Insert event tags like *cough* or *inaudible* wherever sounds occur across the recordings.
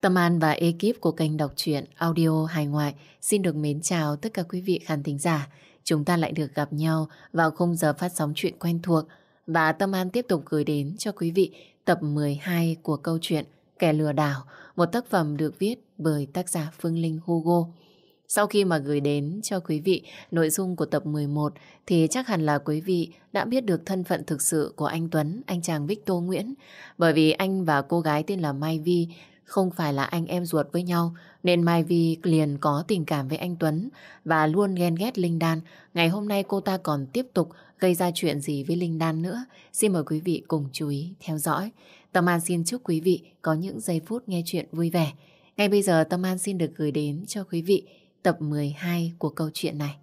Tâm An và ekip của kênh đọc truyện audio hài ngoại xin được mến chào tất cả quý vị khán thính giả. Chúng ta lại được gặp nhau vào khung giờ phát sóng chuyện quen thuộc và Tâm An tiếp tục gửi đến cho quý vị tập 12 của câu chuyện Kẻ lừa đảo, một tác phẩm được viết bởi tác giả Phương Linh Hugo. Sau khi mà gửi đến cho quý vị nội dung của tập 11 thì chắc hẳn là quý vị đã biết được thân phận thực sự của anh Tuấn, anh chàng Victor Nguyễn. Bởi vì anh và cô gái tên là Mai Vi không phải là anh em ruột với nhau, nên Mai Vi liền có tình cảm với anh Tuấn và luôn ghen ghét Linh Đan. Ngày hôm nay cô ta còn tiếp tục gây ra chuyện gì với Linh Đan nữa. Xin mời quý vị cùng chú ý theo dõi. Tâm An xin chúc quý vị có những giây phút nghe chuyện vui vẻ. Ngay bây giờ Tâm An xin được gửi đến cho quý vị tập 12 của câu chuyện này.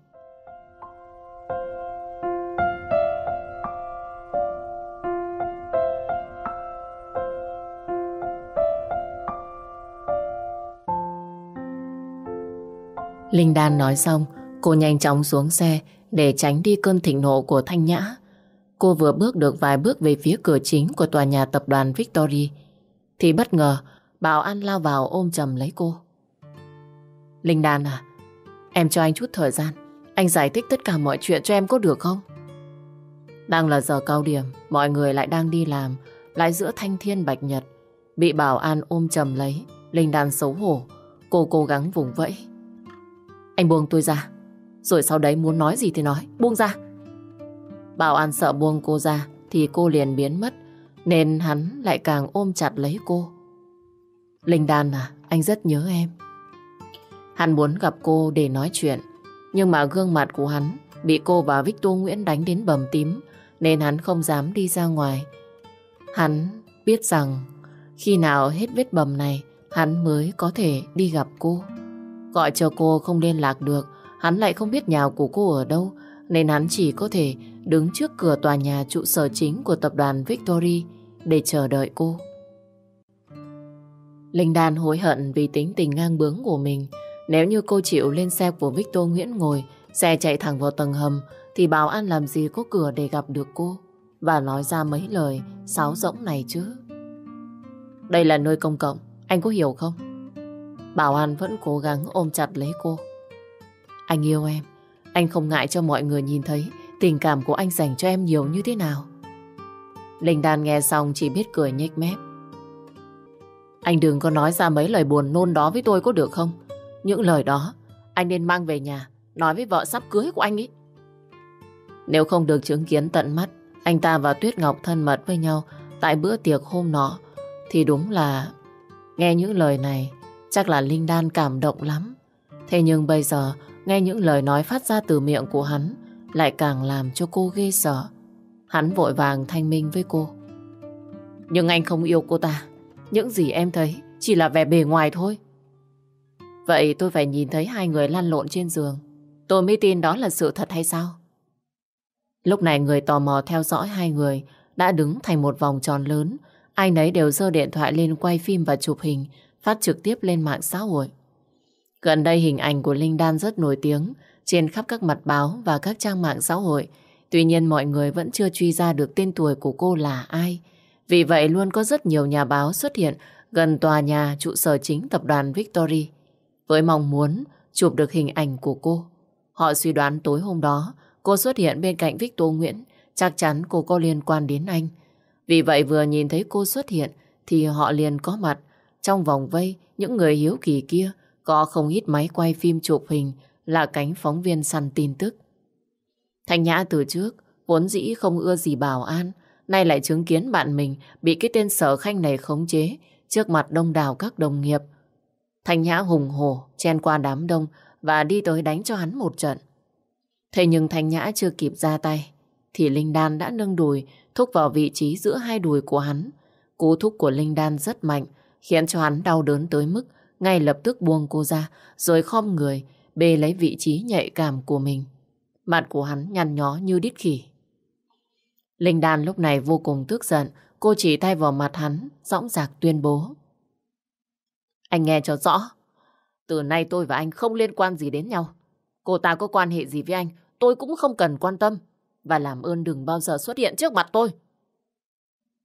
Linh Đan nói xong, cô nhanh chóng xuống xe để tránh đi cơn thịnh nộ của Thanh Nhã. Cô vừa bước được vài bước về phía cửa chính của tòa nhà tập đoàn Victory, thì bất ngờ Bảo An lao vào ôm chầm lấy cô. Linh Đan à, em cho anh chút thời gian, anh giải thích tất cả mọi chuyện cho em có được không? Đang là giờ cao điểm, mọi người lại đang đi làm, lại giữa thanh thiên bạch nhật. Bị Bảo An ôm chầm lấy, Linh Đan xấu hổ, cô cố gắng vùng vẫy. Anh buông tôi ra. Rồi sau đấy muốn nói gì thì nói. Buông ra. Bảo An sợ buông cô ra thì cô liền biến mất. Nên hắn lại càng ôm chặt lấy cô. Linh Đan à, anh rất nhớ em. Hắn muốn gặp cô để nói chuyện. Nhưng mà gương mặt của hắn bị cô và Victor Nguyễn đánh đến bầm tím. Nên hắn không dám đi ra ngoài. Hắn biết rằng khi nào hết vết bầm này hắn mới có thể đi gặp cô. Gọi cho cô không liên lạc được, hắn lại không biết nhà của cô ở đâu, nên hắn chỉ có thể đứng trước cửa tòa nhà trụ sở chính của tập đoàn Victory để chờ đợi cô. Linh Đan hối hận vì tính tình ngang bướng của mình. Nếu như cô chịu lên xe của Victor Nguyễn ngồi, xe chạy thẳng vào tầng hầm, thì bảo an làm gì có cửa để gặp được cô và nói ra mấy lời sáo rỗng này chứ. Đây là nơi công cộng, anh có hiểu không? Bảo An vẫn cố gắng ôm chặt lấy cô. Anh yêu em. Anh không ngại cho mọi người nhìn thấy tình cảm của anh dành cho em nhiều như thế nào. Linh Đan nghe xong chỉ biết cười nhếch mép. Anh đừng có nói ra mấy lời buồn nôn đó với tôi có được không? Những lời đó, anh nên mang về nhà, nói với vợ sắp cưới của anh ấy. Nếu không được chứng kiến tận mắt, anh ta và Tuyết Ngọc thân mật với nhau tại bữa tiệc hôm nọ, thì đúng là nghe những lời này Chắc là Linh Đan cảm động lắm. Thế nhưng bây giờ, nghe những lời nói phát ra từ miệng của hắn lại càng làm cho cô ghê sợ. Hắn vội vàng thanh minh với cô. Nhưng anh không yêu cô ta. Những gì em thấy chỉ là vẻ bề ngoài thôi. Vậy tôi phải nhìn thấy hai người lăn lộn trên giường. Tôi mới tin đó là sự thật hay sao? Lúc này người tò mò theo dõi hai người đã đứng thành một vòng tròn lớn. Ai nấy đều giơ điện thoại lên quay phim và chụp hình phát trực tiếp lên mạng xã hội. Gần đây hình ảnh của Linh Đan rất nổi tiếng trên khắp các mặt báo và các trang mạng xã hội. Tuy nhiên mọi người vẫn chưa truy ra được tên tuổi của cô là ai. Vì vậy luôn có rất nhiều nhà báo xuất hiện gần tòa nhà trụ sở chính tập đoàn Victory với mong muốn chụp được hình ảnh của cô. Họ suy đoán tối hôm đó cô xuất hiện bên cạnh Victor Nguyễn, chắc chắn cô có liên quan đến anh. Vì vậy vừa nhìn thấy cô xuất hiện thì họ liền có mặt trong vòng vây, những người hiếu kỳ kia có không ít máy quay phim chụp hình là cánh phóng viên săn tin tức. Thanh Nhã từ trước vốn dĩ không ưa gì Bảo An, nay lại chứng kiến bạn mình bị cái tên sở khanh này khống chế trước mặt đông đảo các đồng nghiệp. Thanh Nhã hùng hổ chen qua đám đông và đi tới đánh cho hắn một trận. Thế nhưng Thanh Nhã chưa kịp ra tay thì Linh Đan đã nâng đùi thúc vào vị trí giữa hai đùi của hắn. Cú thúc của Linh Đan rất mạnh khiến cho hắn đau đớn tới mức ngay lập tức buông cô ra, rồi khom người, bê lấy vị trí nhạy cảm của mình. Mặt của hắn nhăn nhó như đít khỉ. Linh Đan lúc này vô cùng tức giận, cô chỉ tay vào mặt hắn dõng dạc tuyên bố. Anh nghe cho rõ, từ nay tôi và anh không liên quan gì đến nhau. Cô ta có quan hệ gì với anh, tôi cũng không cần quan tâm và làm ơn đừng bao giờ xuất hiện trước mặt tôi.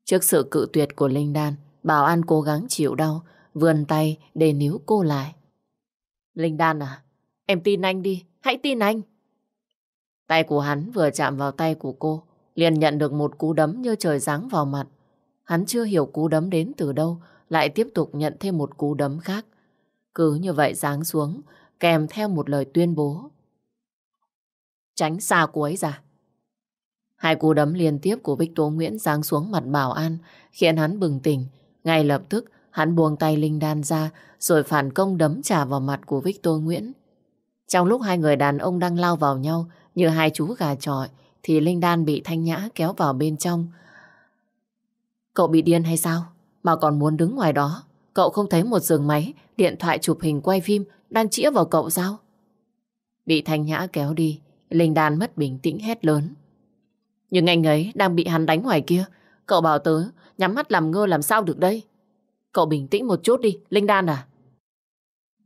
Trước sự cự tuyệt của Linh Đan Bảo An cố gắng chịu đau vươn tay để níu cô lại. Linh Đan à, em tin anh đi, hãy tin anh. Tay của hắn vừa chạm vào tay của cô, liền nhận được một cú đấm như trời giáng vào mặt. Hắn chưa hiểu cú đấm đến từ đâu, lại tiếp tục nhận thêm một cú đấm khác. Cứ như vậy giáng xuống, kèm theo một lời tuyên bố. Tránh xa cô ấy ra. Hai cú đấm liên tiếp của Victor Nguyễn giáng xuống mặt Bảo An, khiến hắn bừng tỉnh. Ngay lập tức, hắn buông tay Linh Đan ra, rồi phản công đấm trả vào mặt của Victor Nguyễn. Trong lúc hai người đàn ông đang lao vào nhau, như hai chú gà trọi, thì Linh Đan bị Thanh Nhã kéo vào bên trong. Cậu bị điên hay sao? Mà còn muốn đứng ngoài đó. Cậu không thấy một giường máy, điện thoại chụp hình quay phim đang chĩa vào cậu sao? Bị Thanh Nhã kéo đi, Linh Đan mất bình tĩnh hét lớn. Nhưng anh ấy đang bị hắn đánh ngoài kia. Cậu bảo tớ nhắm mắt làm ngơ làm sao được đây? Cậu bình tĩnh một chút đi, Linh Đan à?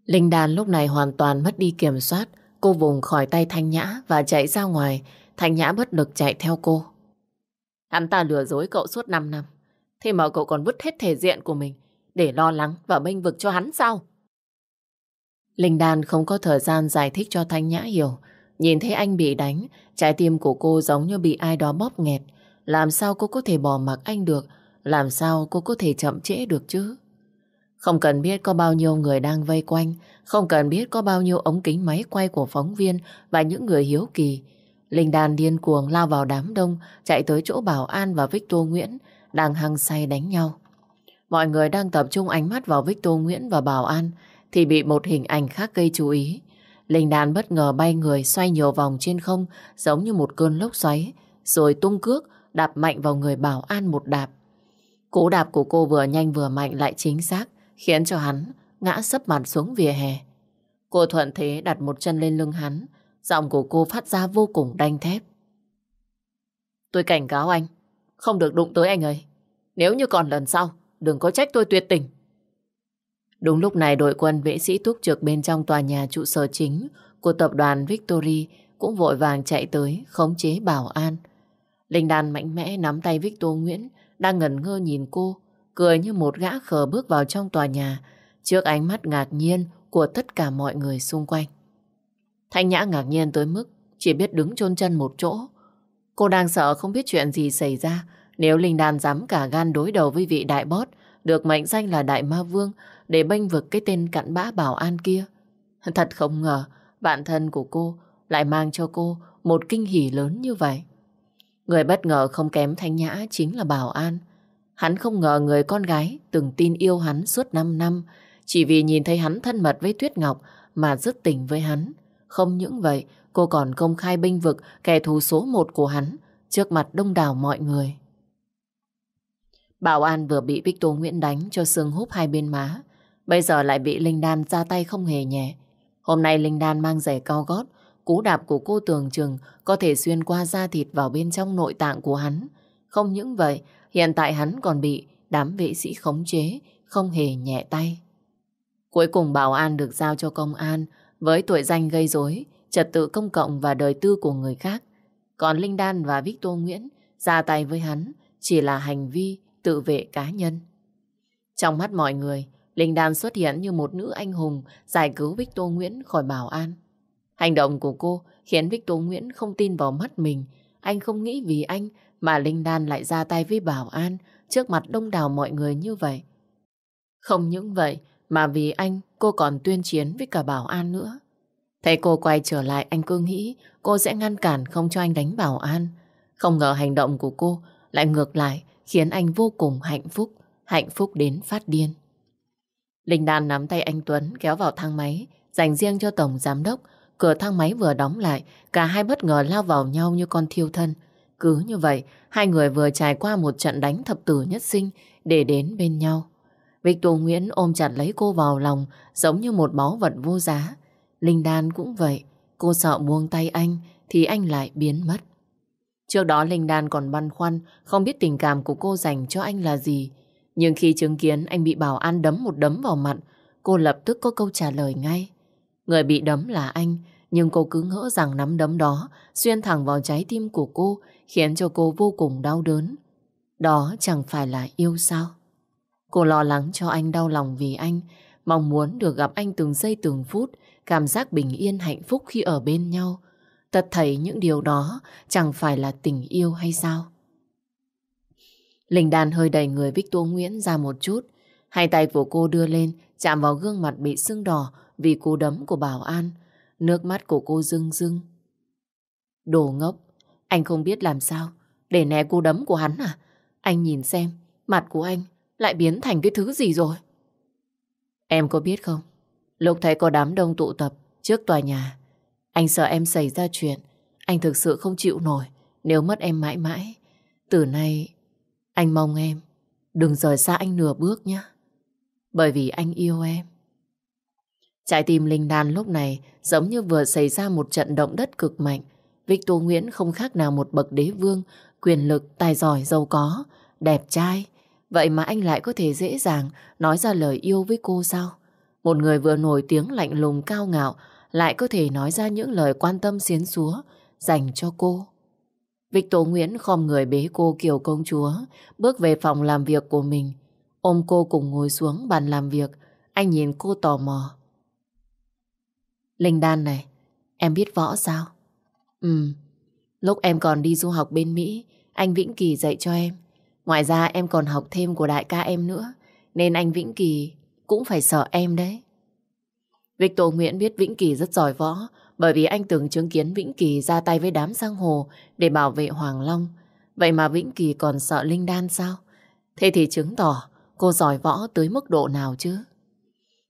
Linh Đan lúc này hoàn toàn mất đi kiểm soát. Cô vùng khỏi tay Thanh Nhã và chạy ra ngoài. Thanh Nhã bất lực chạy theo cô. Hắn ta lừa dối cậu suốt 5 năm. Thế mà cậu còn vứt hết thể diện của mình để lo lắng và bênh vực cho hắn sao? Linh Đan không có thời gian giải thích cho Thanh Nhã hiểu. Nhìn thấy anh bị đánh, trái tim của cô giống như bị ai đó bóp nghẹt. Làm sao cô có thể bỏ mặc anh được? Làm sao cô có thể chậm trễ được chứ? Không cần biết có bao nhiêu người đang vây quanh, không cần biết có bao nhiêu ống kính máy quay của phóng viên và những người hiếu kỳ. Linh Đan điên cuồng lao vào đám đông, chạy tới chỗ Bảo An và Victor Nguyễn đang hăng say đánh nhau. Mọi người đang tập trung ánh mắt vào Victor Nguyễn và Bảo An thì bị một hình ảnh khác gây chú ý. Linh Đan bất ngờ bay người xoay nhiều vòng trên không giống như một cơn lốc xoáy rồi tung cước đạp mạnh vào người Bảo An một đạp. Cú đạp của cô vừa nhanh vừa mạnh lại chính xác khiến cho hắn ngã sấp mặt xuống vỉa hè. Cô thuận thế đặt một chân lên lưng hắn, giọng của cô phát ra vô cùng đanh thép. Tôi cảnh cáo anh, không được đụng tới anh ấy. Nếu như còn lần sau, đừng có trách tôi tuyệt tình. Đúng lúc này đội quân vệ sĩ túc trực bên trong tòa nhà trụ sở chính của tập đoàn Victory cũng vội vàng chạy tới khống chế bảo an. Linh đàn mạnh mẽ nắm tay Victor Nguyễn đang ngẩn ngơ nhìn cô, cười như một gã khờ bước vào trong tòa nhà, trước ánh mắt ngạc nhiên của tất cả mọi người xung quanh. Thanh Nhã ngạc nhiên tới mức chỉ biết đứng chôn chân một chỗ. Cô đang sợ không biết chuyện gì xảy ra, nếu Linh Đan dám cả gan đối đầu với vị đại bót, được mệnh danh là Đại Ma Vương để bênh vực cái tên cặn bã bảo an kia. Thật không ngờ, bạn thân của cô lại mang cho cô một kinh hỉ lớn như vậy. Người bất ngờ không kém Thanh Nhã chính là Bảo An. Hắn không ngờ người con gái từng tin yêu hắn suốt 5 năm chỉ vì nhìn thấy hắn thân mật với Tuyết Ngọc mà dứt tình với hắn. Không những vậy, cô còn công khai binh vực kẻ thù số một của hắn trước mặt đông đảo mọi người. Bảo An vừa bị Victor Nguyễn đánh cho xương húp hai bên má. Bây giờ lại bị Linh Đan ra tay không hề nhẹ. Hôm nay Linh Đan mang giày cao gót, cú đạp của cô tưởng chừng có thể xuyên qua da thịt vào bên trong nội tạng của hắn. Không những vậy, hiện tại hắn còn bị đám vệ sĩ khống chế, không hề nhẹ tay. Cuối cùng Bảo An được giao cho công an với tội danh gây rối, trật tự công cộng và đời tư của người khác. Còn Linh Đan và Victor Nguyễn ra tay với hắn chỉ là hành vi tự vệ cá nhân. Trong mắt mọi người, Linh Đan xuất hiện như một nữ anh hùng giải cứu Victor Nguyễn khỏi bảo an. Hành động của cô khiến Victor Nguyễn không tin vào mắt mình. Anh không nghĩ vì anh mà Linh Đan lại ra tay với bảo an trước mặt đông đảo mọi người như vậy. Không những vậy mà vì anh cô còn tuyên chiến với cả bảo an nữa. Thấy cô quay trở lại anh cứ nghĩ cô sẽ ngăn cản không cho anh đánh bảo an. Không ngờ hành động của cô lại ngược lại khiến anh vô cùng hạnh phúc, hạnh phúc đến phát điên. Linh Đan nắm tay anh Tuấn kéo vào thang máy, dành riêng cho Tổng Giám Đốc. Cửa thang máy vừa đóng lại, cả hai bất ngờ lao vào nhau như con thiêu thân. Cứ như vậy, hai người vừa trải qua một trận đánh thập tử nhất sinh để đến bên nhau. Victor Nguyễn ôm chặt lấy cô vào lòng giống như một báu vật vô giá. Linh Đan cũng vậy, cô sợ buông tay anh thì anh lại biến mất. Trước đó Linh Đan còn băn khoăn, không biết tình cảm của cô dành cho anh là gì. Nhưng khi chứng kiến anh bị bảo an đấm một đấm vào mặt, cô lập tức có câu trả lời ngay. Người bị đấm là anh, nhưng cô cứ ngỡ rằng nắm đấm đó xuyên thẳng vào trái tim của cô, khiến cho cô vô cùng đau đớn. Đó chẳng phải là yêu sao? Cô lo lắng cho anh đau lòng vì anh, mong muốn được gặp anh từng giây từng phút, cảm giác bình yên hạnh phúc khi ở bên nhau. Tật thấy những điều đó chẳng phải là tình yêu hay sao? Linh đàn hơi đẩy người Victor Nguyễn ra một chút. Hai tay của cô đưa lên, chạm vào gương mặt bị sưng đỏ vì cú đấm của bảo an. Nước mắt của cô rưng rưng. Đồ ngốc, anh không biết làm sao để né cú đấm của hắn à? Anh nhìn xem, mặt của anh lại biến thành cái thứ gì rồi? Em có biết không? Lúc thấy có đám đông tụ tập trước tòa nhà, anh sợ em xảy ra chuyện. Anh thực sự không chịu nổi nếu mất em mãi mãi. Từ nay, anh mong em đừng rời xa anh nửa bước nhé. Bởi vì anh yêu em. Trái tim Linh Đan lúc này giống như vừa xảy ra một trận động đất cực mạnh. Victor Nguyễn không khác nào một bậc đế vương, quyền lực, tài giỏi, giàu có, đẹp trai. Vậy mà anh lại có thể dễ dàng nói ra lời yêu với cô sao? Một người vừa nổi tiếng lạnh lùng cao ngạo lại có thể nói ra những lời quan tâm xiến xúa dành cho cô. Victor Nguyễn khom người bế cô kiểu công chúa, bước về phòng làm việc của mình. Ôm cô cùng ngồi xuống bàn làm việc, anh nhìn cô tò mò. Linh Đan này, em biết võ sao? Ừ, lúc em còn đi du học bên Mỹ, anh Vĩnh Kỳ dạy cho em. Ngoài ra em còn học thêm của đại ca em nữa, nên anh Vĩnh Kỳ cũng phải sợ em đấy. Victor Nguyễn biết Vĩnh Kỳ rất giỏi võ, bởi vì anh từng chứng kiến Vĩnh Kỳ ra tay với đám sang hồ để bảo vệ Hoàng Long. Vậy mà Vĩnh Kỳ còn sợ Linh Đan sao? Thế thì chứng tỏ cô giỏi võ tới mức độ nào chứ?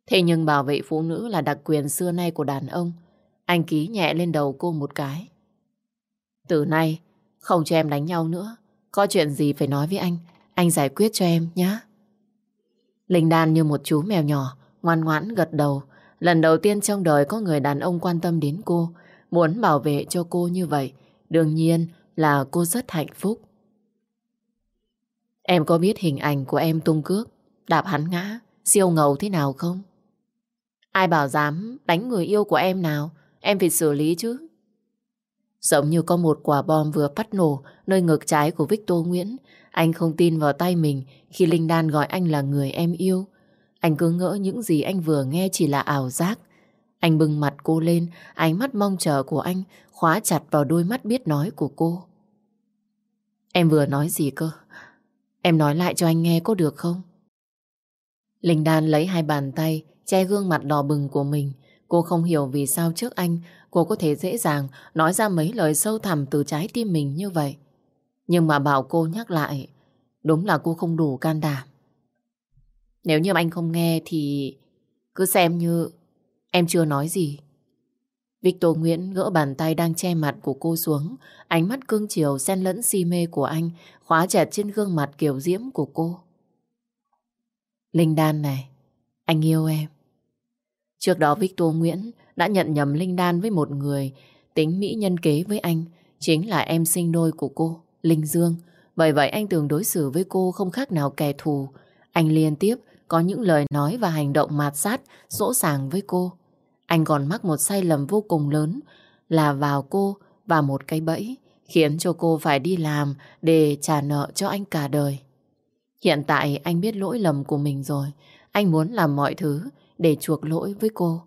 Thế nhưng bảo vệ phụ nữ là đặc quyền xưa nay của đàn ông. Anh ký nhẹ lên đầu cô một cái. Từ nay, không cho em đánh nhau nữa. Có chuyện gì phải nói với anh, anh giải quyết cho em nhé. Linh Đan như một chú mèo nhỏ, ngoan ngoãn gật đầu. Lần đầu tiên trong đời có người đàn ông quan tâm đến cô, muốn bảo vệ cho cô như vậy. Đương nhiên là cô rất hạnh phúc. Em có biết hình ảnh của em tung cước, đạp hắn ngã, siêu ngầu thế nào không? Ai bảo dám đánh người yêu của em nào, em phải xử lý chứ. Giống như có một quả bom vừa phát nổ nơi ngực trái của Victor Nguyễn. Anh không tin vào tay mình khi Linh Đan gọi anh là người em yêu. Anh cứ ngỡ những gì anh vừa nghe chỉ là ảo giác. Anh bưng mặt cô lên, ánh mắt mong chờ của anh khóa chặt vào đôi mắt biết nói của cô. Em vừa nói gì cơ? Em nói lại cho anh nghe có được không? Linh Đan lấy hai bàn tay che gương mặt đỏ bừng của mình. Cô không hiểu vì sao trước anh cô có thể dễ dàng nói ra mấy lời sâu thẳm từ trái tim mình như vậy. Nhưng mà bảo cô nhắc lại, đúng là cô không đủ can đảm. Nếu như anh không nghe thì cứ xem như em chưa nói gì. Victor Nguyễn gỡ bàn tay đang che mặt của cô xuống, ánh mắt cương chiều xen lẫn si mê của anh khóa chặt trên gương mặt kiểu diễm của cô. Linh Đan này, anh yêu em. Trước đó Victor Nguyễn đã nhận nhầm Linh Đan với một người tính mỹ nhân kế với anh, chính là em sinh đôi của cô, Linh Dương. Bởi vậy anh thường đối xử với cô không khác nào kẻ thù. Anh liên tiếp có những lời nói và hành động mạt sát, dỗ sàng với cô. Anh còn mắc một sai lầm vô cùng lớn là vào cô và một cái bẫy, khiến cho cô phải đi làm để trả nợ cho anh cả đời. Hiện tại anh biết lỗi lầm của mình rồi, anh muốn làm mọi thứ để chuộc lỗi với cô.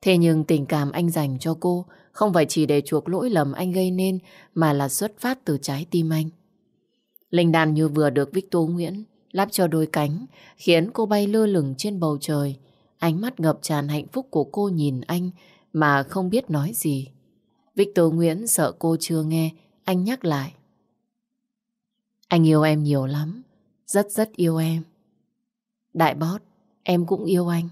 Thế nhưng tình cảm anh dành cho cô không phải chỉ để chuộc lỗi lầm anh gây nên mà là xuất phát từ trái tim anh. Linh đàn như vừa được Victor Nguyễn lắp cho đôi cánh khiến cô bay lơ lửng trên bầu trời. Ánh mắt ngập tràn hạnh phúc của cô nhìn anh mà không biết nói gì. Victor Nguyễn sợ cô chưa nghe, anh nhắc lại. Anh yêu em nhiều lắm, rất rất yêu em. Đại bót, em cũng yêu anh.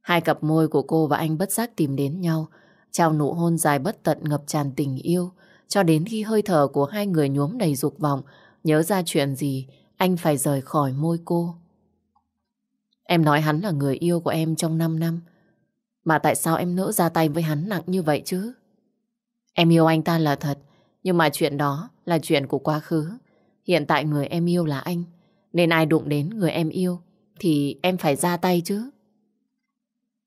Hai cặp môi của cô và anh bất giác tìm đến nhau, trao nụ hôn dài bất tận ngập tràn tình yêu, cho đến khi hơi thở của hai người nhuốm đầy dục vọng, nhớ ra chuyện gì, anh phải rời khỏi môi cô. Em nói hắn là người yêu của em trong 5 năm, mà tại sao em nỡ ra tay với hắn nặng như vậy chứ? Em yêu anh ta là thật, nhưng mà chuyện đó là chuyện của quá khứ. Hiện tại người em yêu là anh, nên ai đụng đến người em yêu thì em phải ra tay chứ.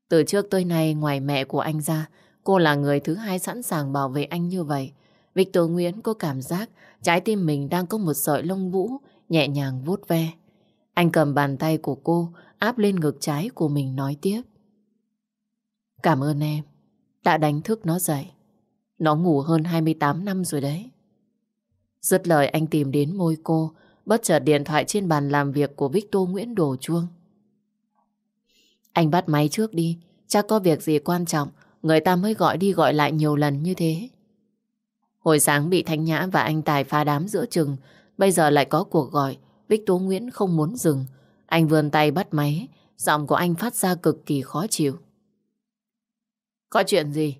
Từ trước tới nay ngoài mẹ của anh ra, cô là người thứ hai sẵn sàng bảo vệ anh như vậy. Victor Nguyễn có cảm giác trái tim mình đang có một sợi lông vũ nhẹ nhàng vuốt ve. Anh cầm bàn tay của cô áp lên ngực trái của mình nói tiếp. Cảm ơn em đã đánh thức nó dậy. Nó ngủ hơn 28 năm rồi đấy. Dứt lời anh tìm đến môi cô, bất chợt điện thoại trên bàn làm việc của Victor Nguyễn đổ chuông. Anh bắt máy trước đi, chắc có việc gì quan trọng, người ta mới gọi đi gọi lại nhiều lần như thế. Hồi sáng bị Thanh Nhã và anh Tài phá đám giữa chừng, bây giờ lại có cuộc gọi, Victor Nguyễn không muốn dừng. Anh vươn tay bắt máy, giọng của anh phát ra cực kỳ khó chịu. Có chuyện gì?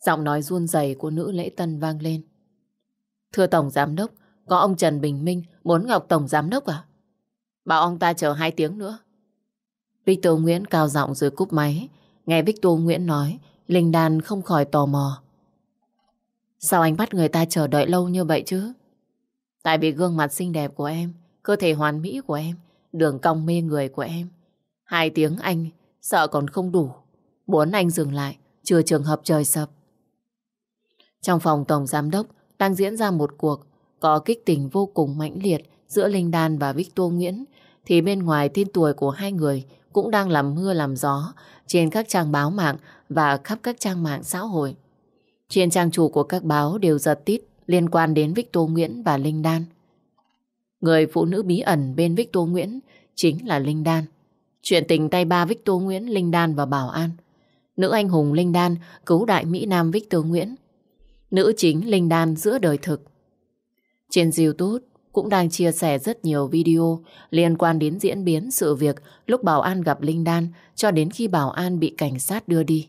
Giọng nói run rẩy của nữ lễ tân vang lên. Thưa Tổng Giám Đốc, có ông Trần Bình Minh muốn gặp Tổng Giám Đốc à? Bảo ông ta chờ hai tiếng nữa. Victor Nguyễn cao giọng rồi cúp máy. Nghe Victor Nguyễn nói, Linh Đan không khỏi tò mò. Sao anh bắt người ta chờ đợi lâu như vậy chứ? Tại vì gương mặt xinh đẹp của em, cơ thể hoàn mỹ của em, đường cong mê người của em. Hai tiếng anh sợ còn không đủ. Muốn anh dừng lại, chưa trường hợp trời sập. Trong phòng Tổng Giám Đốc đang diễn ra một cuộc có kích tình vô cùng mãnh liệt giữa Linh Đan và Victor Nguyễn thì bên ngoài tên tuổi của hai người cũng đang làm mưa làm gió trên các trang báo mạng và khắp các trang mạng xã hội. Trên trang chủ của các báo đều giật tít liên quan đến Victor Nguyễn và Linh Đan. Người phụ nữ bí ẩn bên Victor Nguyễn chính là Linh Đan. Chuyện tình tay ba Victor Nguyễn, Linh Đan và Bảo An. Nữ anh hùng Linh Đan cứu đại Mỹ Nam Victor Nguyễn. Nữ chính Linh Đan giữa đời thực. Trên YouTube cũng đang chia sẻ rất nhiều video liên quan đến diễn biến sự việc lúc Bảo An gặp Linh Đan cho đến khi Bảo An bị cảnh sát đưa đi.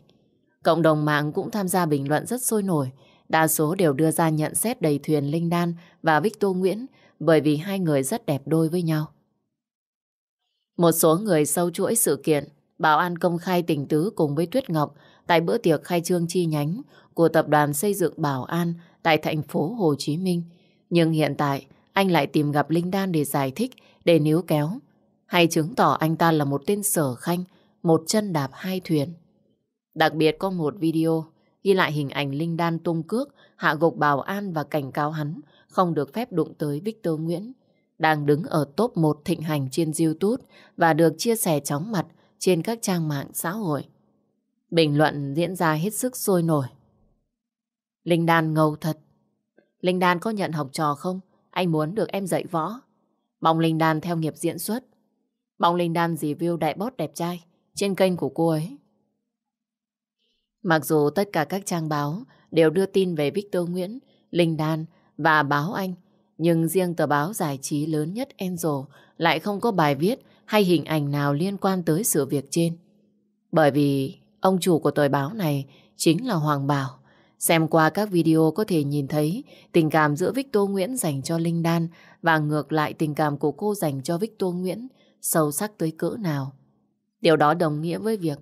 Cộng đồng mạng cũng tham gia bình luận rất sôi nổi. Đa số đều đưa ra nhận xét đầy thuyền Linh Đan và Victor Nguyễn bởi vì hai người rất đẹp đôi với nhau. Một số người sâu chuỗi sự kiện Bảo An công khai tình tứ cùng với Tuyết Ngọc tại bữa tiệc khai trương chi nhánh của tập đoàn xây dựng Bảo An tại thành phố Hồ Chí Minh. Nhưng hiện tại, anh lại tìm gặp Linh Đan để giải thích, để níu kéo, hay chứng tỏ anh ta là một tên sở khanh, một chân đạp hai thuyền. Đặc biệt có một video ghi lại hình ảnh Linh Đan tung cước, hạ gục Bảo An và cảnh cáo hắn không được phép đụng tới Victor Nguyễn, đang đứng ở top 1 thịnh hành trên YouTube và được chia sẻ chóng mặt trên các trang mạng xã hội. Bình luận diễn ra hết sức sôi nổi. Linh Đan ngầu thật. Linh Đan có nhận học trò không? Anh muốn được em dạy võ. Bóng Linh Đan theo nghiệp diễn xuất. Bóng Linh Đan review đại bót đẹp trai trên kênh của cô ấy. Mặc dù tất cả các trang báo đều đưa tin về Victor Nguyễn, Linh Đan và báo Anh, nhưng riêng tờ báo giải trí lớn nhất Enzo lại không có bài viết hay hình ảnh nào liên quan tới sự việc trên. Bởi vì ông chủ của tờ báo này chính là Hoàng Bảo. Xem qua các video có thể nhìn thấy tình cảm giữa Victor Nguyễn dành cho Linh Đan và ngược lại tình cảm của cô dành cho Victor Nguyễn sâu sắc tới cỡ nào. Điều đó đồng nghĩa với việc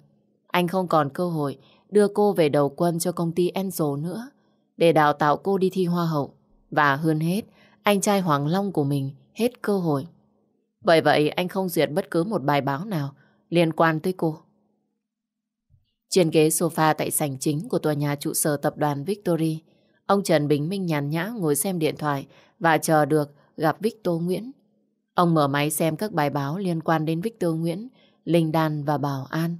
anh không còn cơ hội đưa cô về đầu quân cho công ty Enzo nữa để đào tạo cô đi thi hoa hậu. Và hơn hết, anh trai Hoàng Long của mình hết cơ hội. Bởi vậy anh không duyệt bất cứ một bài báo nào liên quan tới cô. Trên ghế sofa tại sảnh chính của tòa nhà trụ sở tập đoàn Victory, ông Trần Bình Minh nhàn nhã ngồi xem điện thoại và chờ được gặp Victor Nguyễn. Ông mở máy xem các bài báo liên quan đến Victor Nguyễn, Linh Đan và Bảo An.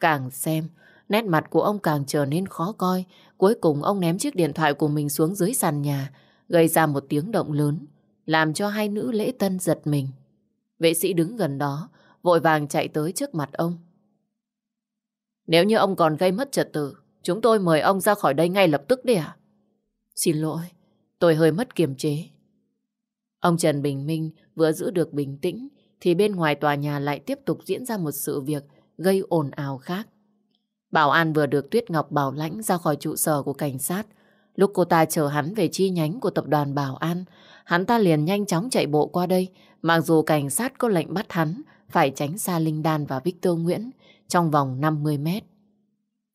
Càng xem, nét mặt của ông càng trở nên khó coi. Cuối cùng ông ném chiếc điện thoại của mình xuống dưới sàn nhà, gây ra một tiếng động lớn, làm cho hai nữ lễ tân giật mình. Vệ sĩ đứng gần đó, vội vàng chạy tới trước mặt ông. Nếu như ông còn gây mất trật tự, chúng tôi mời ông ra khỏi đây ngay lập tức đi ạ. Xin lỗi, tôi hơi mất kiềm chế. Ông Trần Bình Minh vừa giữ được bình tĩnh, thì bên ngoài tòa nhà lại tiếp tục diễn ra một sự việc gây ồn ào khác. Bảo An vừa được Tuyết Ngọc bảo lãnh ra khỏi trụ sở của cảnh sát. Lúc cô ta chờ hắn về chi nhánh của tập đoàn Bảo An, hắn ta liền nhanh chóng chạy bộ qua đây, mặc dù cảnh sát có lệnh bắt hắn phải tránh xa Linh Đan và Victor Nguyễn trong vòng 50 mét.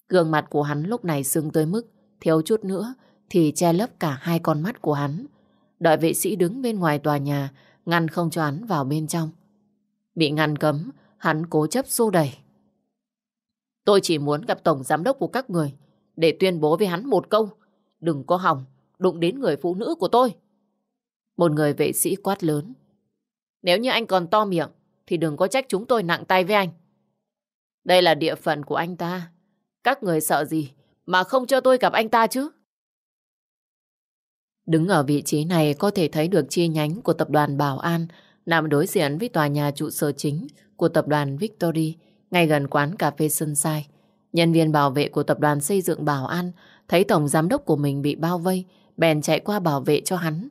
Gương mặt của hắn lúc này sưng tới mức thiếu chút nữa thì che lấp cả hai con mắt của hắn. Đợi vệ sĩ đứng bên ngoài tòa nhà ngăn không cho hắn vào bên trong. Bị ngăn cấm, hắn cố chấp xô đẩy. Tôi chỉ muốn gặp tổng giám đốc của các người để tuyên bố với hắn một câu. Đừng có hỏng, đụng đến người phụ nữ của tôi. Một người vệ sĩ quát lớn. Nếu như anh còn to miệng, thì đừng có trách chúng tôi nặng tay với anh. Đây là địa phận của anh ta. Các người sợ gì mà không cho tôi gặp anh ta chứ? Đứng ở vị trí này có thể thấy được chi nhánh của tập đoàn Bảo An nằm đối diện với tòa nhà trụ sở chính của tập đoàn Victory, ngay gần quán cà phê Sunshine. Nhân viên bảo vệ của tập đoàn xây dựng Bảo An thấy tổng giám đốc của mình bị bao vây, bèn chạy qua bảo vệ cho hắn.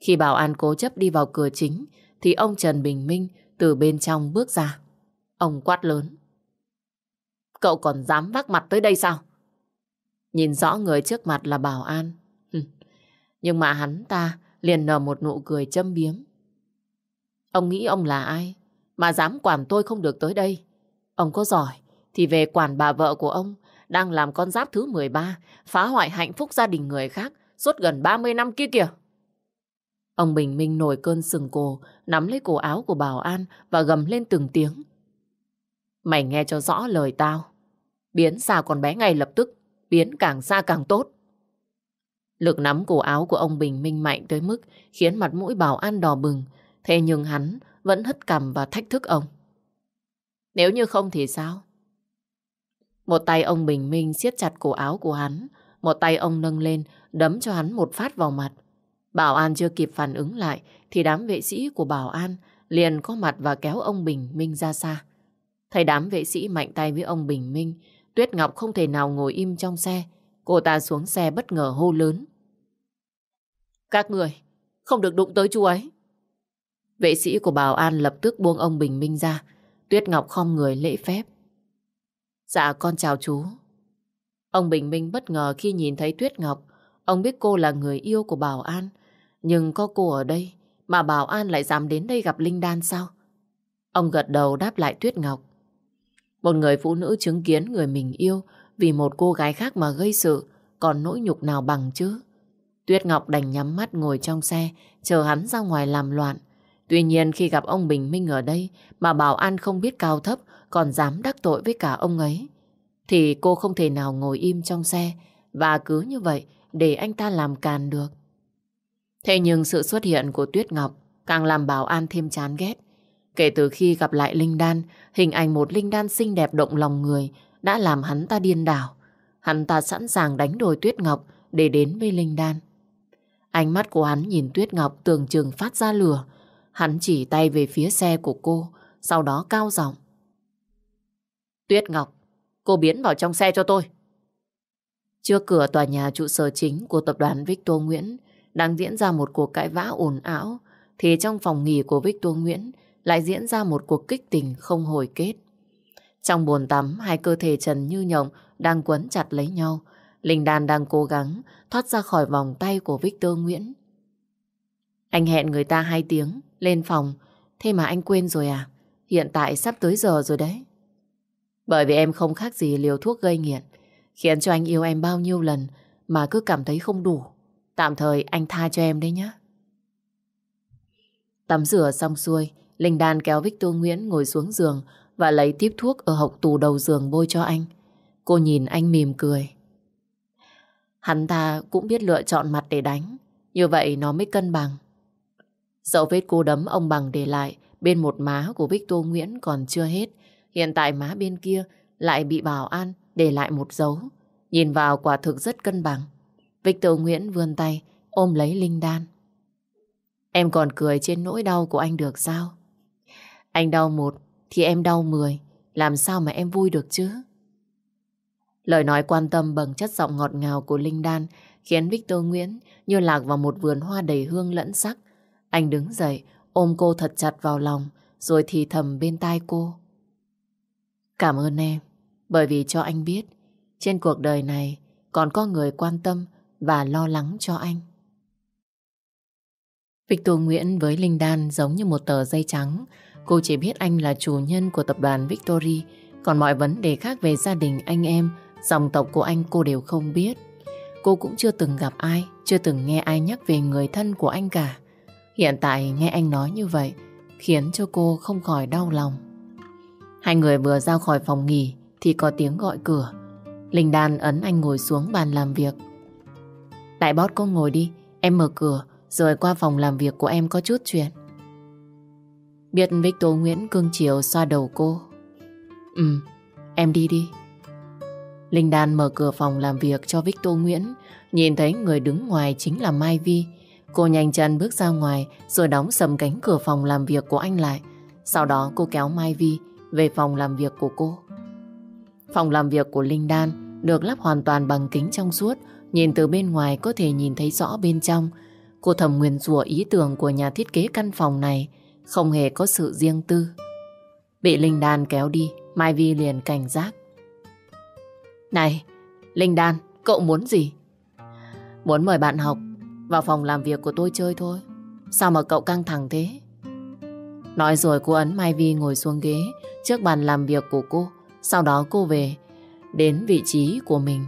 Khi Bảo An cố chấp đi vào cửa chính, thì ông Trần Bình Minh từ bên trong bước ra. Ông quát lớn. Cậu còn dám vác mặt tới đây sao? Nhìn rõ người trước mặt là Bảo An. *laughs* Nhưng mà hắn ta liền nở một nụ cười châm biếm. Ông nghĩ ông là ai? Mà dám quản tôi không được tới đây. Ông có giỏi thì về quản bà vợ của ông đang làm con giáp thứ 13 phá hoại hạnh phúc gia đình người khác suốt gần 30 năm kia kìa. Ông Bình Minh nổi cơn sừng cổ, nắm lấy cổ áo của Bảo An và gầm lên từng tiếng. Mày nghe cho rõ lời tao. Biến xa con bé ngay lập tức, biến càng xa càng tốt. Lực nắm cổ áo của ông Bình Minh mạnh tới mức khiến mặt mũi Bảo An đỏ bừng, thế nhưng hắn vẫn hất cằm và thách thức ông. Nếu như không thì sao? Một tay ông Bình Minh siết chặt cổ áo của hắn, một tay ông nâng lên, đấm cho hắn một phát vào mặt. Bảo An chưa kịp phản ứng lại, thì đám vệ sĩ của Bảo An liền có mặt và kéo ông Bình Minh ra xa. Thấy đám vệ sĩ mạnh tay với ông Bình Minh, Tuyết Ngọc không thể nào ngồi im trong xe. Cô ta xuống xe bất ngờ hô lớn. Các người, không được đụng tới chú ấy. Vệ sĩ của Bảo An lập tức buông ông Bình Minh ra. Tuyết Ngọc không người lễ phép. Dạ con chào chú. Ông Bình Minh bất ngờ khi nhìn thấy Tuyết Ngọc. Ông biết cô là người yêu của Bảo An. Nhưng có cô ở đây mà Bảo An lại dám đến đây gặp Linh Đan sao? Ông gật đầu đáp lại Tuyết Ngọc. Một người phụ nữ chứng kiến người mình yêu vì một cô gái khác mà gây sự, còn nỗi nhục nào bằng chứ? Tuyết Ngọc đành nhắm mắt ngồi trong xe, chờ hắn ra ngoài làm loạn. Tuy nhiên khi gặp ông Bình Minh ở đây mà Bảo An không biết cao thấp còn dám đắc tội với cả ông ấy thì cô không thể nào ngồi im trong xe và cứ như vậy để anh ta làm càn được. Thế nhưng sự xuất hiện của Tuyết Ngọc càng làm Bảo An thêm chán ghét. Kể từ khi gặp lại Linh Đan, hình ảnh một Linh Đan xinh đẹp động lòng người đã làm hắn ta điên đảo. Hắn ta sẵn sàng đánh đổi Tuyết Ngọc để đến với Linh Đan. Ánh mắt của hắn nhìn Tuyết Ngọc tưởng chừng phát ra lửa. Hắn chỉ tay về phía xe của cô, sau đó cao giọng. Tuyết Ngọc, cô biến vào trong xe cho tôi. Trước cửa tòa nhà trụ sở chính của tập đoàn Victor Nguyễn đang diễn ra một cuộc cãi vã ồn ào, thì trong phòng nghỉ của Victor Nguyễn lại diễn ra một cuộc kích tình không hồi kết. Trong bồn tắm, hai cơ thể Trần Như Nhộng đang quấn chặt lấy nhau. Linh Đan đang cố gắng thoát ra khỏi vòng tay của Victor Nguyễn. Anh hẹn người ta hai tiếng, lên phòng. Thế mà anh quên rồi à? Hiện tại sắp tới giờ rồi đấy. Bởi vì em không khác gì liều thuốc gây nghiện, khiến cho anh yêu em bao nhiêu lần mà cứ cảm thấy không đủ. Tạm thời anh tha cho em đấy nhé. Tắm rửa xong xuôi, Linh Đan kéo Victor Nguyễn ngồi xuống giường và lấy tiếp thuốc ở hộc tủ đầu giường bôi cho anh. Cô nhìn anh mỉm cười. Hắn ta cũng biết lựa chọn mặt để đánh, như vậy nó mới cân bằng. Dẫu vết cô đấm ông bằng để lại bên một má của Victor Nguyễn còn chưa hết, hiện tại má bên kia lại bị bảo an để lại một dấu. Nhìn vào quả thực rất cân bằng. Victor Nguyễn vươn tay, ôm lấy Linh Đan. Em còn cười trên nỗi đau của anh được sao? Anh đau một thì em đau mười. Làm sao mà em vui được chứ? Lời nói quan tâm bằng chất giọng ngọt ngào của Linh Đan khiến Victor Nguyễn như lạc vào một vườn hoa đầy hương lẫn sắc. Anh đứng dậy, ôm cô thật chặt vào lòng, rồi thì thầm bên tai cô. Cảm ơn em, bởi vì cho anh biết, trên cuộc đời này còn có người quan tâm và lo lắng cho anh. Victor Nguyễn với Linh Đan giống như một tờ dây trắng. Cô chỉ biết anh là chủ nhân của tập đoàn Victory, còn mọi vấn đề khác về gia đình anh em, dòng tộc của anh cô đều không biết. Cô cũng chưa từng gặp ai, chưa từng nghe ai nhắc về người thân của anh cả. Hiện tại nghe anh nói như vậy, khiến cho cô không khỏi đau lòng. Hai người vừa ra khỏi phòng nghỉ thì có tiếng gọi cửa. Linh Đan ấn anh ngồi xuống bàn làm việc. Đại bót cô ngồi đi, em mở cửa rồi qua phòng làm việc của em có chút chuyện. Biết Victor Nguyễn cương chiều xoa đầu cô. Ừ, em đi đi. Linh Đan mở cửa phòng làm việc cho Victor Nguyễn. Nhìn thấy người đứng ngoài chính là Mai Vi. Cô nhanh chân bước ra ngoài rồi đóng sầm cánh cửa phòng làm việc của anh lại. Sau đó cô kéo Mai Vi về phòng làm việc của cô. Phòng làm việc của Linh Đan được lắp hoàn toàn bằng kính trong suốt. Nhìn từ bên ngoài có thể nhìn thấy rõ bên trong. Cô thầm nguyền rủa ý tưởng của nhà thiết kế căn phòng này không hề có sự riêng tư. Bị Linh Đan kéo đi, Mai Vi liền cảnh giác. Này, Linh Đan, cậu muốn gì? Muốn mời bạn học vào phòng làm việc của tôi chơi thôi. Sao mà cậu căng thẳng thế? Nói rồi cô ấn Mai Vi ngồi xuống ghế trước bàn làm việc của cô. Sau đó cô về đến vị trí của mình.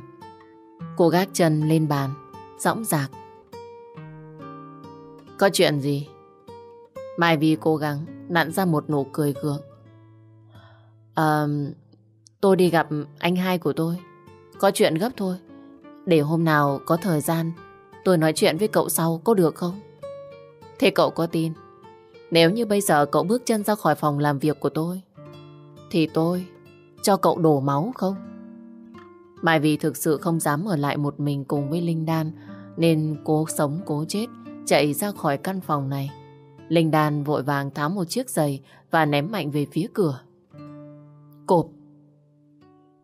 Cô gác chân lên bàn, dõng dạc. Có chuyện gì? Mai Vi cố gắng nặn ra một nụ cười gượng. À, tôi đi gặp anh hai của tôi. Có chuyện gấp thôi. Để hôm nào có thời gian tôi nói chuyện với cậu sau, có được không? Thế cậu có tin? Nếu như bây giờ cậu bước chân ra khỏi phòng làm việc của tôi, thì tôi cho cậu đổ máu không? Mai vì thực sự không dám ở lại một mình cùng với Linh Đan, nên cố sống cố chết, chạy ra khỏi căn phòng này. Linh Đan vội vàng tháo một chiếc giày và ném mạnh về phía cửa. Cộp!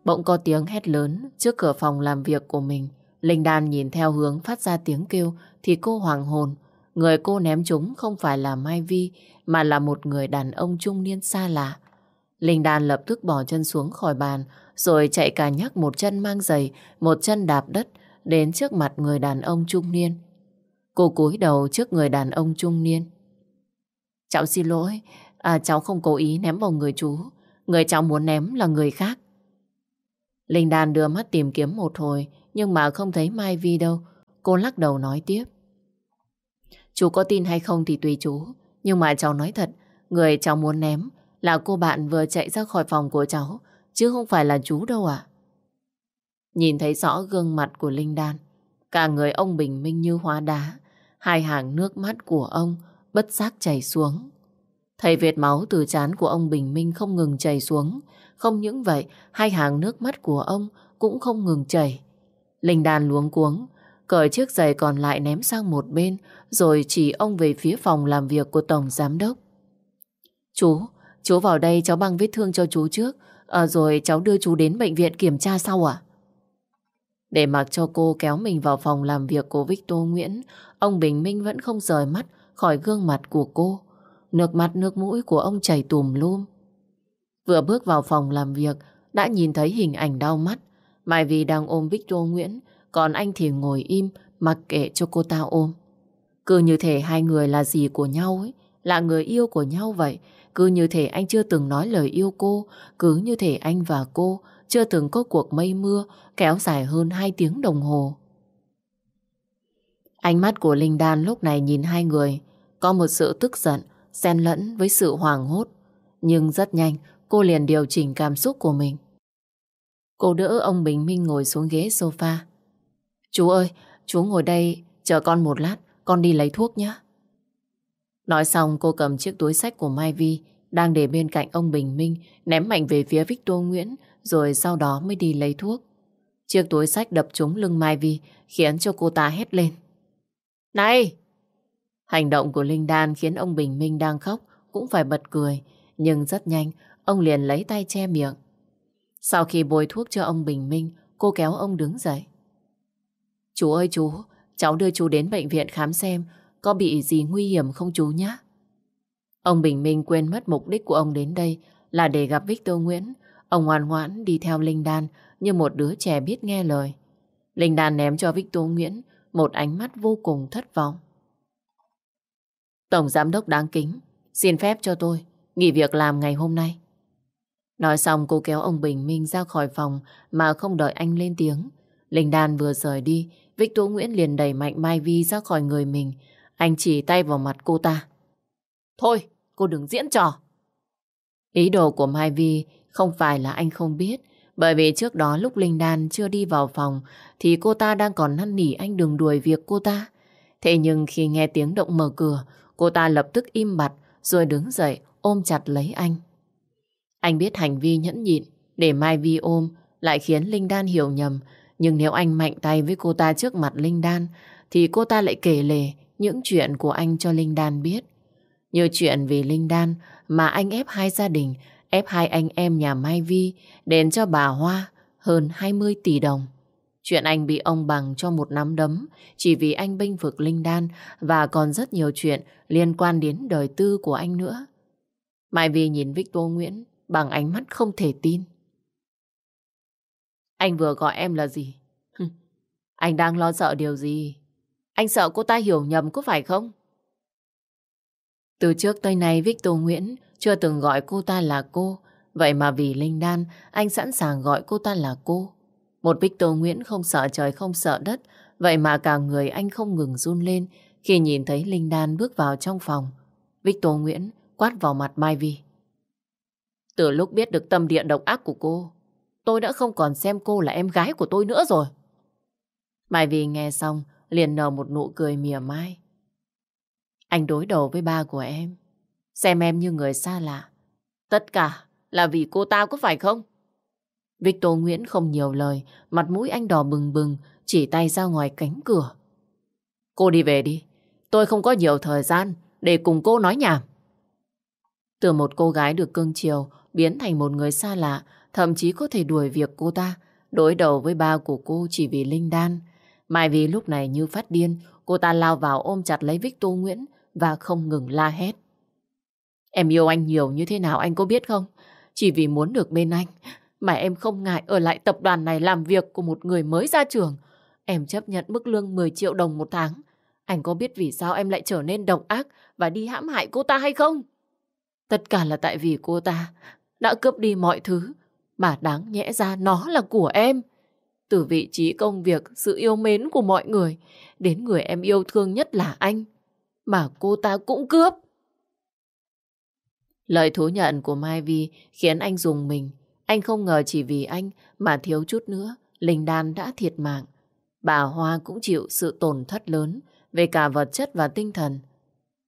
Bỗng có tiếng hét lớn trước cửa phòng làm việc của mình. Linh Đan nhìn theo hướng phát ra tiếng kêu thì cô hoàng hồn. Người cô ném chúng không phải là Mai Vi mà là một người đàn ông trung niên xa lạ. Linh Đan lập tức bỏ chân xuống khỏi bàn rồi chạy cả nhắc một chân mang giày, một chân đạp đất đến trước mặt người đàn ông trung niên. Cô cúi đầu trước người đàn ông trung niên. Cháu xin lỗi, à, cháu không cố ý ném vào người chú. Người cháu muốn ném là người khác. Linh Đan đưa mắt tìm kiếm một hồi, nhưng mà không thấy Mai Vi đâu. Cô lắc đầu nói tiếp. Chú có tin hay không thì tùy chú. Nhưng mà cháu nói thật, người cháu muốn ném là cô bạn vừa chạy ra khỏi phòng của cháu, chứ không phải là chú đâu ạ. Nhìn thấy rõ gương mặt của Linh Đan, cả người ông bình minh như hóa đá, hai hàng nước mắt của ông bất giác chảy xuống. thầy việt máu từ trán của ông Bình Minh không ngừng chảy xuống. Không những vậy, hai hàng nước mắt của ông cũng không ngừng chảy. Linh đàn luống cuống, cởi chiếc giày còn lại ném sang một bên, rồi chỉ ông về phía phòng làm việc của Tổng Giám Đốc. Chú, chú vào đây cháu băng vết thương cho chú trước, à, rồi cháu đưa chú đến bệnh viện kiểm tra sau à? Để mặc cho cô kéo mình vào phòng làm việc của Victor Nguyễn, ông Bình Minh vẫn không rời mắt khỏi gương mặt của cô. Nước mắt nước mũi của ông chảy tùm lum. Vừa bước vào phòng làm việc, đã nhìn thấy hình ảnh đau mắt. Mai Vì đang ôm Victor Nguyễn, còn anh thì ngồi im, mặc kệ cho cô ta ôm. Cứ như thể hai người là gì của nhau ấy, là người yêu của nhau vậy. Cứ như thể anh chưa từng nói lời yêu cô, cứ như thể anh và cô chưa từng có cuộc mây mưa kéo dài hơn hai tiếng đồng hồ. Ánh mắt của Linh Đan lúc này nhìn hai người, có một sự tức giận, xen lẫn với sự hoảng hốt. Nhưng rất nhanh, cô liền điều chỉnh cảm xúc của mình. Cô đỡ ông Bình Minh ngồi xuống ghế sofa. Chú ơi, chú ngồi đây, chờ con một lát, con đi lấy thuốc nhé. Nói xong cô cầm chiếc túi sách của Mai Vi đang để bên cạnh ông Bình Minh ném mạnh về phía Victor Nguyễn rồi sau đó mới đi lấy thuốc. Chiếc túi sách đập trúng lưng Mai Vi khiến cho cô ta hét lên. Này! Hành động của Linh Đan khiến ông Bình Minh đang khóc cũng phải bật cười, nhưng rất nhanh ông liền lấy tay che miệng. Sau khi bôi thuốc cho ông Bình Minh, cô kéo ông đứng dậy. Chú ơi chú, cháu đưa chú đến bệnh viện khám xem có bị gì nguy hiểm không chú nhé. Ông Bình Minh quên mất mục đích của ông đến đây là để gặp Victor Nguyễn. Ông ngoan ngoãn đi theo Linh Đan như một đứa trẻ biết nghe lời. Linh Đan ném cho Victor Nguyễn một ánh mắt vô cùng thất vọng. Tổng giám đốc đáng kính, xin phép cho tôi nghỉ việc làm ngày hôm nay. Nói xong cô kéo ông Bình Minh ra khỏi phòng mà không đợi anh lên tiếng. Linh Đan vừa rời đi, Victor Nguyễn liền đẩy mạnh Mai Vi ra khỏi người mình. Anh chỉ tay vào mặt cô ta. Thôi, cô đừng diễn trò. Ý đồ của Mai Vi không phải là anh không biết, bởi vì trước đó lúc Linh Đan chưa đi vào phòng thì cô ta đang còn năn nỉ anh đừng đuổi việc cô ta. Thế nhưng khi nghe tiếng động mở cửa, cô ta lập tức im bặt rồi đứng dậy ôm chặt lấy anh. Anh biết hành vi nhẫn nhịn để Mai Vi ôm lại khiến Linh Đan hiểu nhầm. Nhưng nếu anh mạnh tay với cô ta trước mặt Linh Đan thì cô ta lại kể lể những chuyện của anh cho Linh Đan biết. Như chuyện vì Linh Đan mà anh ép hai gia đình, ép hai anh em nhà Mai Vi đền cho bà Hoa hơn 20 tỷ đồng. Chuyện anh bị ông bằng cho một nắm đấm chỉ vì anh binh vực Linh Đan và còn rất nhiều chuyện liên quan đến đời tư của anh nữa. Mai Vi nhìn Victor Nguyễn bằng ánh mắt không thể tin. Anh vừa gọi em là gì? anh đang lo sợ điều gì? Anh sợ cô ta hiểu nhầm có phải không? Từ trước tới nay Victor Nguyễn chưa từng gọi cô ta là cô. Vậy mà vì Linh Đan, anh sẵn sàng gọi cô ta là cô. Một Victor Nguyễn không sợ trời không sợ đất. Vậy mà cả người anh không ngừng run lên khi nhìn thấy Linh Đan bước vào trong phòng. Victor Nguyễn quát vào mặt Mai Vi. Từ lúc biết được tâm địa độc ác của cô, tôi đã không còn xem cô là em gái của tôi nữa rồi. Mai Vi nghe xong, liền nở một nụ cười mỉa mai. Anh đối đầu với ba của em, xem em như người xa lạ. Tất cả là vì cô ta có phải không? Victor Nguyễn không nhiều lời, mặt mũi anh đỏ bừng bừng, chỉ tay ra ngoài cánh cửa. Cô đi về đi, tôi không có nhiều thời gian để cùng cô nói nhảm. Từ một cô gái được cưng chiều biến thành một người xa lạ, thậm chí có thể đuổi việc cô ta, đối đầu với ba của cô chỉ vì Linh Đan. Mai Vy lúc này như phát điên, cô ta lao vào ôm chặt lấy Victor Nguyễn và không ngừng la hét. Em yêu anh nhiều như thế nào anh có biết không? Chỉ vì muốn được bên anh mà em không ngại ở lại tập đoàn này làm việc của một người mới ra trường. Em chấp nhận mức lương 10 triệu đồng một tháng. Anh có biết vì sao em lại trở nên độc ác và đi hãm hại cô ta hay không? Tất cả là tại vì cô ta đã cướp đi mọi thứ mà đáng nhẽ ra nó là của em. Từ vị trí công việc, sự yêu mến của mọi người đến người em yêu thương nhất là anh. Mà cô ta cũng cướp. Lời thú nhận của Mai Vi khiến anh dùng mình. Anh không ngờ chỉ vì anh mà thiếu chút nữa, Linh Đan đã thiệt mạng. Bà Hoa cũng chịu sự tổn thất lớn về cả vật chất và tinh thần.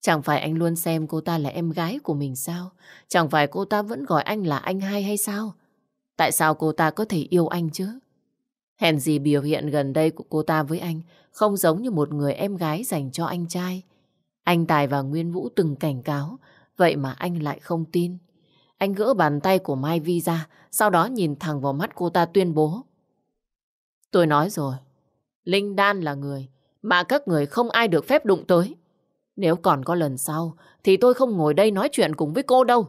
Chẳng phải anh luôn xem cô ta là em gái của mình sao? Chẳng phải cô ta vẫn gọi anh là anh hai hay sao? Tại sao cô ta có thể yêu anh chứ? Hèn gì biểu hiện gần đây của cô ta với anh không giống như một người em gái dành cho anh trai. Anh Tài và Nguyên Vũ từng cảnh cáo, vậy mà anh lại không tin. Anh gỡ bàn tay của Mai Vi ra, sau đó nhìn thẳng vào mắt cô ta tuyên bố. Tôi nói rồi, Linh Đan là người mà các người không ai được phép đụng tới. Nếu còn có lần sau, thì tôi không ngồi đây nói chuyện cùng với cô đâu.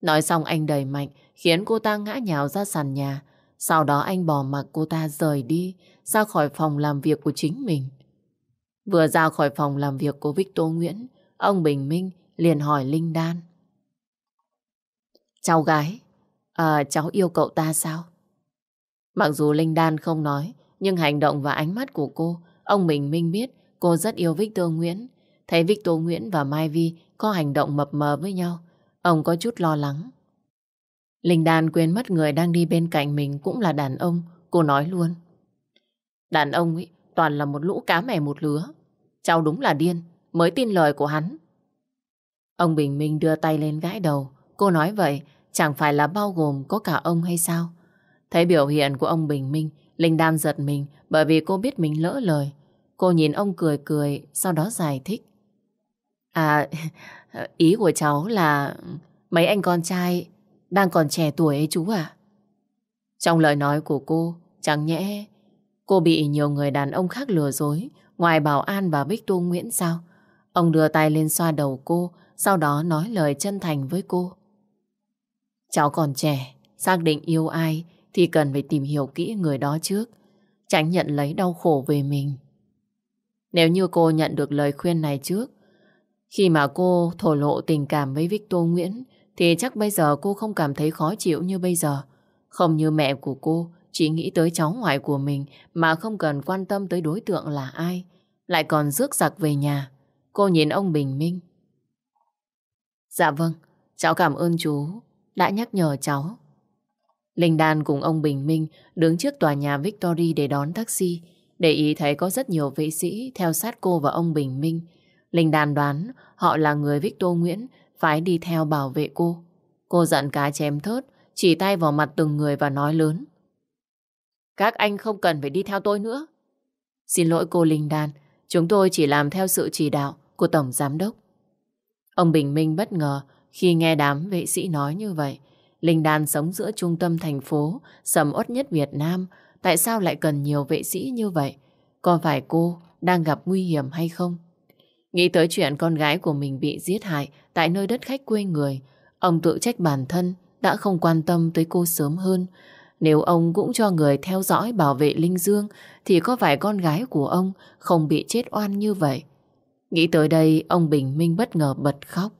Nói xong anh đầy mạnh, khiến cô ta ngã nhào ra sàn nhà. Sau đó anh bỏ mặc cô ta rời đi, ra khỏi phòng làm việc của chính mình. Vừa ra khỏi phòng làm việc của Victor Nguyễn, ông Bình Minh liền hỏi Linh Đan. Cháu gái, à, cháu yêu cậu ta sao? Mặc dù Linh Đan không nói, nhưng hành động và ánh mắt của cô, ông Bình Minh biết cô rất yêu Victor Nguyễn. Thấy Victor Nguyễn và Mai Vi có hành động mập mờ với nhau, ông có chút lo lắng. Linh Đan quên mất người đang đi bên cạnh mình cũng là đàn ông, cô nói luôn. Đàn ông ấy toàn là một lũ cá mè một lứa. Cháu đúng là điên, mới tin lời của hắn. Ông Bình Minh đưa tay lên gãi đầu. Cô nói vậy chẳng phải là bao gồm có cả ông hay sao? Thấy biểu hiện của ông Bình Minh, Linh Đan giật mình bởi vì cô biết mình lỡ lời. Cô nhìn ông cười cười, sau đó giải thích. À, *laughs* ý của cháu là mấy anh con trai đang còn trẻ tuổi ấy chú à? Trong lời nói của cô, chẳng nhẽ cô bị nhiều người đàn ông khác lừa dối, ngoài Bảo An và Bích Tu Nguyễn sao? Ông đưa tay lên xoa đầu cô, sau đó nói lời chân thành với cô. Cháu còn trẻ, xác định yêu ai thì cần phải tìm hiểu kỹ người đó trước, tránh nhận lấy đau khổ về mình. Nếu như cô nhận được lời khuyên này trước, khi mà cô thổ lộ tình cảm với Victor Nguyễn, thì chắc bây giờ cô không cảm thấy khó chịu như bây giờ. Không như mẹ của cô, chỉ nghĩ tới cháu ngoại của mình mà không cần quan tâm tới đối tượng là ai. Lại còn rước giặc về nhà. Cô nhìn ông Bình Minh. Dạ vâng, cháu cảm ơn chú đã nhắc nhở cháu. Linh Đan cùng ông Bình Minh đứng trước tòa nhà Victory để đón taxi. Để ý thấy có rất nhiều vệ sĩ theo sát cô và ông Bình Minh. Linh đàn đoán họ là người Victor Nguyễn phải đi theo bảo vệ cô. Cô giận cá chém thớt, chỉ tay vào mặt từng người và nói lớn. Các anh không cần phải đi theo tôi nữa. Xin lỗi cô Linh Đan, chúng tôi chỉ làm theo sự chỉ đạo của Tổng Giám Đốc. Ông Bình Minh bất ngờ khi nghe đám vệ sĩ nói như vậy. Linh Đan sống giữa trung tâm thành phố, sầm uất nhất Việt Nam. Tại sao lại cần nhiều vệ sĩ như vậy? Có phải cô đang gặp nguy hiểm hay không? Nghĩ tới chuyện con gái của mình bị giết hại tại nơi đất khách quê người, ông tự trách bản thân đã không quan tâm tới cô sớm hơn. Nếu ông cũng cho người theo dõi bảo vệ Linh Dương thì có phải con gái của ông không bị chết oan như vậy? Nghĩ tới đây, ông Bình Minh bất ngờ bật khóc.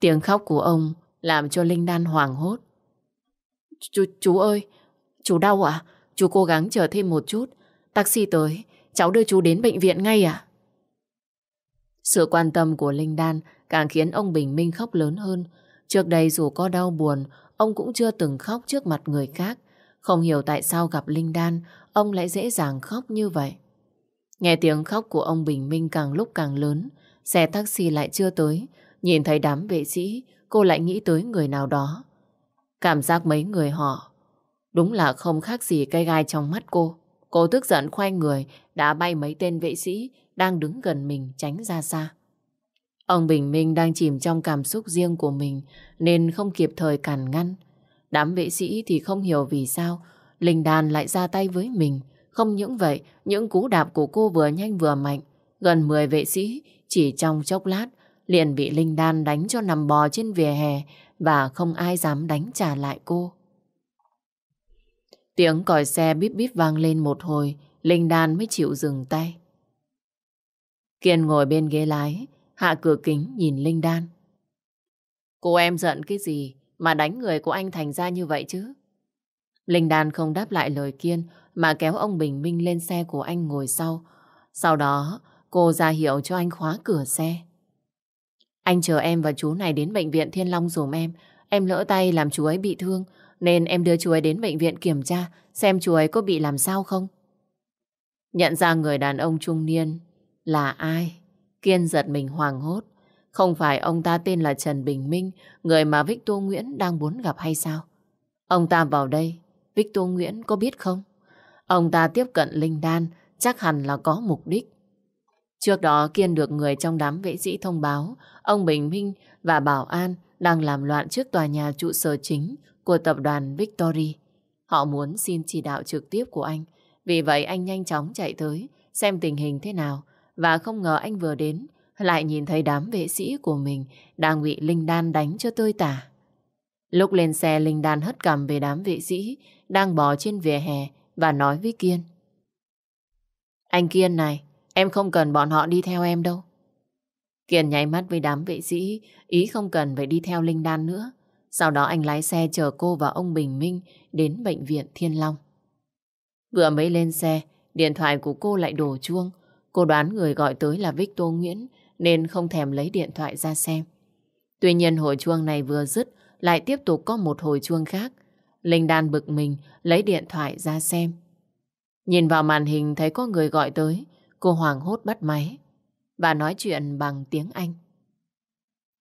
Tiếng khóc của ông làm cho Linh Đan hoảng hốt. Chú, chú ơi, chú đau à? Chú cố gắng chờ thêm một chút. Taxi tới, cháu đưa chú đến bệnh viện ngay à? Sự quan tâm của Linh Đan càng khiến ông Bình Minh khóc lớn hơn. Trước đây dù có đau buồn, ông cũng chưa từng khóc trước mặt người khác. Không hiểu tại sao gặp Linh Đan, ông lại dễ dàng khóc như vậy. Nghe tiếng khóc của ông Bình Minh càng lúc càng lớn, xe taxi lại chưa tới. Nhìn thấy đám vệ sĩ, cô lại nghĩ tới người nào đó. Cảm giác mấy người họ đúng là không khác gì cây gai trong mắt cô. Cô tức giận khoai người đã bay mấy tên vệ sĩ đang đứng gần mình tránh ra xa. Ông Bình Minh đang chìm trong cảm xúc riêng của mình nên không kịp thời cản ngăn. Đám vệ sĩ thì không hiểu vì sao Linh Đàn lại ra tay với mình. Không những vậy, những cú đạp của cô vừa nhanh vừa mạnh. Gần 10 vệ sĩ chỉ trong chốc lát liền bị Linh Đan đánh cho nằm bò trên vỉa hè và không ai dám đánh trả lại cô. Tiếng còi xe bíp bíp vang lên một hồi, Linh Đan mới chịu dừng tay. Kiên ngồi bên ghế lái, hạ cửa kính nhìn Linh Đan. Cô em giận cái gì mà đánh người của anh thành ra như vậy chứ? Linh Đan không đáp lại lời Kiên mà kéo ông Bình Minh lên xe của anh ngồi sau. Sau đó cô ra hiệu cho anh khóa cửa xe. Anh chờ em và chú này đến bệnh viện Thiên Long dùm em. Em lỡ tay làm chú ấy bị thương nên em đưa chú ấy đến bệnh viện kiểm tra xem chú ấy có bị làm sao không. Nhận ra người đàn ông trung niên là ai? Kiên giật mình hoàng hốt. Không phải ông ta tên là Trần Bình Minh, người mà Victor Nguyễn đang muốn gặp hay sao? Ông ta vào đây, Victor Nguyễn có biết không? Ông ta tiếp cận Linh Đan, chắc hẳn là có mục đích. Trước đó Kiên được người trong đám vệ sĩ thông báo ông Bình Minh và Bảo An đang làm loạn trước tòa nhà trụ sở chính của tập đoàn Victory. Họ muốn xin chỉ đạo trực tiếp của anh. Vì vậy anh nhanh chóng chạy tới xem tình hình thế nào và không ngờ anh vừa đến lại nhìn thấy đám vệ sĩ của mình đang bị Linh Đan đánh cho tơi tả. Lúc lên xe Linh Đan hất cầm về đám vệ sĩ đang bò trên vỉa hè và nói với Kiên. Anh Kiên này, em không cần bọn họ đi theo em đâu. Kiên nháy mắt với đám vệ sĩ, ý không cần phải đi theo Linh Đan nữa. Sau đó anh lái xe chở cô và ông Bình Minh đến bệnh viện Thiên Long. Vừa mới lên xe, điện thoại của cô lại đổ chuông. Cô đoán người gọi tới là Victor Nguyễn nên không thèm lấy điện thoại ra xem. Tuy nhiên hồi chuông này vừa dứt lại tiếp tục có một hồi chuông khác. Linh Đan bực mình lấy điện thoại ra xem. Nhìn vào màn hình thấy có người gọi tới, cô hoảng hốt bắt máy và nói chuyện bằng tiếng Anh.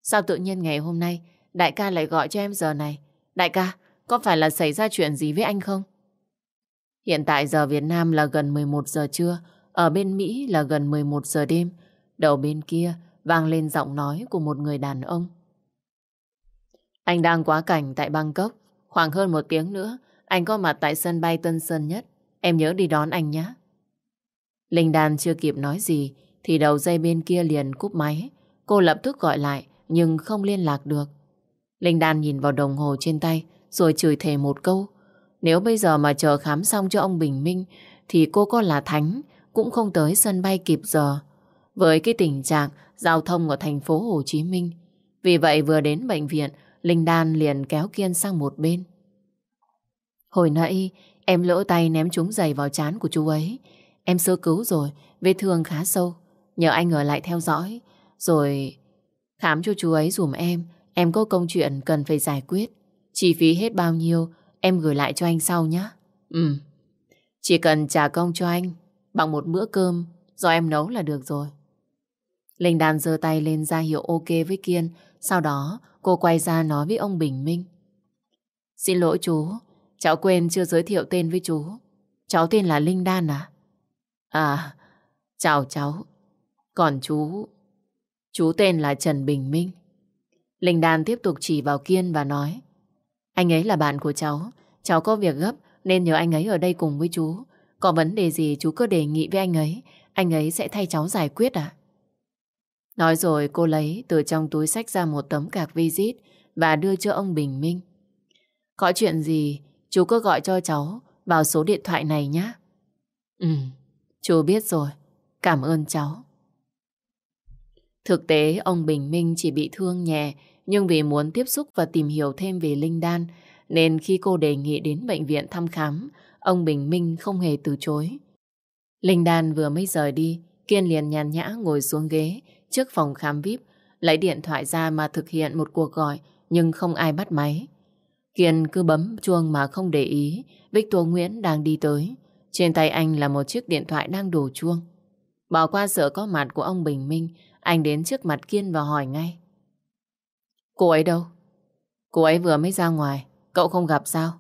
Sao tự nhiên ngày hôm nay đại ca lại gọi cho em giờ này? Đại ca, có phải là xảy ra chuyện gì với anh không? Hiện tại giờ Việt Nam là gần 11 giờ trưa, ở bên Mỹ là gần 11 giờ đêm. Đầu bên kia vang lên giọng nói của một người đàn ông. Anh đang quá cảnh tại Bangkok. Khoảng hơn một tiếng nữa, anh có mặt tại sân bay Tân Sơn Nhất. Em nhớ đi đón anh nhé. Linh Đan chưa kịp nói gì, thì đầu dây bên kia liền cúp máy. Cô lập tức gọi lại, nhưng không liên lạc được. Linh Đan nhìn vào đồng hồ trên tay, rồi chửi thề một câu. Nếu bây giờ mà chờ khám xong cho ông Bình Minh, thì cô có là thánh, cũng không tới sân bay kịp giờ. Với cái tình trạng giao thông ở thành phố Hồ Chí Minh. Vì vậy vừa đến bệnh viện, Linh Đan liền kéo Kiên sang một bên. Hồi nãy, em lỡ tay ném trúng giày vào chán của chú ấy. Em sơ cứu rồi, vết thương khá sâu. Nhờ anh ở lại theo dõi, rồi khám cho chú ấy dùm em. Em có công chuyện cần phải giải quyết. Chi phí hết bao nhiêu, em gửi lại cho anh sau nhé. Ừ, chỉ cần trả công cho anh bằng một bữa cơm do em nấu là được rồi. Linh Đan giơ tay lên ra hiệu ok với Kiên. Sau đó cô quay ra nói với ông Bình Minh. Xin lỗi chú, cháu quên chưa giới thiệu tên với chú. Cháu tên là Linh Đan à? À, chào cháu. Còn chú, chú tên là Trần Bình Minh. Linh Đan tiếp tục chỉ vào Kiên và nói, Anh ấy là bạn của cháu. Cháu có việc gấp, nên nhờ anh ấy ở đây cùng với chú. Có vấn đề gì chú cứ đề nghị với anh ấy. Anh ấy sẽ thay cháu giải quyết à Nói rồi, cô lấy từ trong túi sách ra một tấm cạc visit Và đưa cho ông Bình Minh. Có chuyện gì, chú cứ gọi cho cháu, Vào số điện thoại này nhé Ừ Chú biết rồi. Cảm ơn cháu. Thực tế ông Bình Minh chỉ bị thương nhẹ nhưng vì muốn tiếp xúc và tìm hiểu thêm về Linh Đan, nên khi cô đề nghị đến bệnh viện thăm khám, ông Bình Minh không hề từ chối. Linh Đan vừa mới rời đi, Kiên liền nhàn nhã ngồi xuống ghế trước phòng khám VIP, lấy điện thoại ra mà thực hiện một cuộc gọi, nhưng không ai bắt máy. Kiên cứ bấm chuông mà không để ý, Victor Nguyễn đang đi tới. Trên tay anh là một chiếc điện thoại đang đổ chuông. Bỏ qua sợ có mặt của ông Bình Minh, anh đến trước mặt Kiên và hỏi ngay. Cô ấy đâu? Cô ấy vừa mới ra ngoài, cậu không gặp sao?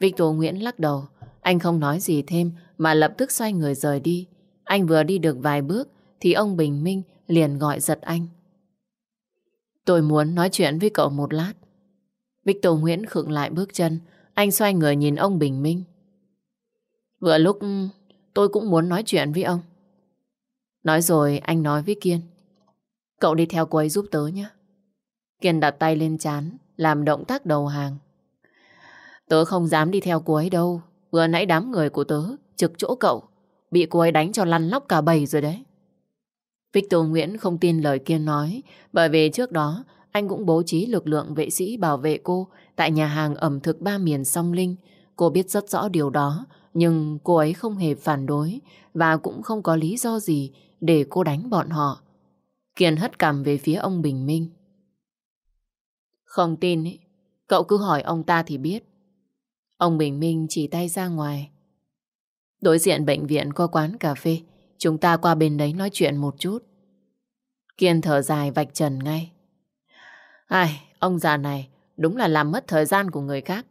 Victor Nguyễn lắc đầu, anh không nói gì thêm mà lập tức xoay người rời đi. Anh vừa đi được vài bước thì ông Bình Minh liền gọi giật anh. Tôi muốn nói chuyện với cậu một lát. Victor Nguyễn khựng lại bước chân, anh xoay người nhìn ông Bình Minh. Vừa lúc tôi cũng muốn nói chuyện với ông. Nói rồi anh nói với Kiên. Cậu đi theo cô ấy giúp tớ nhé. Kiên đặt tay lên chán, làm động tác đầu hàng. Tớ không dám đi theo cô ấy đâu. Vừa nãy đám người của tớ trực chỗ cậu. Bị cô ấy đánh cho lăn lóc cả bầy rồi đấy. Victor Nguyễn không tin lời Kiên nói bởi vì trước đó anh cũng bố trí lực lượng vệ sĩ bảo vệ cô tại nhà hàng ẩm thực ba miền song linh. Cô biết rất rõ điều đó nhưng cô ấy không hề phản đối và cũng không có lý do gì để cô đánh bọn họ. Kiên hất cằm về phía ông Bình Minh. Không tin ý. Cậu cứ hỏi ông ta thì biết. Ông Bình Minh chỉ tay ra ngoài. Đối diện bệnh viện có quán cà phê. Chúng ta qua bên đấy nói chuyện một chút. Kiên thở dài vạch trần ngay. Ai, ông già này đúng là làm mất thời gian của người khác.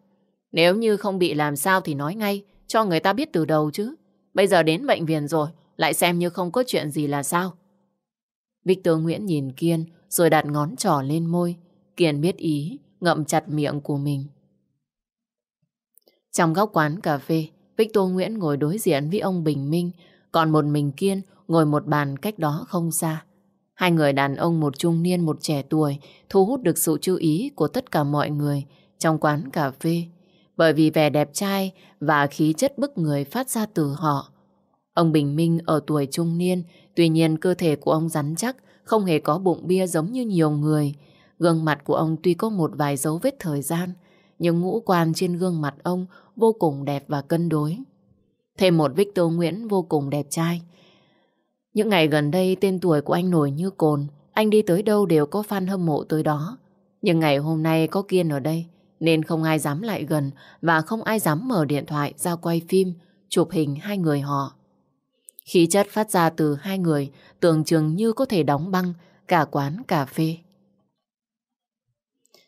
Nếu như không bị làm sao thì nói ngay, cho người ta biết từ đầu chứ. Bây giờ đến bệnh viện rồi, lại xem như không có chuyện gì là sao. Victor Nguyễn nhìn Kiên rồi đặt ngón trỏ lên môi. Kiên biết ý, ngậm chặt miệng của mình. Trong góc quán cà phê, Victor Nguyễn ngồi đối diện với ông Bình Minh, còn một mình Kiên ngồi một bàn cách đó không xa. Hai người đàn ông một trung niên một trẻ tuổi thu hút được sự chú ý của tất cả mọi người trong quán cà phê bởi vì vẻ đẹp trai và khí chất bức người phát ra từ họ. Ông Bình Minh ở tuổi trung niên, tuy nhiên cơ thể của ông rắn chắc, không hề có bụng bia giống như nhiều người. Gương mặt của ông tuy có một vài dấu vết thời gian, nhưng ngũ quan trên gương mặt ông vô cùng đẹp và cân đối. Thêm một Victor Nguyễn vô cùng đẹp trai. Những ngày gần đây tên tuổi của anh nổi như cồn, anh đi tới đâu đều có fan hâm mộ tới đó. Nhưng ngày hôm nay có Kiên ở đây, nên không ai dám lại gần và không ai dám mở điện thoại ra quay phim, chụp hình hai người họ. Khí chất phát ra từ hai người tưởng chừng như có thể đóng băng cả quán cà phê.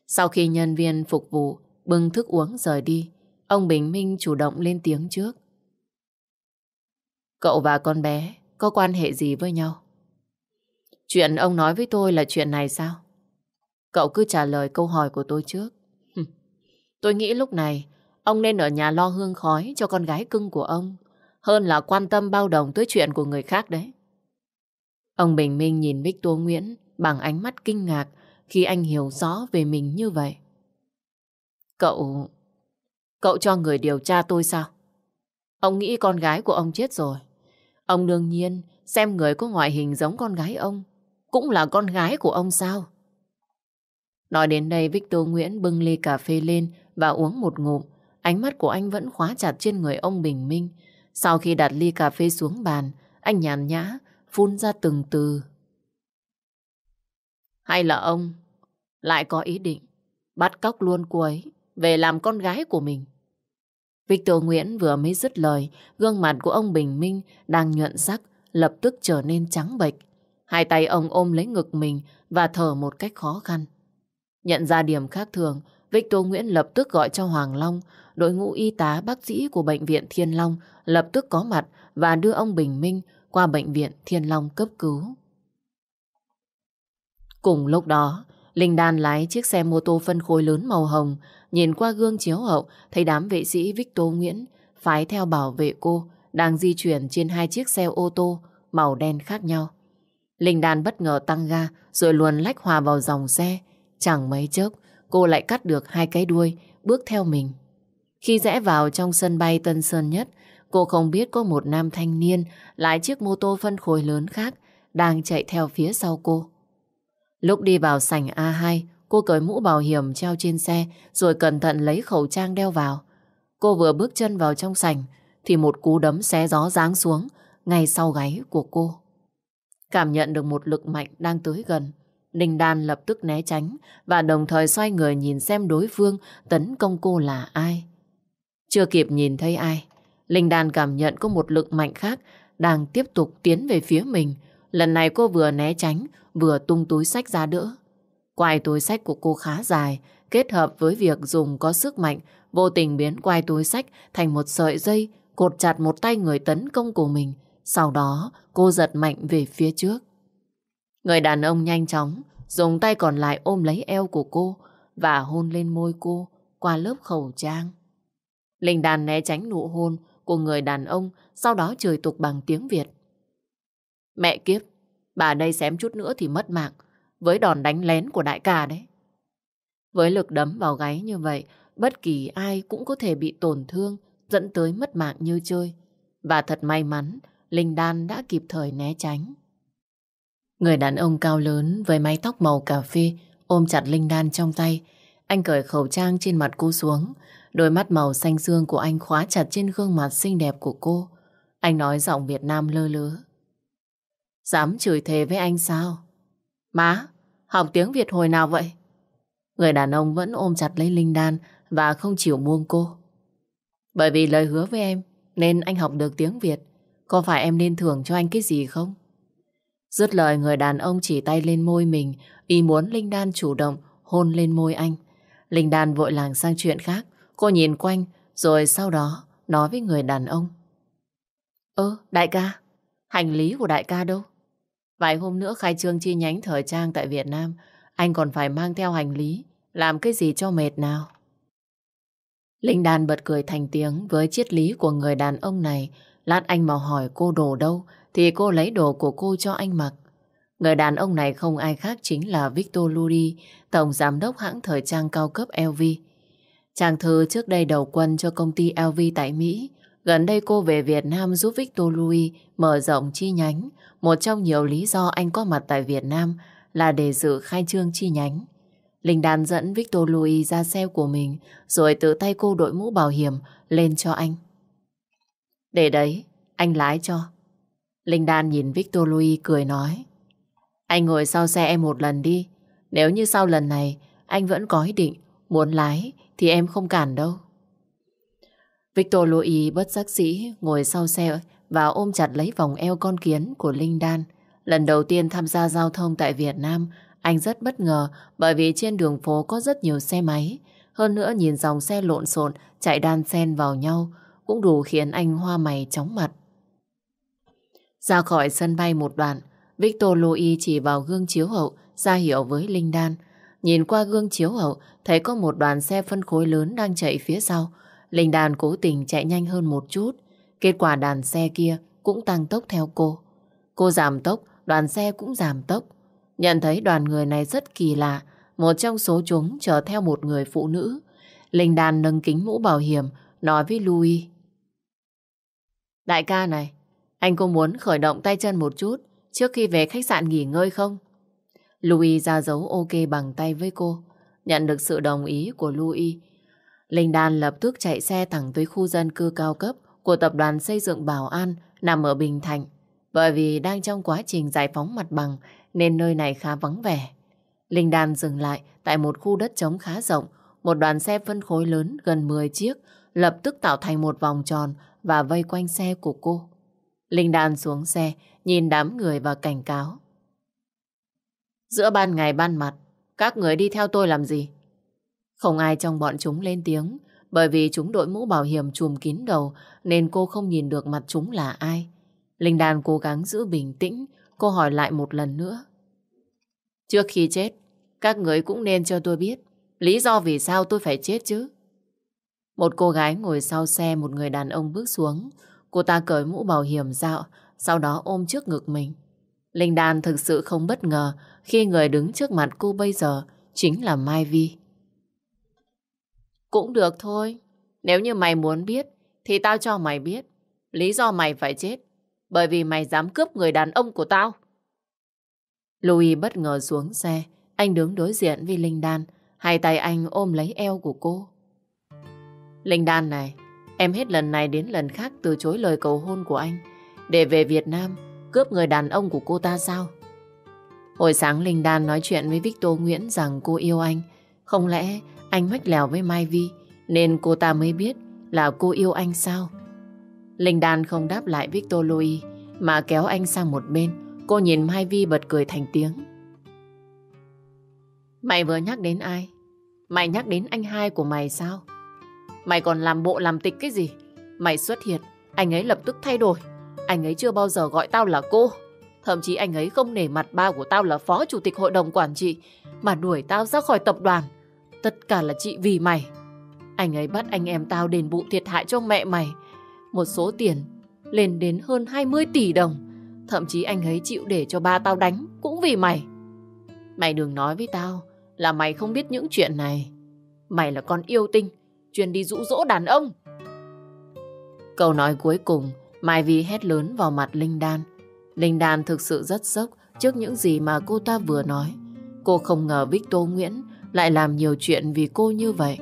Sau khi nhân viên phục vụ bưng thức uống rời đi, ông Bình Minh chủ động lên tiếng trước. Cậu và con bé có quan hệ gì với nhau? Chuyện ông nói với tôi là chuyện này sao? Cậu cứ trả lời câu hỏi của tôi trước. tôi nghĩ lúc này ông nên ở nhà lo hương khói cho con gái cưng của ông hơn là quan tâm bao đồng tới chuyện của người khác đấy. Ông Bình Minh nhìn Victor Nguyễn bằng ánh mắt kinh ngạc khi anh hiểu rõ về mình như vậy. Cậu... Cậu cho người điều tra tôi sao? Ông nghĩ con gái của ông chết rồi. Ông đương nhiên xem người có ngoại hình giống con gái ông, cũng là con gái của ông sao? Nói đến đây Victor Nguyễn bưng ly cà phê lên và uống một ngụm. Ánh mắt của anh vẫn khóa chặt trên người ông Bình Minh. Sau khi đặt ly cà phê xuống bàn, anh nhàn nhã, phun ra từng từ. Hay là ông lại có ý định bắt cóc luôn cô ấy về làm con gái của mình? Victor Nguyễn vừa mới dứt lời, gương mặt của ông Bình Minh đang nhuận sắc, lập tức trở nên trắng bệch. Hai tay ông ôm lấy ngực mình và thở một cách khó khăn. Nhận ra điểm khác thường, Victor Nguyễn lập tức gọi cho Hoàng Long, đội ngũ y tá bác sĩ của Bệnh viện Thiên Long lập tức có mặt và đưa ông Bình Minh qua Bệnh viện Thiên Long cấp cứu. Cùng lúc đó, Linh Đan lái chiếc xe mô tô phân khối lớn màu hồng, nhìn qua gương chiếu hậu, thấy đám vệ sĩ Victor Nguyễn phái theo bảo vệ cô đang di chuyển trên hai chiếc xe ô tô màu đen khác nhau. Linh Đan bất ngờ tăng ga rồi luồn lách hòa vào dòng xe. Chẳng mấy chốc, cô lại cắt được hai cái đuôi, bước theo mình. Khi rẽ vào trong sân bay Tân Sơn Nhất, cô không biết có một nam thanh niên lái chiếc mô tô phân khối lớn khác đang chạy theo phía sau cô. Lúc đi vào sảnh A2, cô cởi mũ bảo hiểm treo trên xe rồi cẩn thận lấy khẩu trang đeo vào. Cô vừa bước chân vào trong sảnh thì một cú đấm xé gió giáng xuống ngay sau gáy của cô. Cảm nhận được một lực mạnh đang tới gần. Ninh Đan lập tức né tránh và đồng thời xoay người nhìn xem đối phương tấn công cô là ai. Chưa kịp nhìn thấy ai, Linh Đan cảm nhận có một lực mạnh khác đang tiếp tục tiến về phía mình. Lần này cô vừa né tránh, vừa tung túi sách ra đỡ. Quai túi sách của cô khá dài, kết hợp với việc dùng có sức mạnh, vô tình biến quai túi sách thành một sợi dây cột chặt một tay người tấn công của mình. Sau đó, cô giật mạnh về phía trước. Người đàn ông nhanh chóng dùng tay còn lại ôm lấy eo của cô và hôn lên môi cô qua lớp khẩu trang. Linh Đan né tránh nụ hôn của người đàn ông, sau đó chửi tục bằng tiếng Việt. Mẹ kiếp, bà đây xém chút nữa thì mất mạng, với đòn đánh lén của đại ca đấy. Với lực đấm vào gáy như vậy, bất kỳ ai cũng có thể bị tổn thương, dẫn tới mất mạng như chơi. Và thật may mắn, Linh Đan đã kịp thời né tránh. Người đàn ông cao lớn với mái tóc màu cà phê ôm chặt Linh Đan trong tay. Anh cởi khẩu trang trên mặt cô xuống. Đôi mắt màu xanh dương của anh khóa chặt trên gương mặt xinh đẹp của cô. Anh nói giọng Việt Nam lơ lứa. Dám chửi thề với anh sao? Má, học tiếng Việt hồi nào vậy? Người đàn ông vẫn ôm chặt lấy Linh Đan và không chịu buông cô. Bởi vì lời hứa với em nên anh học được tiếng Việt. Có phải em nên thưởng cho anh cái gì không? Dứt lời người đàn ông chỉ tay lên môi mình, ý muốn Linh Đan chủ động hôn lên môi anh. Linh Đan vội làng sang chuyện khác, cô nhìn quanh rồi sau đó nói với người đàn ông. Ơ, đại ca, hành lý của đại ca đâu? Vài hôm nữa khai trương chi nhánh thời trang tại Việt Nam, anh còn phải mang theo hành lý, làm cái gì cho mệt nào? Linh Đan bật cười thành tiếng với triết lý của người đàn ông này. Lát anh mà hỏi cô đồ đâu, thì cô lấy đồ của cô cho anh mặc. Người đàn ông này không ai khác chính là Victor Ludi, tổng giám đốc hãng thời trang cao cấp LV. Chàng thư trước đây đầu quân cho công ty LV tại Mỹ. Gần đây cô về Việt Nam giúp Victor Louis mở rộng chi nhánh. Một trong nhiều lý do anh có mặt tại Việt Nam là để dự khai trương chi nhánh. Linh Đan dẫn Victor Louis ra xe của mình rồi tự tay cô đội mũ bảo hiểm lên cho anh. Để đấy, anh lái cho. Linh Đan nhìn Victor Louis cười nói Anh ngồi sau xe em một lần đi Nếu như sau lần này anh vẫn có ý định muốn lái thì em không cản đâu. Victor Louis bất giác sĩ ngồi sau xe và ôm chặt lấy vòng eo con kiến của Linh Đan. Lần đầu tiên tham gia giao thông tại Việt Nam, anh rất bất ngờ bởi vì trên đường phố có rất nhiều xe máy. Hơn nữa nhìn dòng xe lộn xộn chạy đan xen vào nhau cũng đủ khiến anh hoa mày chóng mặt. Ra khỏi sân bay một đoạn, Victor Louis chỉ vào gương chiếu hậu ra hiệu với Linh Đan. Nhìn qua gương chiếu hậu, thấy có một đoàn xe phân khối lớn đang chạy phía sau. Linh đàn cố tình chạy nhanh hơn một chút. Kết quả đàn xe kia cũng tăng tốc theo cô. Cô giảm tốc, đoàn xe cũng giảm tốc. Nhận thấy đoàn người này rất kỳ lạ. Một trong số chúng chở theo một người phụ nữ. Linh đàn nâng kính mũ bảo hiểm, nói với Louis. Đại ca này, anh có muốn khởi động tay chân một chút trước khi về khách sạn nghỉ ngơi không? Louis ra dấu ok bằng tay với cô. Nhận được sự đồng ý của Louis, Linh Đan lập tức chạy xe thẳng tới khu dân cư cao cấp của tập đoàn xây dựng Bảo An nằm ở Bình Thạnh. Bởi vì đang trong quá trình giải phóng mặt bằng nên nơi này khá vắng vẻ. Linh Đan dừng lại tại một khu đất trống khá rộng, một đoàn xe phân khối lớn gần 10 chiếc lập tức tạo thành một vòng tròn và vây quanh xe của cô. Linh Đan xuống xe, nhìn đám người và cảnh cáo. Giữa ban ngày ban mặt, các người đi theo tôi làm gì? Không ai trong bọn chúng lên tiếng, bởi vì chúng đội mũ bảo hiểm trùm kín đầu nên cô không nhìn được mặt chúng là ai. Linh Đan cố gắng giữ bình tĩnh, cô hỏi lại một lần nữa. Trước khi chết, các người cũng nên cho tôi biết lý do vì sao tôi phải chết chứ. Một cô gái ngồi sau xe một người đàn ông bước xuống. Cô ta cởi mũ bảo hiểm dạo, sau đó ôm trước ngực mình. Linh Đan thực sự không bất ngờ khi người đứng trước mặt cô bây giờ chính là Mai Vi. Cũng được thôi. Nếu như mày muốn biết, thì tao cho mày biết. Lý do mày phải chết, bởi vì mày dám cướp người đàn ông của tao. Louis bất ngờ xuống xe, anh đứng đối diện với Linh Đan, hai tay anh ôm lấy eo của cô. Linh Đan này, em hết lần này đến lần khác từ chối lời cầu hôn của anh, để về Việt Nam cướp người đàn ông của cô ta sao? Hồi sáng Linh Đan nói chuyện với Victor Nguyễn rằng cô yêu anh, không lẽ anh mách lèo với Mai Vi nên cô ta mới biết là cô yêu anh sao? Linh Đan không đáp lại Victor Louis mà kéo anh sang một bên. Cô nhìn Mai Vi bật cười thành tiếng. Mày vừa nhắc đến ai? Mày nhắc đến anh hai của mày sao? Mày còn làm bộ làm tịch cái gì? Mày xuất hiện, anh ấy lập tức thay đổi. Anh ấy chưa bao giờ gọi tao là cô. Thậm chí anh ấy không nể mặt ba của tao là phó chủ tịch hội đồng quản trị mà đuổi tao ra khỏi tập đoàn. Tất cả là chị vì mày. Anh ấy bắt anh em tao đền bù thiệt hại cho mẹ mày. Một số tiền lên đến hơn 20 tỷ đồng. Thậm chí anh ấy chịu để cho ba tao đánh cũng vì mày. Mày đừng nói với tao là mày không biết những chuyện này. Mày là con yêu tinh, chuyên đi rũ rỗ đàn ông. Câu nói cuối cùng, Mai Vi hét lớn vào mặt Linh Đan. Linh Đan thực sự rất sốc trước những gì mà cô ta vừa nói. Cô không ngờ Victor Nguyễn lại làm nhiều chuyện vì cô như vậy.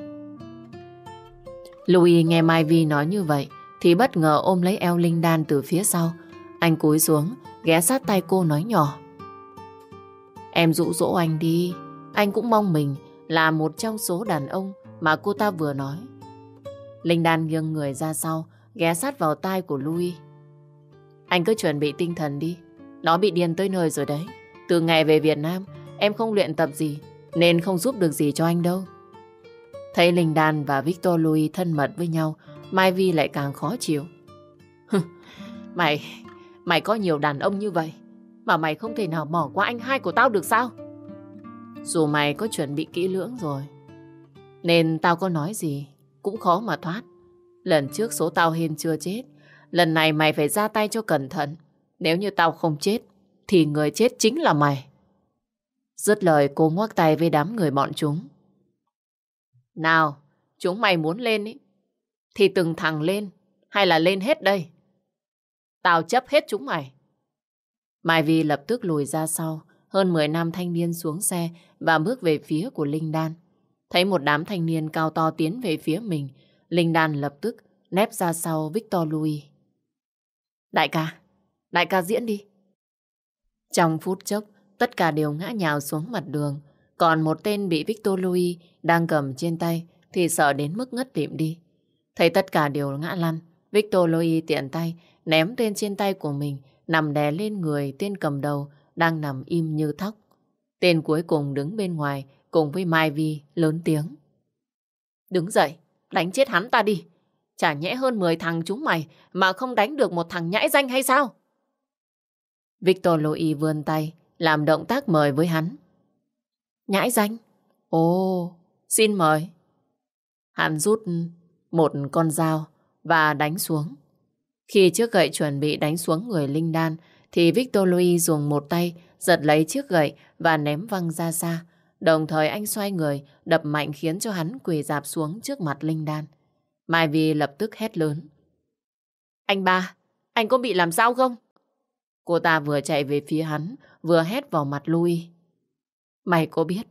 Louis nghe Mai Vi nói như vậy thì bất ngờ ôm lấy eo Linh Đan từ phía sau. Anh cúi xuống, ghé sát tay cô nói nhỏ. Em dụ dỗ anh đi, anh cũng mong mình là một trong số đàn ông mà cô ta vừa nói. Linh Đan nghiêng người ra sau, ghé sát vào tai của Louis. Anh cứ chuẩn bị tinh thần đi, nó bị điên tới nơi rồi đấy. Từ ngày về Việt Nam, em không luyện tập gì, nên không giúp được gì cho anh đâu. Thấy Linh Đan và Victor Louis thân mật với nhau, Mai Vi lại càng khó chịu. *laughs* mày, mày có nhiều đàn ông như vậy, mà mày không thể nào bỏ qua anh hai của tao được sao? Dù mày có chuẩn bị kỹ lưỡng rồi, nên tao có nói gì cũng khó mà thoát. Lần trước số tao hên chưa chết, lần này mày phải ra tay cho cẩn thận. Nếu như tao không chết, thì người chết chính là mày. Dứt lời cô ngoắc tay với đám người bọn chúng. Nào, chúng mày muốn lên ý, thì từng thằng lên, hay là lên hết đây? Tao chấp hết chúng mày. Mai Vi lập tức lùi ra sau, hơn 10 nam thanh niên xuống xe và bước về phía của Linh Đan. Thấy một đám thanh niên cao to tiến về phía mình, Linh Đan lập tức nép ra sau Victor Louis. Đại ca, đại ca diễn đi. Trong phút chốc, tất cả đều ngã nhào xuống mặt đường. Còn một tên bị Victor Louis đang cầm trên tay thì sợ đến mức ngất lịm đi. Thấy tất cả đều ngã lăn, Victor Louis tiện tay ném tên trên tay của mình nằm đè lên người tên cầm đầu đang nằm im như thóc. Tên cuối cùng đứng bên ngoài cùng với Mai Vi lớn tiếng. Đứng dậy, đánh chết hắn ta đi. Chả nhẽ hơn 10 thằng chúng mày mà không đánh được một thằng nhãi danh hay sao? Victor Louis vươn tay, làm động tác mời với hắn. Nhãi danh? Ồ, xin mời. Hắn rút một con dao và đánh xuống. Khi chiếc gậy chuẩn bị đánh xuống người Linh Đan, thì Victor Louis dùng một tay giật lấy chiếc gậy và ném văng ra xa. Đồng thời anh xoay người, đập mạnh khiến cho hắn quỳ dạp xuống trước mặt Linh Đan. Mai Vi lập tức hét lớn. Anh ba, anh có bị làm sao không? Cô ta vừa chạy về phía hắn, vừa hét vào mặt Louis. Mày có biết,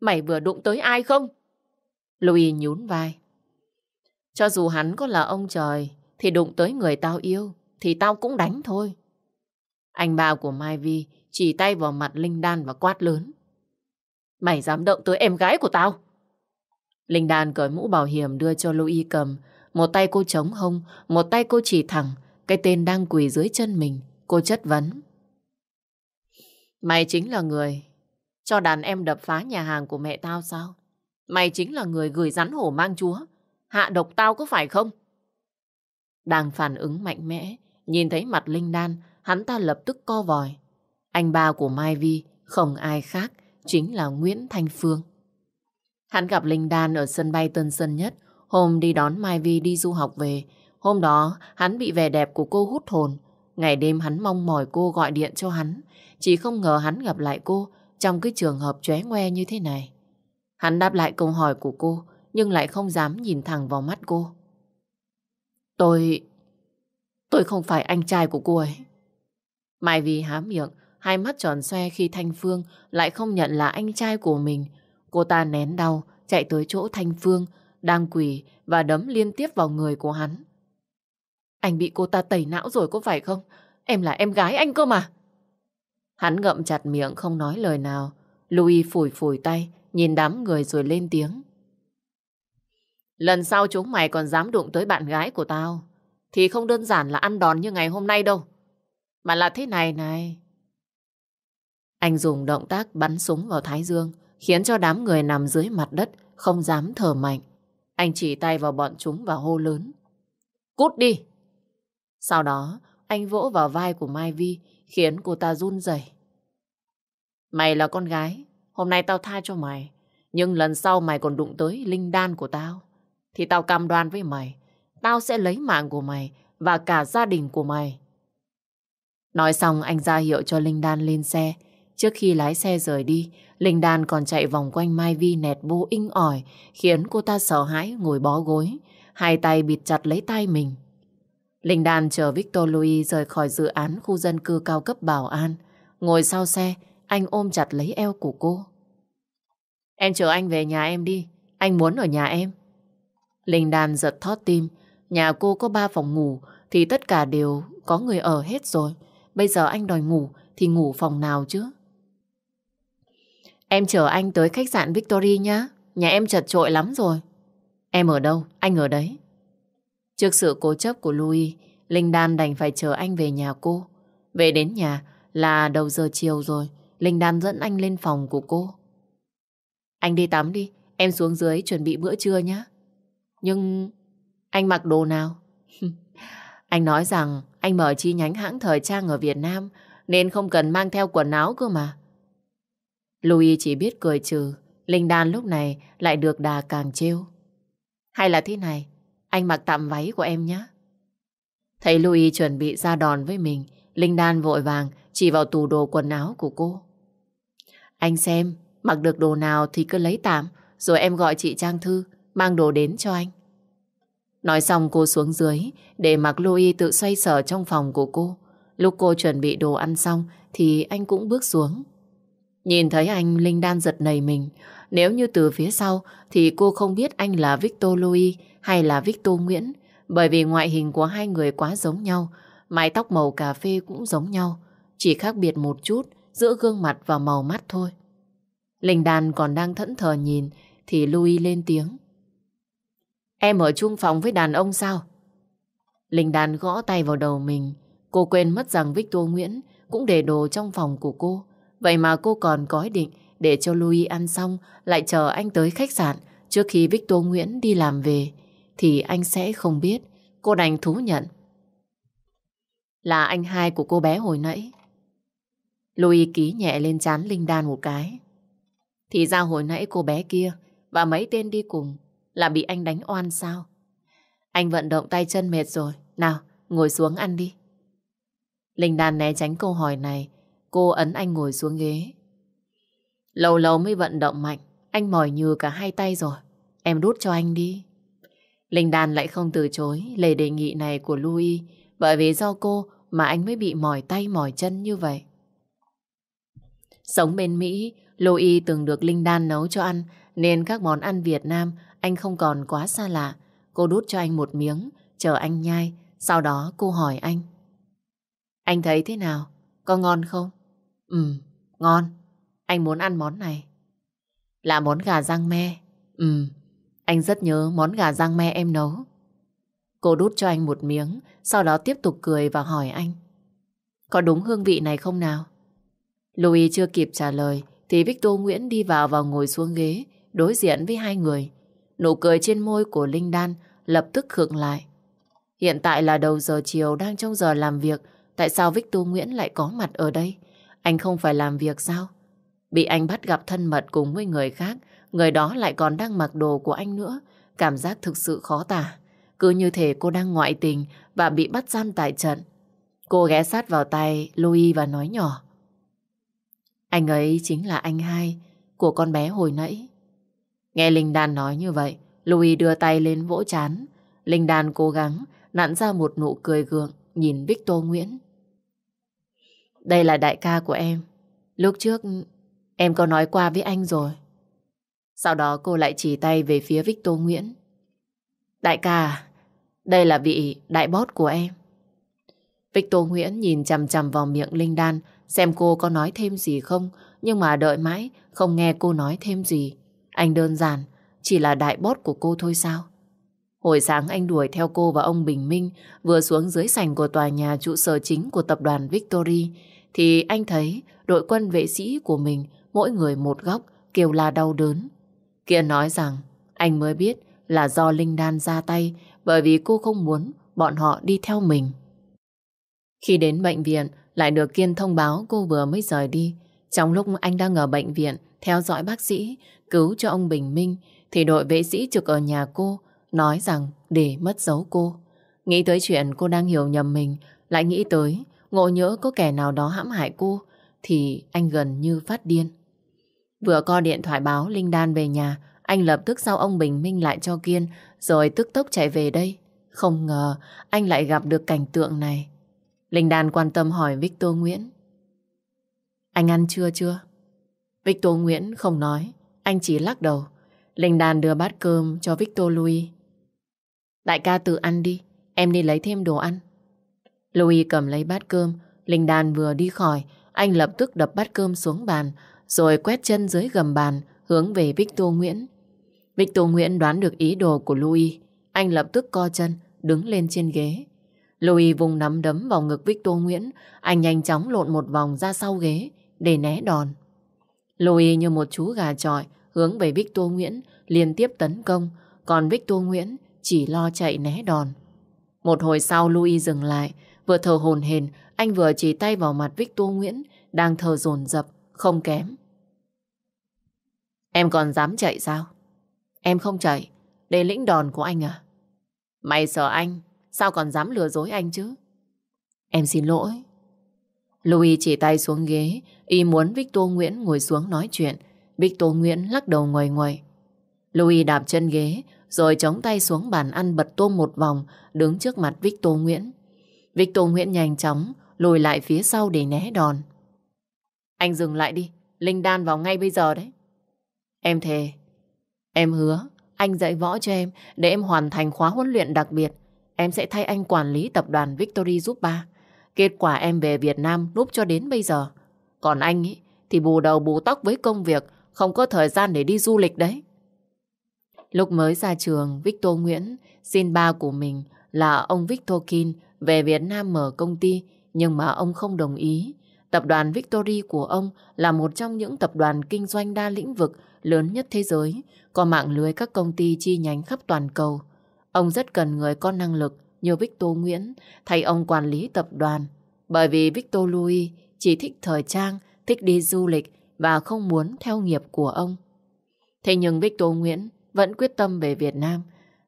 mày vừa đụng tới ai không? Louis nhún vai. Cho dù hắn có là ông trời, thì đụng tới người tao yêu, thì tao cũng đánh thôi. Anh ba của Mai Vi chỉ tay vào mặt Linh Đan và quát lớn. Mày dám động tới em gái của tao? Linh Đan cởi mũ bảo hiểm đưa cho Louis cầm. Một tay cô chống hông, một tay cô chỉ thẳng. Cái tên đang quỳ dưới chân mình. Cô chất vấn. Mày chính là người cho đàn em đập phá nhà hàng của mẹ tao sao? Mày chính là người gửi rắn hổ mang chúa. Hạ độc tao có phải không? Đang phản ứng mạnh mẽ, nhìn thấy mặt Linh Đan, hắn ta lập tức co vòi. Anh ba của Mai Vi không ai khác, chính là Nguyễn Thanh Phương. Hắn gặp Linh Đan ở sân bay Tân Sơn Nhất, hôm đi đón Mai Vi đi du học về. Hôm đó, hắn bị vẻ đẹp của cô hút hồn. Ngày đêm hắn mong mỏi cô gọi điện cho hắn. Chỉ không ngờ hắn gặp lại cô trong cái trường hợp chóe ngoe như thế này. Hắn đáp lại câu hỏi của cô, nhưng lại không dám nhìn thẳng vào mắt cô. Tôi... Tôi không phải anh trai của cô ấy. Mai Vi há miệng, hai mắt tròn xoe khi Thanh Phương lại không nhận là anh trai của mình. Cô ta nén đau, chạy tới chỗ Thanh Phương, đang quỳ và đấm liên tiếp vào người của hắn. Anh bị cô ta tẩy não rồi có phải không? Em là em gái anh cơ mà. Hắn ngậm chặt miệng không nói lời nào. Louis phủi phủi tay, nhìn đám người rồi lên tiếng. Lần sau chúng mày còn dám đụng tới bạn gái của tao, thì không đơn giản là ăn đòn như ngày hôm nay đâu. Mà là thế này này. Anh dùng động tác bắn súng vào Thái Dương, khiến cho đám người nằm dưới mặt đất không dám thở mạnh. Anh chỉ tay vào bọn chúng và hô lớn. Cút đi! Sau đó, anh vỗ vào vai của Mai Vi, khiến cô ta run rẩy. Mày là con gái, hôm nay tao tha cho mày. Nhưng lần sau mày còn đụng tới linh đan của tao, thì tao cam đoan với mày, tao sẽ lấy mạng của mày và cả gia đình của mày. Nói xong anh ra hiệu cho Linh Đan lên xe. Trước khi lái xe rời đi, Linh Đan còn chạy vòng quanh Mai Vi nẹt bô inh ỏi, khiến cô ta sợ hãi ngồi bó gối, hai tay bịt chặt lấy tay mình. Linh Đan chờ Victor Louis rời khỏi dự án khu dân cư cao cấp Bảo An. Ngồi sau xe, anh ôm chặt lấy eo của cô. Em chờ anh về nhà em đi, anh muốn ở nhà em. Linh Đan giật thót tim, nhà cô có ba phòng ngủ thì tất cả đều có người ở hết rồi. Bây giờ anh đòi ngủ thì ngủ phòng nào chứ? Em chở anh tới khách sạn Victory nhá. Nhà em chật trội lắm rồi. Em ở đâu? Anh ở đấy. Trước sự cố chấp của Louis, Linh Đan đành phải chờ anh về nhà cô. Về đến nhà là đầu giờ chiều rồi. Linh Đan dẫn anh lên phòng của cô. Anh đi tắm đi, em xuống dưới chuẩn bị bữa trưa nhé. Nhưng anh mặc đồ nào? *laughs* anh nói rằng anh mở chi nhánh hãng thời trang ở Việt Nam nên không cần mang theo quần áo cơ mà. Louis chỉ biết cười trừ, Linh Đan lúc này lại được đà càng trêu. Hay là thế này, anh mặc tạm váy của em nhé. Thấy Louis chuẩn bị ra đòn với mình, Linh Đan vội vàng chỉ vào tủ đồ quần áo của cô. Anh xem, mặc được đồ nào thì cứ lấy tạm, rồi em gọi chị Trang Thư mang đồ đến cho anh. Nói xong cô xuống dưới để mặc Louis tự xoay sở trong phòng của cô. Lúc cô chuẩn bị đồ ăn xong thì anh cũng bước xuống. Nhìn thấy anh, Linh Đan giật nảy mình. Nếu như từ phía sau thì cô không biết anh là Victor Louis hay là Victor Nguyễn bởi vì ngoại hình của hai người quá giống nhau. Mái tóc màu cà phê cũng giống nhau. Chỉ khác biệt một chút giữa gương mặt và màu mắt thôi. Linh Đan còn đang thẫn thờ nhìn thì Louis lên tiếng. Em ở chung phòng với đàn ông sao? Linh Đan gõ tay vào đầu mình. Cô quên mất rằng Victor Nguyễn cũng để đồ trong phòng của cô. Vậy mà cô còn có ý định để cho Louis ăn xong lại chờ anh tới khách sạn trước khi Victor Nguyễn đi làm về thì anh sẽ không biết. Cô đành thú nhận. Là anh hai của cô bé hồi nãy. Louis ký nhẹ lên chán Linh Đan một cái. Thì ra hồi nãy cô bé kia và mấy tên đi cùng là bị anh đánh oan sao? Anh vận động tay chân mệt rồi. Nào, ngồi xuống ăn đi. Linh Đan né tránh câu hỏi này. Cô ấn anh ngồi xuống ghế. Lâu lâu mới vận động mạnh. Anh mỏi nhừ cả hai tay rồi. Em đút cho anh đi. Linh Đan lại không từ chối lời đề nghị này của Louis bởi vì do cô mà anh mới bị mỏi tay mỏi chân như vậy. Sống bên Mỹ, Louis từng được Linh Đan nấu cho ăn nên các món ăn Việt Nam anh không còn quá xa lạ. Cô đút cho anh một miếng, chờ anh nhai. Sau đó cô hỏi anh. Anh thấy thế nào? Có ngon không? Ừ, ngon. Anh muốn ăn món này. Là món gà rang me. Ừ, anh rất nhớ món gà rang me em nấu. Cô đút cho anh một miếng, sau đó tiếp tục cười và hỏi anh. Có đúng hương vị này không nào? Louis chưa kịp trả lời thì Victor Nguyễn đi vào và ngồi xuống ghế đối diện với hai người. Nụ cười trên môi của Linh Đan lập tức khựng lại. Hiện tại là đầu giờ chiều đang trong giờ làm việc, tại sao Victor Nguyễn lại có mặt ở đây? Anh không phải làm việc sao? Bị anh bắt gặp thân mật cùng với người khác, người đó lại còn đang mặc đồ của anh nữa. Cảm giác thực sự khó tả. Cứ như thể cô đang ngoại tình và bị bắt giam tại trận. Cô ghé sát vào tay Louis và nói nhỏ. Anh ấy chính là anh hai của con bé hồi nãy. Nghe Linh Đan nói như vậy, Louis đưa tay lên vỗ chán. Linh Đan cố gắng nặn ra một nụ cười gượng nhìn Victor Nguyễn. Đây là đại ca của em. Lúc trước em có nói qua với anh rồi. Sau đó cô lại chỉ tay về phía Victor Nguyễn. Đại ca, đây là vị đại bót của em. Victor Nguyễn nhìn chằm chằm vào miệng Linh Đan xem cô có nói thêm gì không, nhưng mà đợi mãi không nghe cô nói thêm gì. Anh đơn giản, chỉ là đại bót của cô thôi sao? Hồi sáng anh đuổi theo cô và ông Bình Minh vừa xuống dưới sảnh của tòa nhà trụ sở chính của tập đoàn Victory thì anh thấy đội quân vệ sĩ của mình mỗi người một góc kêu la đau đớn. Kia nói rằng anh mới biết là do Linh Đan ra tay bởi vì cô không muốn bọn họ đi theo mình. Khi đến bệnh viện, lại được Kiên thông báo cô vừa mới rời đi. Trong lúc anh đang ở bệnh viện, theo dõi bác sĩ, cứu cho ông Bình Minh, thì đội vệ sĩ trực ở nhà cô nói rằng để mất dấu cô. Nghĩ tới chuyện cô đang hiểu nhầm mình, lại nghĩ tới ngộ nhỡ có kẻ nào đó hãm hại cô, thì anh gần như phát điên. Vừa co điện thoại báo Linh Đan về nhà, anh lập tức giao ông Bình Minh lại cho Kiên, rồi tức tốc chạy về đây. Không ngờ anh lại gặp được cảnh tượng này. Linh Đan quan tâm hỏi Victor Nguyễn. Anh ăn chưa chưa? Victor Nguyễn không nói, anh chỉ lắc đầu. Linh Đan đưa bát cơm cho Victor Louis. Đại ca tự ăn đi, em đi lấy thêm đồ ăn. Louis cầm lấy bát cơm, Linh Đan vừa đi khỏi, anh lập tức đập bát cơm xuống bàn, rồi quét chân dưới gầm bàn, hướng về Victor Nguyễn. Victor Nguyễn đoán được ý đồ của Louis, anh lập tức co chân, đứng lên trên ghế. Louis vùng nắm đấm vào ngực Victor Nguyễn, anh nhanh chóng lộn một vòng ra sau ghế để né đòn. Louis như một chú gà trọi hướng về Victor Nguyễn liên tiếp tấn công, còn Victor Nguyễn chỉ lo chạy né đòn. Một hồi sau Louis dừng lại, vừa thở hồn hền, anh vừa chỉ tay vào mặt Victor Nguyễn đang thở dồn dập, không kém. Em còn dám chạy sao? Em không chạy, để lĩnh đòn của anh à? Mày sợ anh Sao còn dám lừa dối anh chứ? Em xin lỗi. Louis chỉ tay xuống ghế, y muốn Victor Nguyễn ngồi xuống nói chuyện. Victor Nguyễn lắc đầu ngoài ngoài. Louis đạp chân ghế, rồi chống tay xuống bàn ăn bật tôm một vòng, đứng trước mặt Victor Nguyễn. Victor Nguyễn nhanh chóng, lùi lại phía sau để né đòn. Anh dừng lại đi, Linh Đan vào ngay bây giờ đấy. Em thề, em hứa, anh dạy võ cho em để em hoàn thành khóa huấn luyện đặc biệt Em sẽ thay anh quản lý tập đoàn Victory giúp ba. Kết quả em về Việt Nam núp cho đến bây giờ. Còn anh ấy thì bù đầu bù tóc với công việc, không có thời gian để đi du lịch đấy. Lúc mới ra trường, Victor Nguyễn xin ba của mình là ông Victor Kin về Việt Nam mở công ty, nhưng mà ông không đồng ý. Tập đoàn Victory của ông là một trong những tập đoàn kinh doanh đa lĩnh vực lớn nhất thế giới, có mạng lưới các công ty chi nhánh khắp toàn cầu. Ông rất cần người có năng lực như Victor Nguyễn thay ông quản lý tập đoàn. Bởi vì Victor Louis chỉ thích thời trang, thích đi du lịch và không muốn theo nghiệp của ông. Thế nhưng Victor Nguyễn vẫn quyết tâm về Việt Nam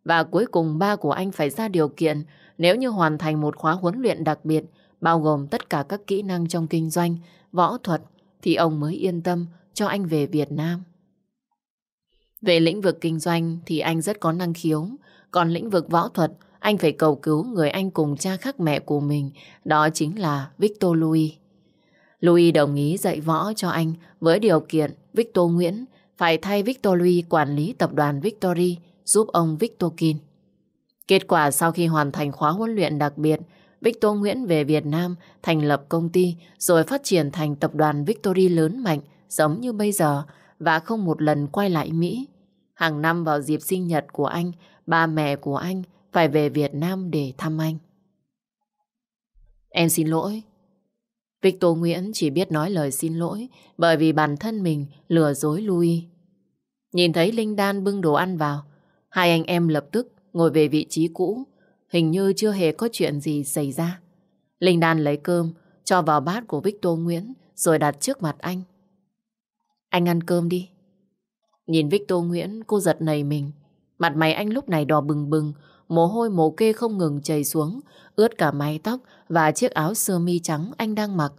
và cuối cùng ba của anh phải ra điều kiện nếu như hoàn thành một khóa huấn luyện đặc biệt bao gồm tất cả các kỹ năng trong kinh doanh, võ thuật thì ông mới yên tâm cho anh về Việt Nam. Về lĩnh vực kinh doanh thì anh rất có năng khiếu còn lĩnh vực võ thuật, anh phải cầu cứu người anh cùng cha khác mẹ của mình, đó chính là Victor Louis. Louis đồng ý dạy võ cho anh với điều kiện Victor Nguyễn phải thay Victor Louis quản lý tập đoàn Victory giúp ông Victor Kin. Kết quả sau khi hoàn thành khóa huấn luyện đặc biệt, Victor Nguyễn về Việt Nam thành lập công ty rồi phát triển thành tập đoàn Victory lớn mạnh giống như bây giờ và không một lần quay lại Mỹ. Hàng năm vào dịp sinh nhật của anh, ba mẹ của anh phải về Việt Nam để thăm anh. Em xin lỗi. Victor Nguyễn chỉ biết nói lời xin lỗi bởi vì bản thân mình lừa dối Louis. Nhìn thấy Linh Đan bưng đồ ăn vào, hai anh em lập tức ngồi về vị trí cũ, hình như chưa hề có chuyện gì xảy ra. Linh Đan lấy cơm, cho vào bát của Victor Nguyễn, rồi đặt trước mặt anh. Anh ăn cơm đi. Nhìn Victor Nguyễn, cô giật nảy mình. Mặt mày anh lúc này đỏ bừng bừng, mồ hôi mồ kê không ngừng chảy xuống, ướt cả mái tóc và chiếc áo sơ mi trắng anh đang mặc.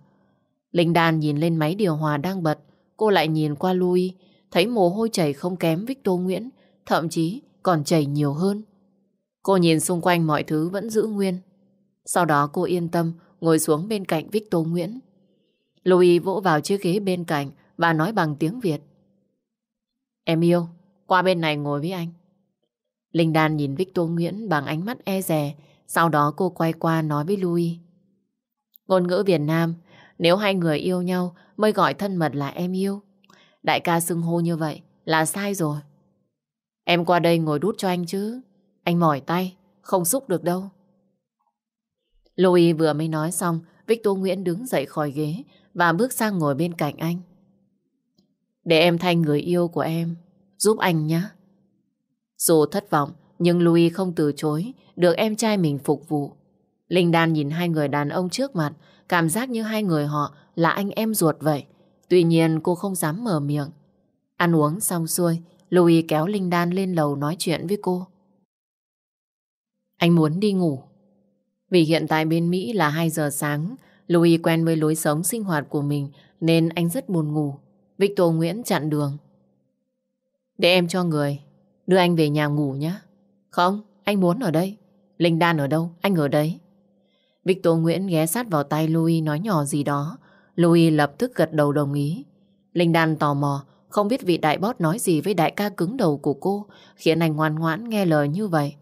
Linh Đan nhìn lên máy điều hòa đang bật, cô lại nhìn qua Louis, thấy mồ hôi chảy không kém Victor Nguyễn, thậm chí còn chảy nhiều hơn. Cô nhìn xung quanh mọi thứ vẫn giữ nguyên. Sau đó cô yên tâm ngồi xuống bên cạnh Victor Nguyễn. Louis vỗ vào chiếc ghế bên cạnh và nói bằng tiếng Việt. Em yêu, qua bên này ngồi với anh. Linh Đan nhìn Victor Nguyễn bằng ánh mắt e rè, sau đó cô quay qua nói với Louis. Ngôn ngữ Việt Nam, nếu hai người yêu nhau mới gọi thân mật là em yêu. Đại ca xưng hô như vậy là sai rồi. Em qua đây ngồi đút cho anh chứ. Anh mỏi tay, không xúc được đâu. Louis vừa mới nói xong, Victor Nguyễn đứng dậy khỏi ghế và bước sang ngồi bên cạnh anh. Để em thay người yêu của em, giúp anh nhé. Dù thất vọng, nhưng Louis không từ chối được em trai mình phục vụ. Linh Đan nhìn hai người đàn ông trước mặt, cảm giác như hai người họ là anh em ruột vậy. Tuy nhiên cô không dám mở miệng. Ăn uống xong xuôi, Louis kéo Linh Đan lên lầu nói chuyện với cô. Anh muốn đi ngủ. Vì hiện tại bên Mỹ là 2 giờ sáng, Louis quen với lối sống sinh hoạt của mình nên anh rất buồn ngủ. Victor Nguyễn chặn đường. Để em cho người, đưa anh về nhà ngủ nhé. Không, anh muốn ở đây. Linh Đan ở đâu? Anh ở đấy. Victor Nguyễn ghé sát vào tay Louis nói nhỏ gì đó. Louis lập tức gật đầu đồng ý. Linh Đan tò mò, không biết vị đại bót nói gì với đại ca cứng đầu của cô, khiến anh ngoan ngoãn nghe lời như vậy.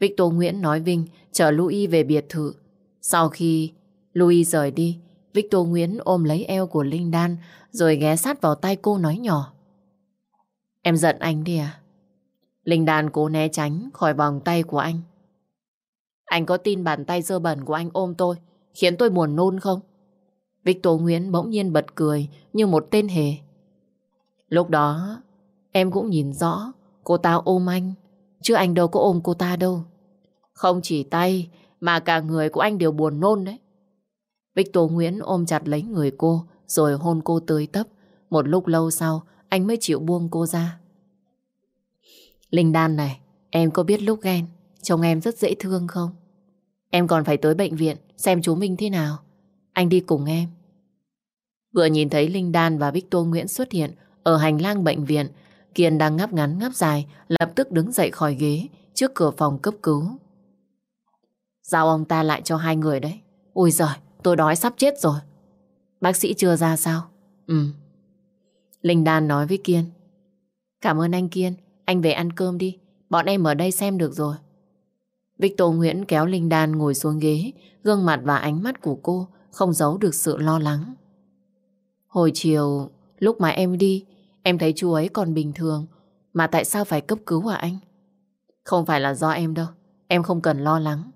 Victor Nguyễn nói Vinh chở Louis về biệt thự. Sau khi Louis rời đi, Victor Nguyễn ôm lấy eo của Linh Đan rồi ghé sát vào tay cô nói nhỏ. Em giận anh đi à? Linh Đan cố né tránh khỏi vòng tay của anh. Anh có tin bàn tay dơ bẩn của anh ôm tôi khiến tôi buồn nôn không? Victor Nguyễn bỗng nhiên bật cười như một tên hề. Lúc đó em cũng nhìn rõ cô ta ôm anh chứ anh đâu có ôm cô ta đâu. Không chỉ tay mà cả người của anh đều buồn nôn đấy. Victor Nguyễn ôm chặt lấy người cô rồi hôn cô tươi tấp. Một lúc lâu sau anh mới chịu buông cô ra. Linh Đan này, em có biết lúc ghen chồng em rất dễ thương không? Em còn phải tới bệnh viện xem chú Minh thế nào. Anh đi cùng em. Vừa nhìn thấy Linh Đan và Victor Nguyễn xuất hiện ở hành lang bệnh viện, Kiên đang ngáp ngắn ngáp dài, lập tức đứng dậy khỏi ghế trước cửa phòng cấp cứu. Giao ông ta lại cho hai người đấy. Ui giời, tôi đói sắp chết rồi. Bác sĩ chưa ra sao? Ừ. Linh Đan nói với Kiên. Cảm ơn anh Kiên, anh về ăn cơm đi. Bọn em ở đây xem được rồi. Victor Nguyễn kéo Linh Đan ngồi xuống ghế, gương mặt và ánh mắt của cô không giấu được sự lo lắng. Hồi chiều, lúc mà em đi, em thấy chú ấy còn bình thường, mà tại sao phải cấp cứu hả anh? Không phải là do em đâu, em không cần lo lắng.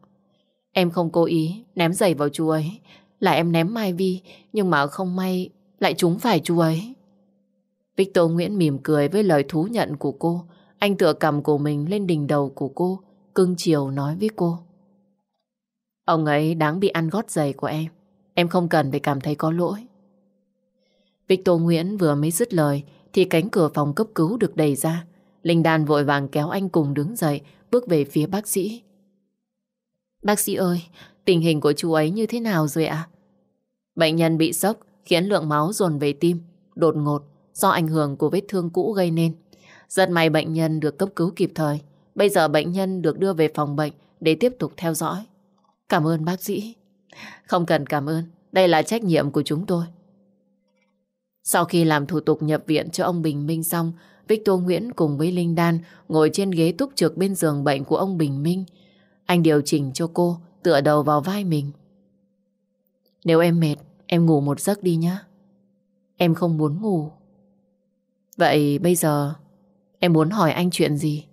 Em không cố ý ném giày vào chú ấy, là em ném Mai Vi, nhưng mà không may lại trúng phải chú ấy. Victor Nguyễn mỉm cười với lời thú nhận của cô, anh tựa cầm của mình lên đỉnh đầu của cô, cưng chiều nói với cô. Ông ấy đáng bị ăn gót giày của em. Em không cần phải cảm thấy có lỗi. Victor Nguyễn vừa mới dứt lời thì cánh cửa phòng cấp cứu được đẩy ra. Linh Đan vội vàng kéo anh cùng đứng dậy bước về phía bác sĩ. Bác sĩ ơi, tình hình của chú ấy như thế nào rồi ạ? Bệnh nhân bị sốc khiến lượng máu dồn về tim, đột ngột do ảnh hưởng của vết thương cũ gây nên. Rất may bệnh nhân được cấp cứu kịp thời. Bây giờ bệnh nhân được đưa về phòng bệnh để tiếp tục theo dõi. Cảm ơn bác sĩ. Không cần cảm ơn, đây là trách nhiệm của chúng tôi. Sau khi làm thủ tục nhập viện cho ông Bình Minh xong, Victor Nguyễn cùng với Linh Đan ngồi trên ghế túc trực bên giường bệnh của ông Bình Minh. Anh điều chỉnh cho cô tựa đầu vào vai mình. Nếu em mệt, em ngủ một giấc đi nhé. Em không muốn ngủ. Vậy bây giờ em muốn hỏi anh chuyện gì?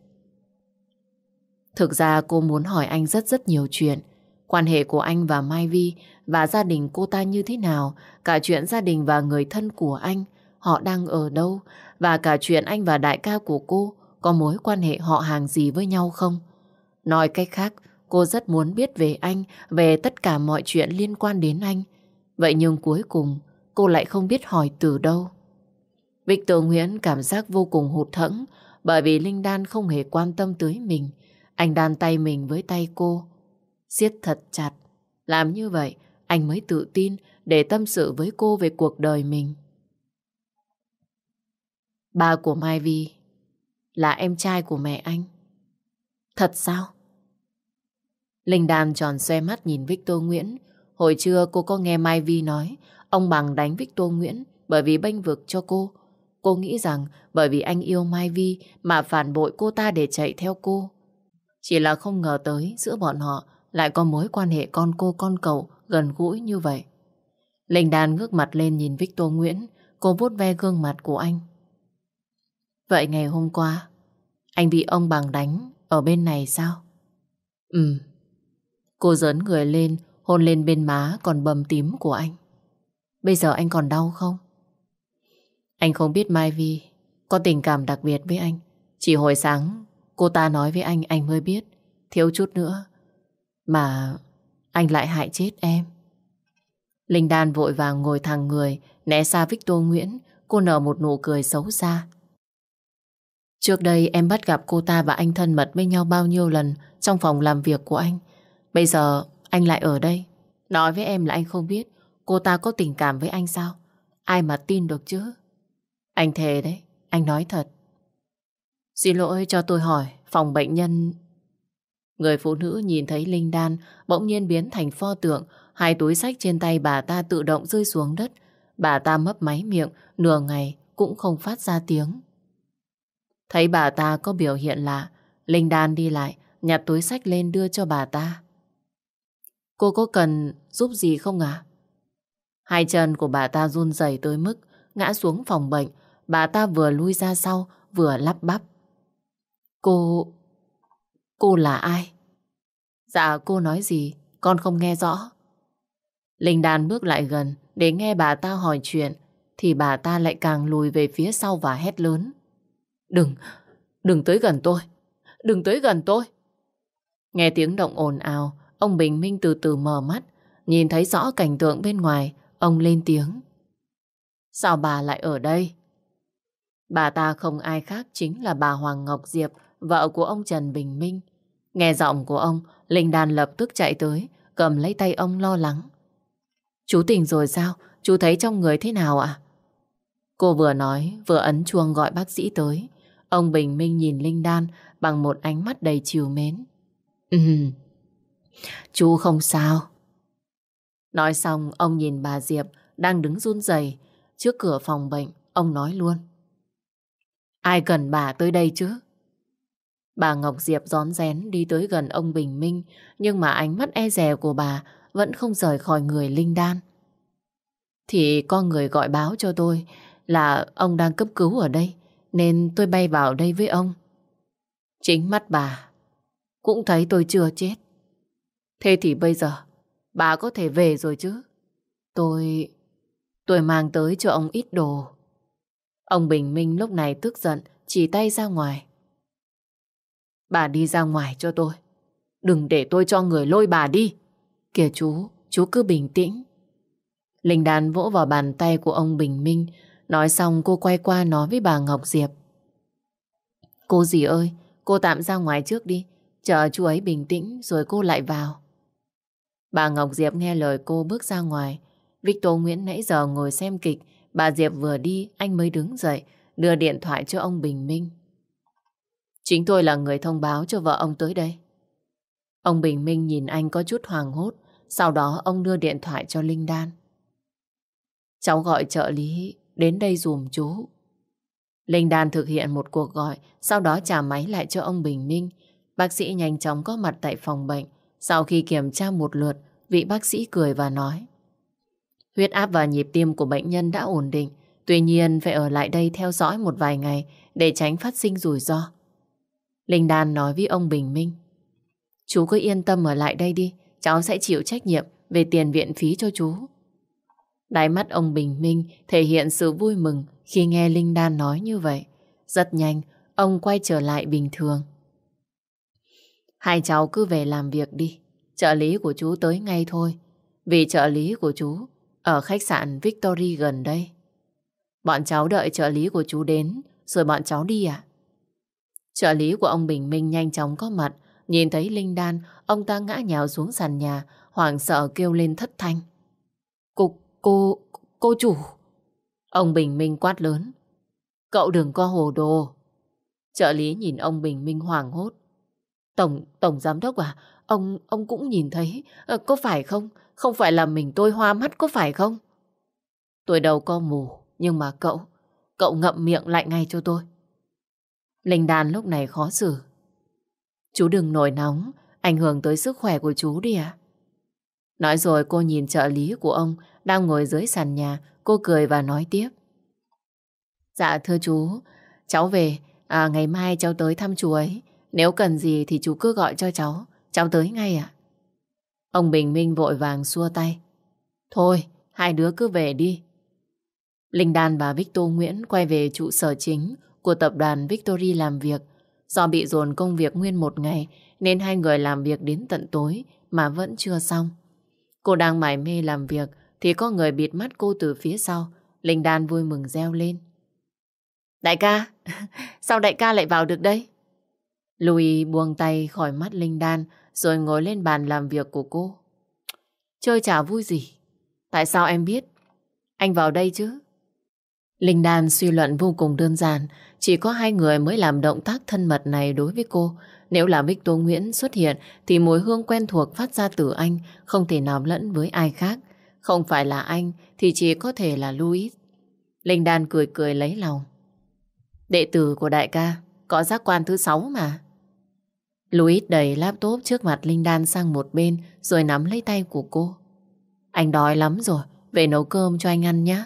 Thực ra cô muốn hỏi anh rất rất nhiều chuyện. Quan hệ của anh và Mai Vi và gia đình cô ta như thế nào, cả chuyện gia đình và người thân của anh, họ đang ở đâu, và cả chuyện anh và đại ca của cô có mối quan hệ họ hàng gì với nhau không. Nói cách khác, cô rất muốn biết về anh, về tất cả mọi chuyện liên quan đến anh. Vậy nhưng cuối cùng, cô lại không biết hỏi từ đâu. Victor Nguyễn cảm giác vô cùng hụt thẫn bởi vì Linh Đan không hề quan tâm tới mình. Anh đan tay mình với tay cô, siết thật chặt. Làm như vậy, anh mới tự tin để tâm sự với cô về cuộc đời mình. Ba của Mai Vi là em trai của mẹ anh. Thật sao? Linh Đan tròn xoe mắt nhìn Victor Nguyễn. Hồi trưa cô có nghe Mai Vi nói ông bằng đánh Victor Nguyễn bởi vì bênh vực cho cô. Cô nghĩ rằng bởi vì anh yêu Mai Vi mà phản bội cô ta để chạy theo cô. Chỉ là không ngờ tới giữa bọn họ lại có mối quan hệ con cô con cậu gần gũi như vậy. Linh Đan ngước mặt lên nhìn Victor Nguyễn, cô vuốt ve gương mặt của anh. Vậy ngày hôm qua, anh bị ông bằng đánh ở bên này sao? Ừ. Cô dấn người lên, hôn lên bên má còn bầm tím của anh. Bây giờ anh còn đau không? Anh không biết Mai Vi có tình cảm đặc biệt với anh. Chỉ hồi sáng cô ta nói với anh anh mới biết. Thiếu chút nữa. Mà anh lại hại chết em. Linh Đan vội vàng ngồi thẳng người, né xa Victor Nguyễn. Cô nở một nụ cười xấu xa. Trước đây em bắt gặp cô ta và anh thân mật với nhau bao nhiêu lần trong phòng làm việc của anh. Bây giờ anh lại ở đây. Nói với em là anh không biết cô ta có tình cảm với anh sao? Ai mà tin được chứ? Anh thề đấy, anh nói thật. Xin lỗi cho tôi hỏi, phòng bệnh nhân... Người phụ nữ nhìn thấy Linh Đan bỗng nhiên biến thành pho tượng, hai túi sách trên tay bà ta tự động rơi xuống đất. Bà ta mấp máy miệng, nửa ngày cũng không phát ra tiếng. Thấy bà ta có biểu hiện lạ, Linh Đan đi lại, nhặt túi sách lên đưa cho bà ta. Cô có cần giúp gì không ạ? Hai chân của bà ta run rẩy tới mức ngã xuống phòng bệnh. Bà ta vừa lui ra sau, vừa lắp bắp. Cô... Cô là ai? Dạ cô nói gì? Con không nghe rõ. Linh Đan bước lại gần để nghe bà ta hỏi chuyện thì bà ta lại càng lùi về phía sau và hét lớn. Đừng, đừng tới gần tôi. Đừng tới gần tôi. Nghe tiếng động ồn ào, ông Bình Minh từ từ mở mắt, nhìn thấy rõ cảnh tượng bên ngoài, ông lên tiếng. Sao bà lại ở đây? Bà ta không ai khác chính là bà Hoàng Ngọc Diệp, vợ của ông Trần Bình Minh. Nghe giọng của ông, Linh Đan lập tức chạy tới, cầm lấy tay ông lo lắng. Chú tỉnh rồi sao? Chú thấy trong người thế nào ạ? Cô vừa nói, vừa ấn chuông gọi bác sĩ tới. Ông Bình Minh nhìn Linh Đan bằng một ánh mắt đầy chiều mến. Ừ, chú không sao. Nói xong, ông nhìn bà Diệp đang đứng run rẩy trước cửa phòng bệnh. Ông nói luôn. Ai cần bà tới đây chứ? Bà Ngọc Diệp rón rén đi tới gần ông Bình Minh, nhưng mà ánh mắt e dè của bà vẫn không rời khỏi người Linh Đan. Thì có người gọi báo cho tôi là ông đang cấp cứu ở đây nên tôi bay vào đây với ông. Chính mắt bà cũng thấy tôi chưa chết. Thế thì bây giờ bà có thể về rồi chứ? Tôi... tôi mang tới cho ông ít đồ. Ông Bình Minh lúc này tức giận, chỉ tay ra ngoài. Bà đi ra ngoài cho tôi. Đừng để tôi cho người lôi bà đi. Kìa chú, chú cứ bình tĩnh. Linh đàn vỗ vào bàn tay của ông Bình Minh, Nói xong cô quay qua nói với bà Ngọc Diệp. Cô dì ơi, cô tạm ra ngoài trước đi. Chờ chú ấy bình tĩnh rồi cô lại vào. Bà Ngọc Diệp nghe lời cô bước ra ngoài. Victor Nguyễn nãy giờ ngồi xem kịch. Bà Diệp vừa đi, anh mới đứng dậy, đưa điện thoại cho ông Bình Minh. Chính tôi là người thông báo cho vợ ông tới đây. Ông Bình Minh nhìn anh có chút hoàng hốt, sau đó ông đưa điện thoại cho Linh Đan. Cháu gọi trợ lý đến đây dùm chú. Linh Đan thực hiện một cuộc gọi, sau đó trả máy lại cho ông Bình Minh. Bác sĩ nhanh chóng có mặt tại phòng bệnh. Sau khi kiểm tra một lượt, vị bác sĩ cười và nói. Huyết áp và nhịp tim của bệnh nhân đã ổn định. Tuy nhiên phải ở lại đây theo dõi một vài ngày để tránh phát sinh rủi ro. Linh Đan nói với ông Bình Minh. Chú cứ yên tâm ở lại đây đi, cháu sẽ chịu trách nhiệm về tiền viện phí cho chú. Đáy mắt ông Bình Minh thể hiện sự vui mừng khi nghe Linh Đan nói như vậy. Rất nhanh, ông quay trở lại bình thường. Hai cháu cứ về làm việc đi. Trợ lý của chú tới ngay thôi. Vì trợ lý của chú ở khách sạn Victory gần đây. Bọn cháu đợi trợ lý của chú đến rồi bọn cháu đi à? Trợ lý của ông Bình Minh nhanh chóng có mặt. Nhìn thấy Linh Đan, ông ta ngã nhào xuống sàn nhà, hoảng sợ kêu lên thất thanh. Cô, cô, cô chủ. Ông Bình Minh quát lớn. Cậu đừng có hồ đồ. Trợ lý nhìn ông Bình Minh hoảng hốt. Tổng, tổng giám đốc à, ông, ông cũng nhìn thấy, à, có phải không? Không phải là mình tôi hoa mắt có phải không? Tôi đầu có mù, nhưng mà cậu, cậu ngậm miệng lại ngay cho tôi. Linh Đan lúc này khó xử. Chú đừng nổi nóng, ảnh hưởng tới sức khỏe của chú đi à? Nói rồi cô nhìn trợ lý của ông đang ngồi dưới sàn nhà, cô cười và nói tiếp. Dạ thưa chú, cháu về, à, ngày mai cháu tới thăm chú ấy. Nếu cần gì thì chú cứ gọi cho cháu, cháu tới ngay ạ. Ông Bình Minh vội vàng xua tay. Thôi, hai đứa cứ về đi. Linh Đan và Victor Nguyễn quay về trụ sở chính của tập đoàn Victory làm việc. Do bị dồn công việc nguyên một ngày nên hai người làm việc đến tận tối mà vẫn chưa xong. Cô đang mải mê làm việc thì có người bịt mắt cô từ phía sau. Linh Đan vui mừng reo lên. Đại ca, *laughs* sao đại ca lại vào được đây? Louis buông tay khỏi mắt Linh Đan rồi ngồi lên bàn làm việc của cô. Chơi chả vui gì. Tại sao em biết? Anh vào đây chứ? Linh Đan suy luận vô cùng đơn giản. Chỉ có hai người mới làm động tác thân mật này đối với cô. Nếu là Victor Nguyễn xuất hiện thì mùi hương quen thuộc phát ra từ anh không thể nào lẫn với ai khác. Không phải là anh thì chỉ có thể là Louis. Linh Đan cười cười lấy lòng. Đệ tử của đại ca có giác quan thứ sáu mà. Louis đẩy laptop trước mặt Linh Đan sang một bên rồi nắm lấy tay của cô. Anh đói lắm rồi, về nấu cơm cho anh ăn nhé.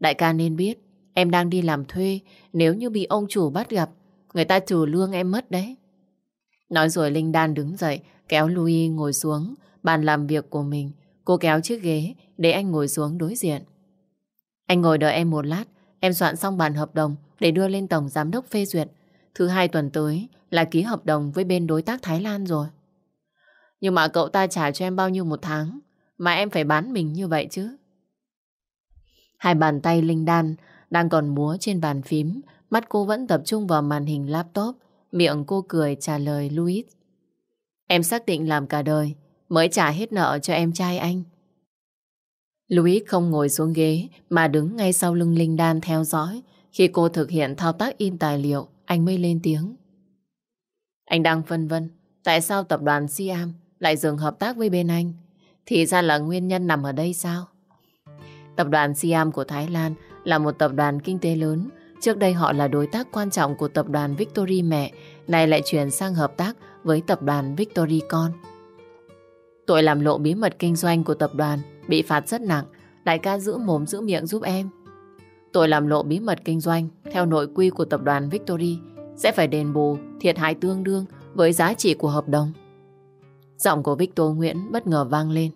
Đại ca nên biết, em đang đi làm thuê, nếu như bị ông chủ bắt gặp, người ta trừ lương em mất đấy. Nói rồi Linh Đan đứng dậy, kéo Louis ngồi xuống, bàn làm việc của mình. Cô kéo chiếc ghế để anh ngồi xuống đối diện. Anh ngồi đợi em một lát, em soạn xong bản hợp đồng để đưa lên Tổng Giám đốc phê duyệt. Thứ hai tuần tới là ký hợp đồng với bên đối tác Thái Lan rồi. Nhưng mà cậu ta trả cho em bao nhiêu một tháng mà em phải bán mình như vậy chứ? Hai bàn tay Linh Đan đang còn múa trên bàn phím, mắt cô vẫn tập trung vào màn hình laptop, miệng cô cười trả lời Louis. Em xác định làm cả đời, mới trả hết nợ cho em trai anh. Louis không ngồi xuống ghế mà đứng ngay sau lưng Linh Đan theo dõi. Khi cô thực hiện thao tác in tài liệu, anh mới lên tiếng. Anh đang phân vân, tại sao tập đoàn Siam lại dừng hợp tác với bên anh? Thì ra là nguyên nhân nằm ở đây sao? Tập đoàn Siam của Thái Lan là một tập đoàn kinh tế lớn. Trước đây họ là đối tác quan trọng của tập đoàn Victory mẹ, nay lại chuyển sang hợp tác với tập đoàn Victory con. Tội làm lộ bí mật kinh doanh của tập đoàn bị phạt rất nặng, đại ca giữ mồm giữ miệng giúp em. Tội làm lộ bí mật kinh doanh theo nội quy của tập đoàn Victory sẽ phải đền bù thiệt hại tương đương với giá trị của hợp đồng. Giọng của Victor Nguyễn bất ngờ vang lên.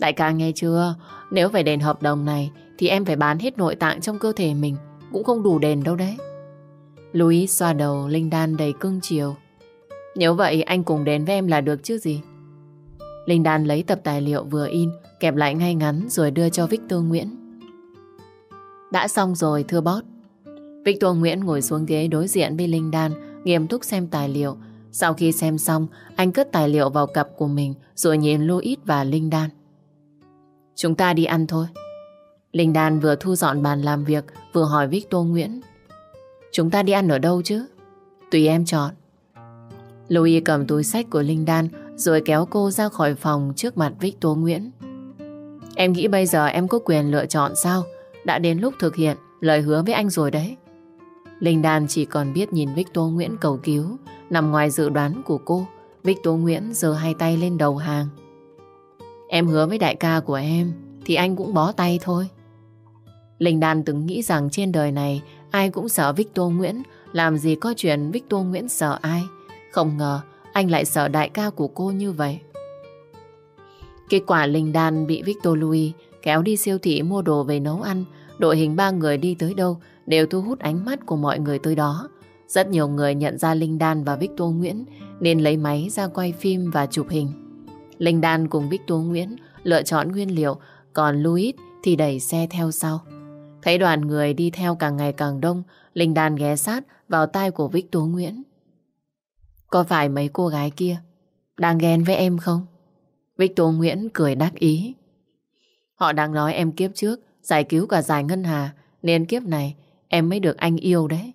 Đại ca nghe chưa? Nếu phải đền hợp đồng này thì em phải bán hết nội tạng trong cơ thể mình cũng không đủ đền đâu đấy. Louis xoa đầu Linh Đan đầy cưng chiều. Nếu vậy anh cùng đến với em là được chứ gì? Linh Đan lấy tập tài liệu vừa in kẹp lại ngay ngắn rồi đưa cho Victor Nguyễn. Đã xong rồi thưa boss. Victor Nguyễn ngồi xuống ghế đối diện với Linh Đan nghiêm túc xem tài liệu. Sau khi xem xong, anh cất tài liệu vào cặp của mình rồi nhìn Louis và Linh Đan. Chúng ta đi ăn thôi. Linh Đan vừa thu dọn bàn làm việc vừa hỏi Victor Nguyễn. Chúng ta đi ăn ở đâu chứ? Tùy em chọn. Louis cầm túi sách của Linh Đan rồi kéo cô ra khỏi phòng trước mặt Victor Nguyễn. Em nghĩ bây giờ em có quyền lựa chọn sao? Đã đến lúc thực hiện lời hứa với anh rồi đấy. Linh Đan chỉ còn biết nhìn Victor Nguyễn cầu cứu, nằm ngoài dự đoán của cô. Victor Nguyễn giơ hai tay lên đầu hàng. Em hứa với đại ca của em thì anh cũng bó tay thôi. Linh Đan từng nghĩ rằng trên đời này ai cũng sợ Victor Nguyễn, làm gì có chuyện Victor Nguyễn sợ ai. Không ngờ anh lại sợ đại ca của cô như vậy. Kết quả Linh Đan bị Victor Louis kéo đi siêu thị mua đồ về nấu ăn. Đội hình ba người đi tới đâu đều thu hút ánh mắt của mọi người tới đó. Rất nhiều người nhận ra Linh Đan và Victor Nguyễn nên lấy máy ra quay phim và chụp hình. Linh Đan cùng Victor Nguyễn lựa chọn nguyên liệu, còn Louis thì đẩy xe theo sau. Thấy đoàn người đi theo càng ngày càng đông, Linh Đan ghé sát vào tai của Vích Tố Nguyễn. Có phải mấy cô gái kia đang ghen với em không? Vích Tố Nguyễn cười đắc ý. Họ đang nói em kiếp trước giải cứu cả giải ngân hà nên kiếp này em mới được anh yêu đấy.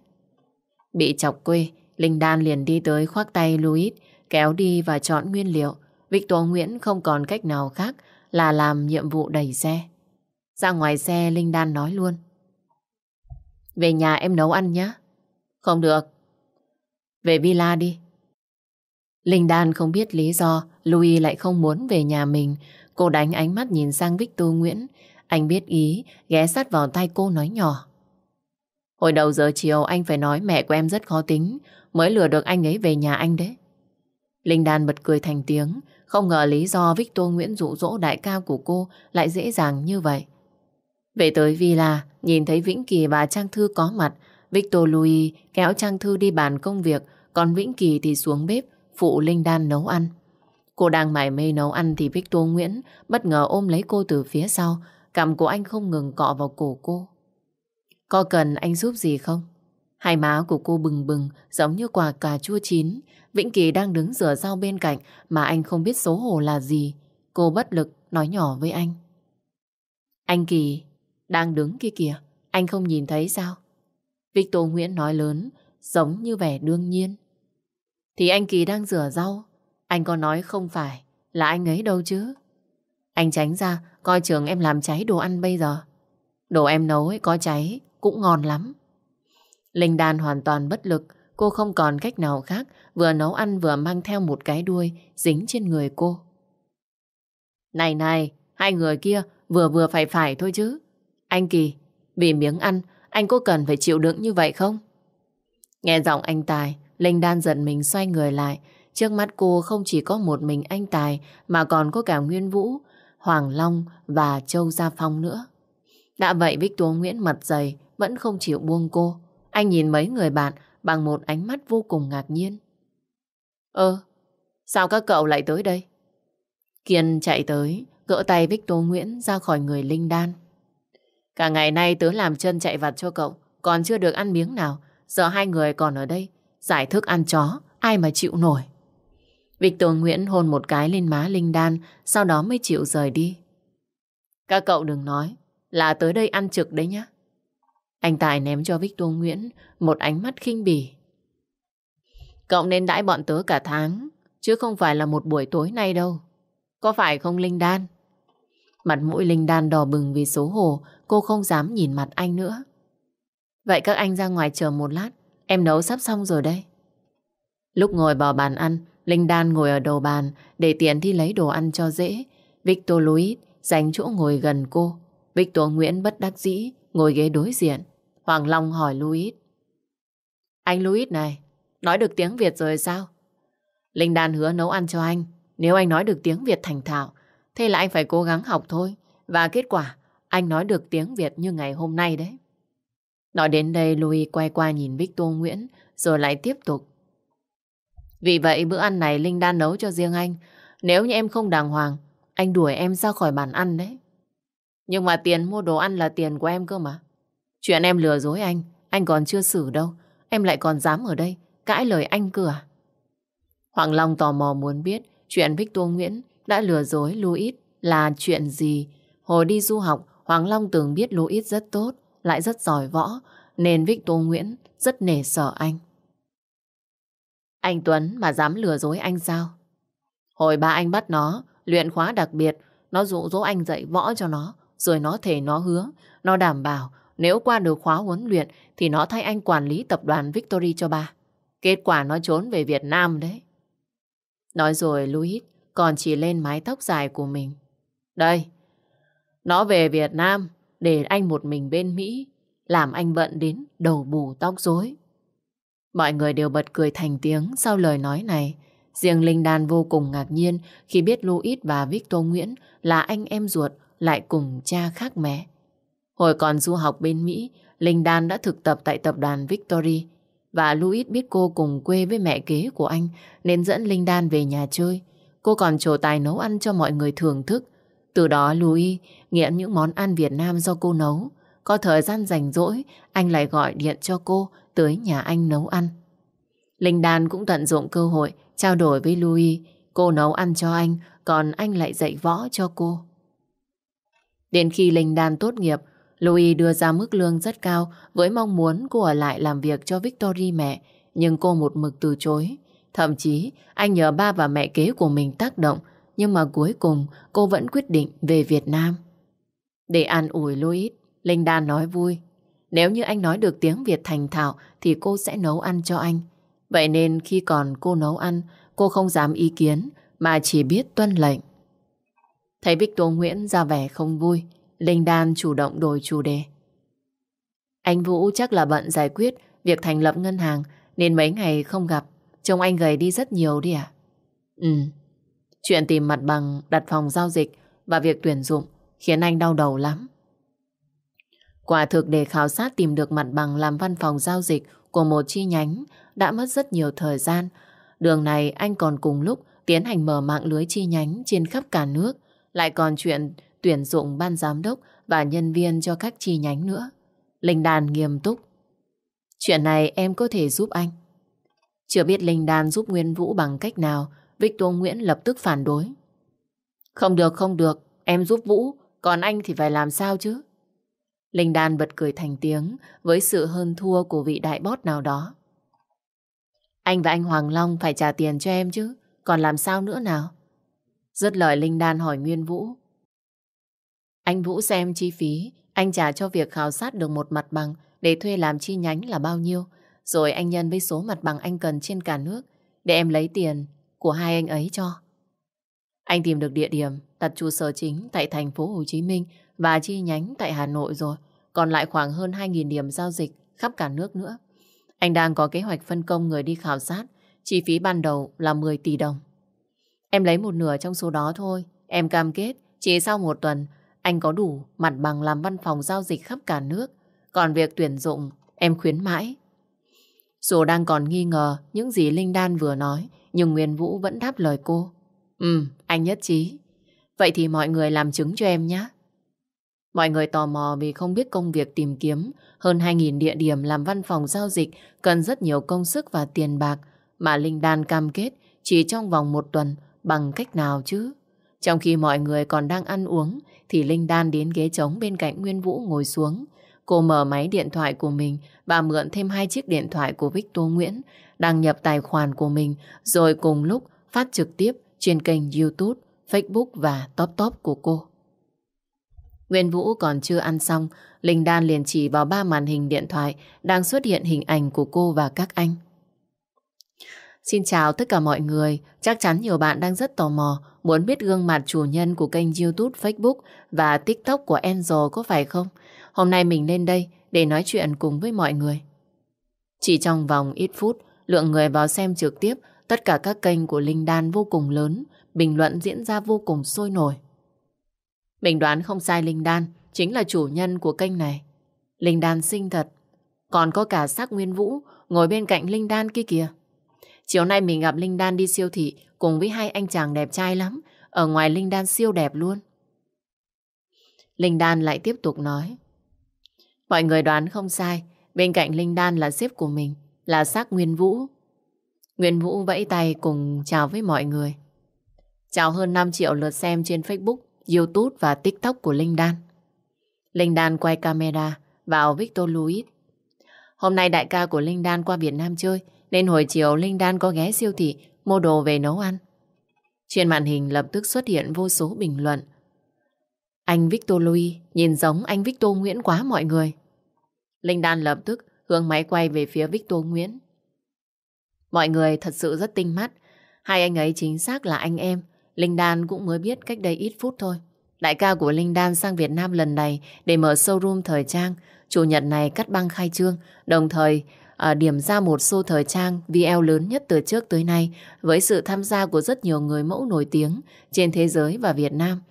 Bị chọc quê, Linh Đan liền đi tới khoác tay Louis kéo đi và chọn nguyên liệu. Victor Nguyễn không còn cách nào khác là làm nhiệm vụ đẩy xe. Ra ngoài xe Linh Đan nói luôn. Về nhà em nấu ăn nhé. Không được. Về villa đi. Linh Đan không biết lý do Louis lại không muốn về nhà mình. Cô đánh ánh mắt nhìn sang Victor Nguyễn. Anh biết ý, ghé sát vào tay cô nói nhỏ. Hồi đầu giờ chiều anh phải nói mẹ của em rất khó tính, mới lừa được anh ấy về nhà anh đấy. Linh Đan bật cười thành tiếng, không ngờ lý do Victor Nguyễn dụ dỗ đại ca của cô lại dễ dàng như vậy. Về tới villa, nhìn thấy Vĩnh Kỳ và Trang Thư có mặt, Victor Louis kéo Trang Thư đi bàn công việc, còn Vĩnh Kỳ thì xuống bếp phụ Linh Đan nấu ăn. Cô đang mải mê nấu ăn thì Victor Nguyễn bất ngờ ôm lấy cô từ phía sau, cằm của anh không ngừng cọ vào cổ cô. Có cần anh giúp gì không? Hai má của cô bừng bừng giống như quả cà chua chín. Vĩnh Kỳ đang đứng rửa rau bên cạnh mà anh không biết xấu hổ là gì. Cô bất lực nói nhỏ với anh. Anh Kỳ, đang đứng kia kìa, anh không nhìn thấy sao? Victor Nguyễn nói lớn, giống như vẻ đương nhiên. Thì anh Kỳ đang rửa rau, anh có nói không phải là anh ấy đâu chứ. Anh tránh ra, coi trường em làm cháy đồ ăn bây giờ. Đồ em nấu ấy có cháy, cũng ngon lắm. Linh Đan hoàn toàn bất lực, cô không còn cách nào khác, vừa nấu ăn vừa mang theo một cái đuôi dính trên người cô. Này này, hai người kia vừa vừa phải phải thôi chứ. Anh Kỳ, vì miếng ăn, anh có cần phải chịu đựng như vậy không? Nghe giọng anh Tài, Linh Đan giận mình xoay người lại. Trước mắt cô không chỉ có một mình anh Tài, mà còn có cả Nguyên Vũ, Hoàng Long và Châu Gia Phong nữa. Đã vậy Victor Nguyễn mặt dày, vẫn không chịu buông cô. Anh nhìn mấy người bạn bằng một ánh mắt vô cùng ngạc nhiên. Ơ, sao các cậu lại tới đây? Kiên chạy tới, gỡ tay Victor Nguyễn ra khỏi người Linh Đan. Cả ngày nay tớ làm chân chạy vặt cho cậu, còn chưa được ăn miếng nào. Giờ hai người còn ở đây, giải thức ăn chó, ai mà chịu nổi. Victor Nguyễn hôn một cái lên má Linh Đan, sau đó mới chịu rời đi. Các cậu đừng nói là tới đây ăn trực đấy nhá. Anh Tài ném cho Victor Nguyễn một ánh mắt khinh bỉ. Cậu nên đãi bọn tớ cả tháng, chứ không phải là một buổi tối nay đâu. Có phải không Linh Đan? Mặt mũi Linh Đan đỏ bừng vì xấu hổ, cô không dám nhìn mặt anh nữa. Vậy các anh ra ngoài chờ một lát, em nấu sắp xong rồi đây. Lúc ngồi vào bàn ăn, Linh Đan ngồi ở đầu bàn để tiện đi lấy đồ ăn cho dễ. Victor Louis dành chỗ ngồi gần cô. Victor Nguyễn bất đắc dĩ ngồi ghế đối diện. Hoàng Long hỏi Louis. Anh Louis này, nói được tiếng Việt rồi sao? Linh Đan hứa nấu ăn cho anh. Nếu anh nói được tiếng Việt thành thạo, thế là anh phải cố gắng học thôi. Và kết quả, anh nói được tiếng Việt như ngày hôm nay đấy. Nói đến đây, Louis quay qua nhìn Victor Nguyễn, rồi lại tiếp tục. Vì vậy, bữa ăn này Linh Đan nấu cho riêng anh. Nếu như em không đàng hoàng, anh đuổi em ra khỏi bàn ăn đấy. Nhưng mà tiền mua đồ ăn là tiền của em cơ mà. Chuyện em lừa dối anh, anh còn chưa xử đâu. Em lại còn dám ở đây, cãi lời anh cửa. À? Hoàng Long tò mò muốn biết chuyện Victor Nguyễn đã lừa dối Louis là chuyện gì. Hồi đi du học, Hoàng Long từng biết Louis rất tốt, lại rất giỏi võ, nên Victor Nguyễn rất nể sợ anh. Anh Tuấn mà dám lừa dối anh sao? Hồi ba anh bắt nó, luyện khóa đặc biệt, nó dụ dỗ anh dạy võ cho nó, rồi nó thể nó hứa, nó đảm bảo nếu qua được khóa huấn luyện thì nó thay anh quản lý tập đoàn Victory cho ba. Kết quả nó trốn về Việt Nam đấy. Nói rồi Louis còn chỉ lên mái tóc dài của mình. Đây, nó về Việt Nam để anh một mình bên Mỹ, làm anh bận đến đầu bù tóc rối. Mọi người đều bật cười thành tiếng sau lời nói này. Riêng Linh Đan vô cùng ngạc nhiên khi biết Louis và Victor Nguyễn là anh em ruột lại cùng cha khác mẹ. Hồi còn du học bên Mỹ, Linh Đan đã thực tập tại tập đoàn Victory và Louis biết cô cùng quê với mẹ kế của anh nên dẫn Linh Đan về nhà chơi. Cô còn trổ tài nấu ăn cho mọi người thưởng thức. Từ đó Louis nghiện những món ăn Việt Nam do cô nấu. Có thời gian rảnh rỗi, anh lại gọi điện cho cô tới nhà anh nấu ăn. Linh Đan cũng tận dụng cơ hội trao đổi với Louis. Cô nấu ăn cho anh, còn anh lại dạy võ cho cô. Đến khi Linh Đan tốt nghiệp, Louis đưa ra mức lương rất cao với mong muốn cô ở lại làm việc cho Victory mẹ, nhưng cô một mực từ chối. Thậm chí, anh nhờ ba và mẹ kế của mình tác động, nhưng mà cuối cùng cô vẫn quyết định về Việt Nam. Để an ủi Louis, Linh Đan nói vui. Nếu như anh nói được tiếng Việt thành thạo thì cô sẽ nấu ăn cho anh. Vậy nên khi còn cô nấu ăn, cô không dám ý kiến mà chỉ biết tuân lệnh. Thấy Victor Nguyễn ra vẻ không vui, Linh Đan chủ động đổi chủ đề. Anh Vũ chắc là bận giải quyết việc thành lập ngân hàng nên mấy ngày không gặp. Trông anh gầy đi rất nhiều đi à? Ừ. Chuyện tìm mặt bằng đặt phòng giao dịch và việc tuyển dụng khiến anh đau đầu lắm. Quả thực để khảo sát tìm được mặt bằng làm văn phòng giao dịch của một chi nhánh đã mất rất nhiều thời gian. Đường này anh còn cùng lúc tiến hành mở mạng lưới chi nhánh trên khắp cả nước, lại còn chuyện tuyển dụng ban giám đốc và nhân viên cho các chi nhánh nữa. Linh Đàn nghiêm túc. Chuyện này em có thể giúp anh. Chưa biết Linh Đan giúp Nguyên Vũ bằng cách nào, Victor Nguyễn lập tức phản đối. Không được, không được, em giúp Vũ, còn anh thì phải làm sao chứ? Linh Đan bật cười thành tiếng với sự hơn thua của vị đại bót nào đó. Anh và anh Hoàng Long phải trả tiền cho em chứ, còn làm sao nữa nào? Dứt lời Linh Đan hỏi Nguyên Vũ. Anh Vũ xem chi phí, anh trả cho việc khảo sát được một mặt bằng để thuê làm chi nhánh là bao nhiêu, rồi anh nhân với số mặt bằng anh cần trên cả nước để em lấy tiền của hai anh ấy cho. Anh tìm được địa điểm đặt trụ sở chính tại thành phố Hồ Chí Minh và chi nhánh tại Hà Nội rồi, còn lại khoảng hơn 2.000 điểm giao dịch khắp cả nước nữa. Anh đang có kế hoạch phân công người đi khảo sát, chi phí ban đầu là 10 tỷ đồng. Em lấy một nửa trong số đó thôi, em cam kết chỉ sau một tuần anh có đủ mặt bằng làm văn phòng giao dịch khắp cả nước. Còn việc tuyển dụng, em khuyến mãi. Dù đang còn nghi ngờ những gì Linh Đan vừa nói, nhưng Nguyên Vũ vẫn đáp lời cô. Ừ, anh nhất trí. Vậy thì mọi người làm chứng cho em nhé. Mọi người tò mò vì không biết công việc tìm kiếm hơn 2.000 địa điểm làm văn phòng giao dịch cần rất nhiều công sức và tiền bạc mà Linh Đan cam kết chỉ trong vòng một tuần bằng cách nào chứ. Trong khi mọi người còn đang ăn uống thì Linh Đan đến ghế trống bên cạnh Nguyên Vũ ngồi xuống. Cô mở máy điện thoại của mình và mượn thêm hai chiếc điện thoại của Victor Nguyễn đăng nhập tài khoản của mình rồi cùng lúc phát trực tiếp trên kênh YouTube, Facebook và Top Top của cô. Nguyên Vũ còn chưa ăn xong, Linh Đan liền chỉ vào ba màn hình điện thoại đang xuất hiện hình ảnh của cô và các anh. Xin chào tất cả mọi người, chắc chắn nhiều bạn đang rất tò mò muốn biết gương mặt chủ nhân của kênh YouTube, Facebook và TikTok của Enzo có phải không? Hôm nay mình lên đây để nói chuyện cùng với mọi người. Chỉ trong vòng ít phút, lượng người vào xem trực tiếp tất cả các kênh của Linh Đan vô cùng lớn, bình luận diễn ra vô cùng sôi nổi. Mình đoán không sai Linh Đan chính là chủ nhân của kênh này. Linh Đan xinh thật, còn có cả sắc Nguyên Vũ ngồi bên cạnh Linh Đan kia kìa. Chiều nay mình gặp Linh Đan đi siêu thị cùng với hai anh chàng đẹp trai lắm. Ở ngoài Linh Đan siêu đẹp luôn. Linh Đan lại tiếp tục nói. Mọi người đoán không sai. Bên cạnh Linh Đan là sếp của mình, là xác Nguyên Vũ. Nguyên Vũ vẫy tay cùng chào với mọi người. Chào hơn 5 triệu lượt xem trên Facebook, YouTube và TikTok của Linh Đan. Linh Đan quay camera vào Victor Louis. Hôm nay đại ca của Linh Đan qua Việt Nam chơi, nên hồi chiều Linh Đan có ghé siêu thị mua đồ về nấu ăn. Trên màn hình lập tức xuất hiện vô số bình luận. Anh Victor Louis nhìn giống anh Victor Nguyễn quá mọi người. Linh Đan lập tức hướng máy quay về phía Victor Nguyễn. Mọi người thật sự rất tinh mắt. Hai anh ấy chính xác là anh em. Linh Đan cũng mới biết cách đây ít phút thôi. Đại ca của Linh Đan sang Việt Nam lần này để mở showroom thời trang. Chủ nhật này cắt băng khai trương, đồng thời à, điểm ra một show thời trang VL lớn nhất từ trước tới nay với sự tham gia của rất nhiều người mẫu nổi tiếng trên thế giới và Việt Nam.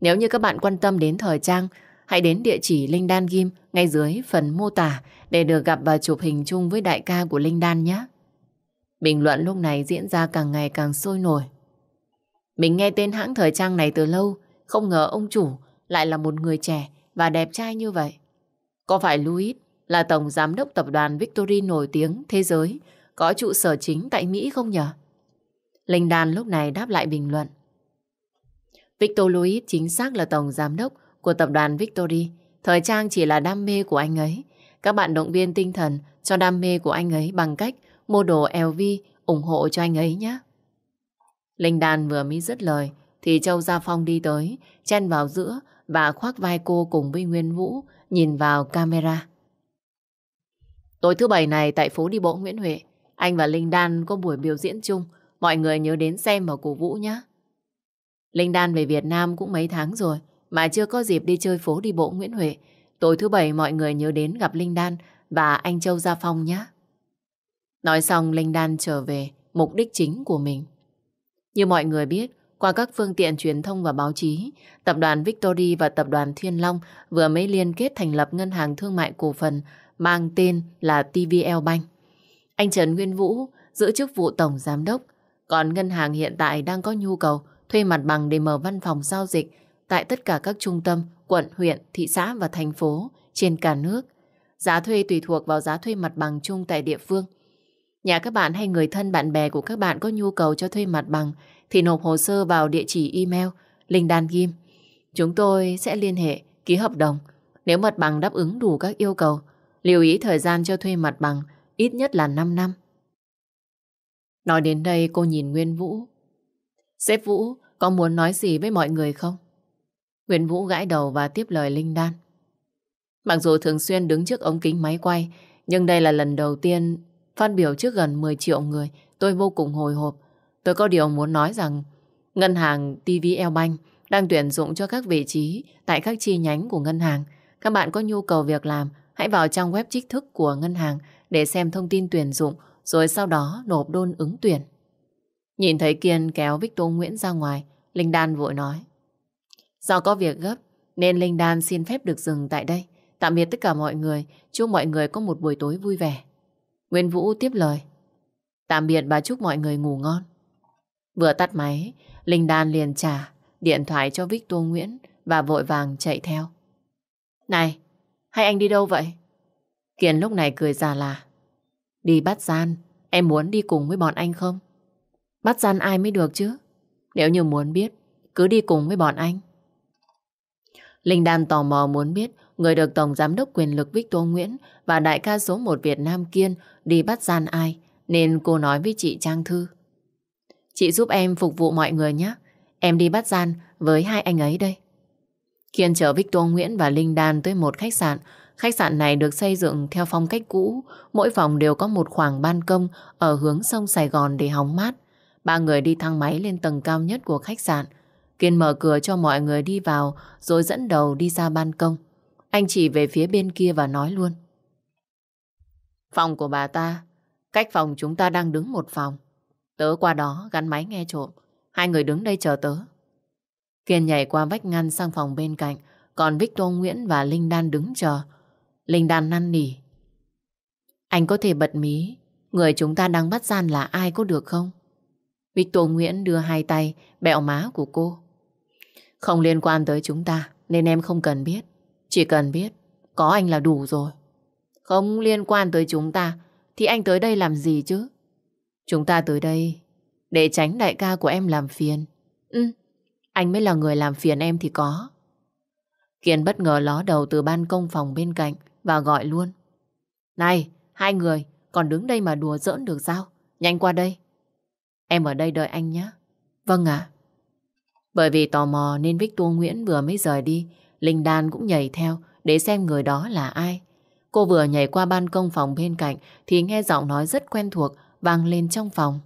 Nếu như các bạn quan tâm đến thời trang, hãy đến địa chỉ Linh Đan Ghim ngay dưới phần mô tả để được gặp và chụp hình chung với đại ca của Linh Đan nhé. Bình luận lúc này diễn ra càng ngày càng sôi nổi. Mình nghe tên hãng thời trang này từ lâu, không ngờ ông chủ lại là một người trẻ và đẹp trai như vậy. Có phải Louis là tổng giám đốc tập đoàn Victory nổi tiếng thế giới, có trụ sở chính tại Mỹ không nhở? Linh Đan lúc này đáp lại bình luận. Victor Louis chính xác là tổng giám đốc của tập đoàn Victory. Thời trang chỉ là đam mê của anh ấy. Các bạn động viên tinh thần cho đam mê của anh ấy bằng cách mua đồ LV ủng hộ cho anh ấy nhé. Linh Đan vừa mới dứt lời thì Châu Gia Phong đi tới, chen vào giữa và khoác vai cô cùng với Nguyên Vũ nhìn vào camera. Tối thứ bảy này tại phố đi bộ Nguyễn Huệ, anh và Linh Đan có buổi biểu diễn chung. Mọi người nhớ đến xem và cổ vũ nhé. Linh Đan về Việt Nam cũng mấy tháng rồi mà chưa có dịp đi chơi phố đi bộ Nguyễn Huệ. Tối thứ bảy mọi người nhớ đến gặp Linh Đan và anh Châu Gia Phong nhé. Nói xong Linh Đan trở về mục đích chính của mình. Như mọi người biết, qua các phương tiện truyền thông và báo chí, tập đoàn Victory và tập đoàn Thiên Long vừa mới liên kết thành lập ngân hàng thương mại cổ phần mang tên là TVL Bank. Anh Trần Nguyên Vũ giữ chức vụ tổng giám đốc, còn ngân hàng hiện tại đang có nhu cầu thuê mặt bằng để mở văn phòng giao dịch tại tất cả các trung tâm, quận, huyện, thị xã và thành phố trên cả nước. Giá thuê tùy thuộc vào giá thuê mặt bằng chung tại địa phương. Nhà các bạn hay người thân bạn bè của các bạn có nhu cầu cho thuê mặt bằng thì nộp hồ sơ vào địa chỉ email Linh Đan Ghim. Chúng tôi sẽ liên hệ, ký hợp đồng. Nếu mặt bằng đáp ứng đủ các yêu cầu, lưu ý thời gian cho thuê mặt bằng ít nhất là 5 năm. Nói đến đây cô nhìn Nguyên Vũ. Sếp Vũ có muốn nói gì với mọi người không? Nguyễn Vũ gãi đầu và tiếp lời Linh Đan. Mặc dù thường xuyên đứng trước ống kính máy quay, nhưng đây là lần đầu tiên phát biểu trước gần 10 triệu người. Tôi vô cùng hồi hộp. Tôi có điều muốn nói rằng ngân hàng TVL Bank đang tuyển dụng cho các vị trí tại các chi nhánh của ngân hàng. Các bạn có nhu cầu việc làm, hãy vào trang web chính thức của ngân hàng để xem thông tin tuyển dụng rồi sau đó nộp đơn ứng tuyển. Nhìn thấy Kiên kéo Victor Nguyễn ra ngoài, Linh Đan vội nói. Do có việc gấp, nên Linh Đan xin phép được dừng tại đây. Tạm biệt tất cả mọi người, chúc mọi người có một buổi tối vui vẻ. Nguyên Vũ tiếp lời. Tạm biệt bà chúc mọi người ngủ ngon. Vừa tắt máy, Linh Đan liền trả điện thoại cho Victor Nguyễn và vội vàng chạy theo. Này, hay anh đi đâu vậy? Kiền lúc này cười già là Đi bắt gian, em muốn đi cùng với bọn anh không? Bắt gian ai mới được chứ? Nếu như muốn biết, cứ đi cùng với bọn anh. Linh Đan tò mò muốn biết người được Tổng Giám đốc quyền lực Victor Nguyễn và đại ca số 1 Việt Nam Kiên đi bắt gian ai, nên cô nói với chị Trang Thư. Chị giúp em phục vụ mọi người nhé. Em đi bắt gian với hai anh ấy đây. Kiên chở Victor Nguyễn và Linh Đan tới một khách sạn. Khách sạn này được xây dựng theo phong cách cũ. Mỗi phòng đều có một khoảng ban công ở hướng sông Sài Gòn để hóng mát. Ba người đi thang máy lên tầng cao nhất của khách sạn. Kiên mở cửa cho mọi người đi vào rồi dẫn đầu đi ra ban công. Anh chỉ về phía bên kia và nói luôn. Phòng của bà ta, cách phòng chúng ta đang đứng một phòng. Tớ qua đó gắn máy nghe trộm. Hai người đứng đây chờ tớ. Kiên nhảy qua vách ngăn sang phòng bên cạnh. Còn Victor Nguyễn và Linh Đan đứng chờ. Linh Đan năn nỉ. Anh có thể bật mí. Người chúng ta đang bắt gian là ai có được không? Victor Nguyễn đưa hai tay bẹo má của cô. Không liên quan tới chúng ta nên em không cần biết. Chỉ cần biết có anh là đủ rồi. Không liên quan tới chúng ta thì anh tới đây làm gì chứ? Chúng ta tới đây để tránh đại ca của em làm phiền. Ừ, anh mới là người làm phiền em thì có. Kiên bất ngờ ló đầu từ ban công phòng bên cạnh và gọi luôn. Này, hai người còn đứng đây mà đùa giỡn được sao? Nhanh qua đây. Em ở đây đợi anh nhé. Vâng ạ. Bởi vì tò mò nên Victor Nguyễn vừa mới rời đi, Linh Đan cũng nhảy theo để xem người đó là ai. Cô vừa nhảy qua ban công phòng bên cạnh thì nghe giọng nói rất quen thuộc vang lên trong phòng.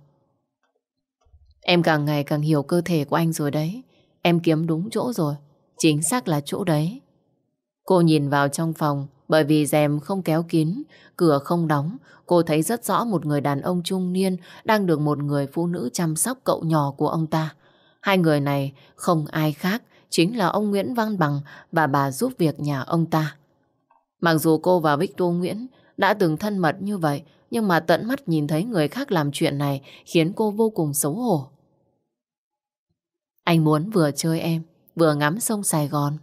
Em càng ngày càng hiểu cơ thể của anh rồi đấy. Em kiếm đúng chỗ rồi. Chính xác là chỗ đấy. Cô nhìn vào trong phòng Bởi vì rèm không kéo kín, cửa không đóng, cô thấy rất rõ một người đàn ông trung niên đang được một người phụ nữ chăm sóc cậu nhỏ của ông ta. Hai người này không ai khác, chính là ông Nguyễn Văn Bằng và bà giúp việc nhà ông ta. Mặc dù cô và Victor Nguyễn đã từng thân mật như vậy, nhưng mà tận mắt nhìn thấy người khác làm chuyện này khiến cô vô cùng xấu hổ. Anh muốn vừa chơi em, vừa ngắm sông Sài Gòn.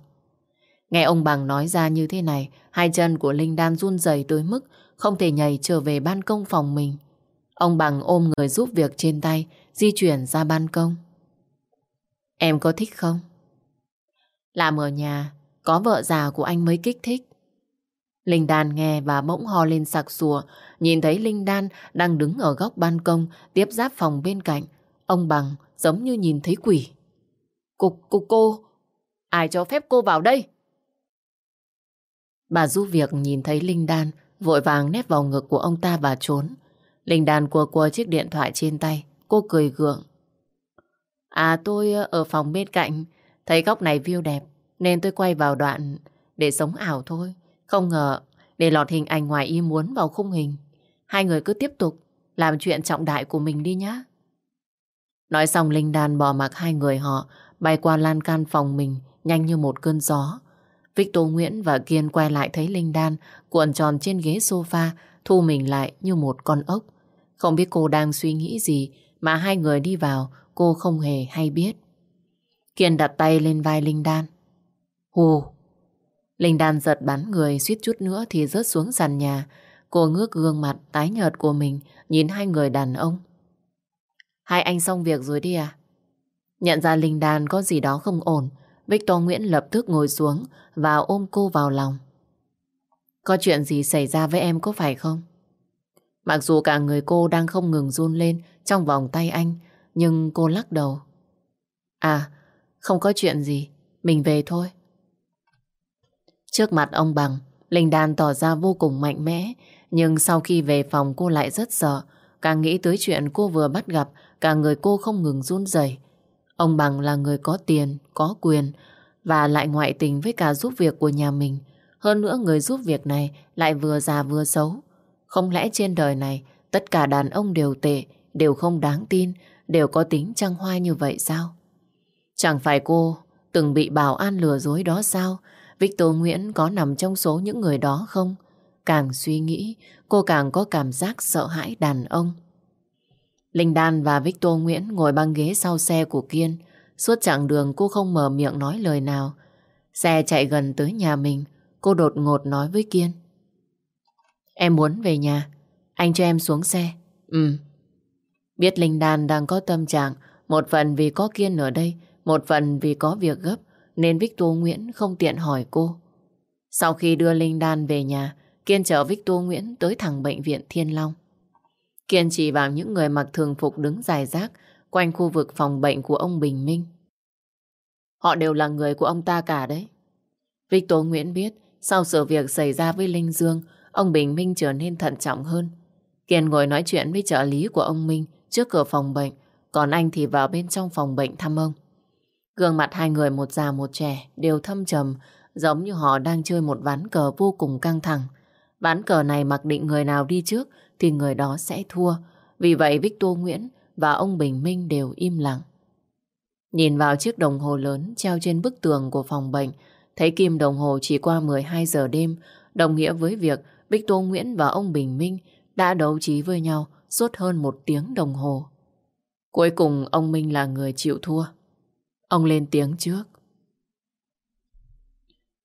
Nghe ông Bằng nói ra như thế này, hai chân của Linh Đan run rẩy tới mức không thể nhảy trở về ban công phòng mình. Ông Bằng ôm người giúp việc trên tay, di chuyển ra ban công. Em có thích không? Làm ở nhà, có vợ già của anh mới kích thích. Linh Đan nghe và bỗng ho lên sặc sùa, nhìn thấy Linh Đan đang đứng ở góc ban công tiếp giáp phòng bên cạnh. Ông Bằng giống như nhìn thấy quỷ. Cục, cô, cô, ai cho phép cô vào đây? Bà giúp việc nhìn thấy Linh Đan vội vàng nép vào ngực của ông ta và trốn. Linh Đan cua cua chiếc điện thoại trên tay, cô cười gượng. À tôi ờ, ở phòng bên cạnh, thấy góc này view đẹp, nên tôi quay vào đoạn để sống ảo thôi. Không ngờ để lọt hình ảnh ngoài ý muốn vào khung hình. Hai người cứ tiếp tục làm chuyện trọng đại của mình đi nhá. Nói xong Linh Đan bỏ mặc hai người họ bay qua lan can phòng mình nhanh như một cơn gió. Victor Nguyễn và Kiên quay lại thấy Linh Đan cuộn tròn trên ghế sofa thu mình lại như một con ốc. Không biết cô đang suy nghĩ gì mà hai người đi vào cô không hề hay biết. Kiên đặt tay lên vai Linh Đan. Hù! Linh Đan giật bắn người suýt chút nữa thì rớt xuống sàn nhà. Cô ngước gương mặt tái nhợt của mình nhìn hai người đàn ông. Hai anh xong việc rồi đi à? Nhận ra Linh Đan có gì đó không ổn, Victor Nguyễn lập tức ngồi xuống và ôm cô vào lòng. Có chuyện gì xảy ra với em có phải không? Mặc dù cả người cô đang không ngừng run lên trong vòng tay anh, nhưng cô lắc đầu. À, không có chuyện gì, mình về thôi. Trước mặt ông Bằng, Linh Đan tỏ ra vô cùng mạnh mẽ, nhưng sau khi về phòng cô lại rất sợ. Càng nghĩ tới chuyện cô vừa bắt gặp, cả người cô không ngừng run rẩy. Ông Bằng là người có tiền, có quyền và lại ngoại tình với cả giúp việc của nhà mình. Hơn nữa người giúp việc này lại vừa già vừa xấu. Không lẽ trên đời này tất cả đàn ông đều tệ, đều không đáng tin, đều có tính trăng hoa như vậy sao? Chẳng phải cô từng bị bảo an lừa dối đó sao? Victor Nguyễn có nằm trong số những người đó không? Càng suy nghĩ, cô càng có cảm giác sợ hãi đàn ông. Linh Đan và Victor Nguyễn ngồi băng ghế sau xe của Kiên. Suốt chặng đường cô không mở miệng nói lời nào. Xe chạy gần tới nhà mình, cô đột ngột nói với Kiên. Em muốn về nhà, anh cho em xuống xe. Ừ. Biết Linh Đan đang có tâm trạng, một phần vì có Kiên ở đây, một phần vì có việc gấp, nên Victor Nguyễn không tiện hỏi cô. Sau khi đưa Linh Đan về nhà, Kiên chở Victor Nguyễn tới thẳng bệnh viện Thiên Long. Kiên chỉ vào những người mặc thường phục đứng dài rác quanh khu vực phòng bệnh của ông Bình Minh. Họ đều là người của ông ta cả đấy. Victor Nguyễn biết sau sự việc xảy ra với Linh Dương, ông Bình Minh trở nên thận trọng hơn. Kiên ngồi nói chuyện với trợ lý của ông Minh trước cửa phòng bệnh, còn anh thì vào bên trong phòng bệnh thăm ông. Gương mặt hai người một già một trẻ đều thâm trầm, giống như họ đang chơi một ván cờ vô cùng căng thẳng. Ván cờ này mặc định người nào đi trước thì người đó sẽ thua. Vì vậy Victor Nguyễn và ông Bình Minh đều im lặng. Nhìn vào chiếc đồng hồ lớn treo trên bức tường của phòng bệnh, thấy kim đồng hồ chỉ qua 12 giờ đêm, đồng nghĩa với việc Victor Nguyễn và ông Bình Minh đã đấu trí với nhau suốt hơn một tiếng đồng hồ. Cuối cùng ông Minh là người chịu thua. Ông lên tiếng trước.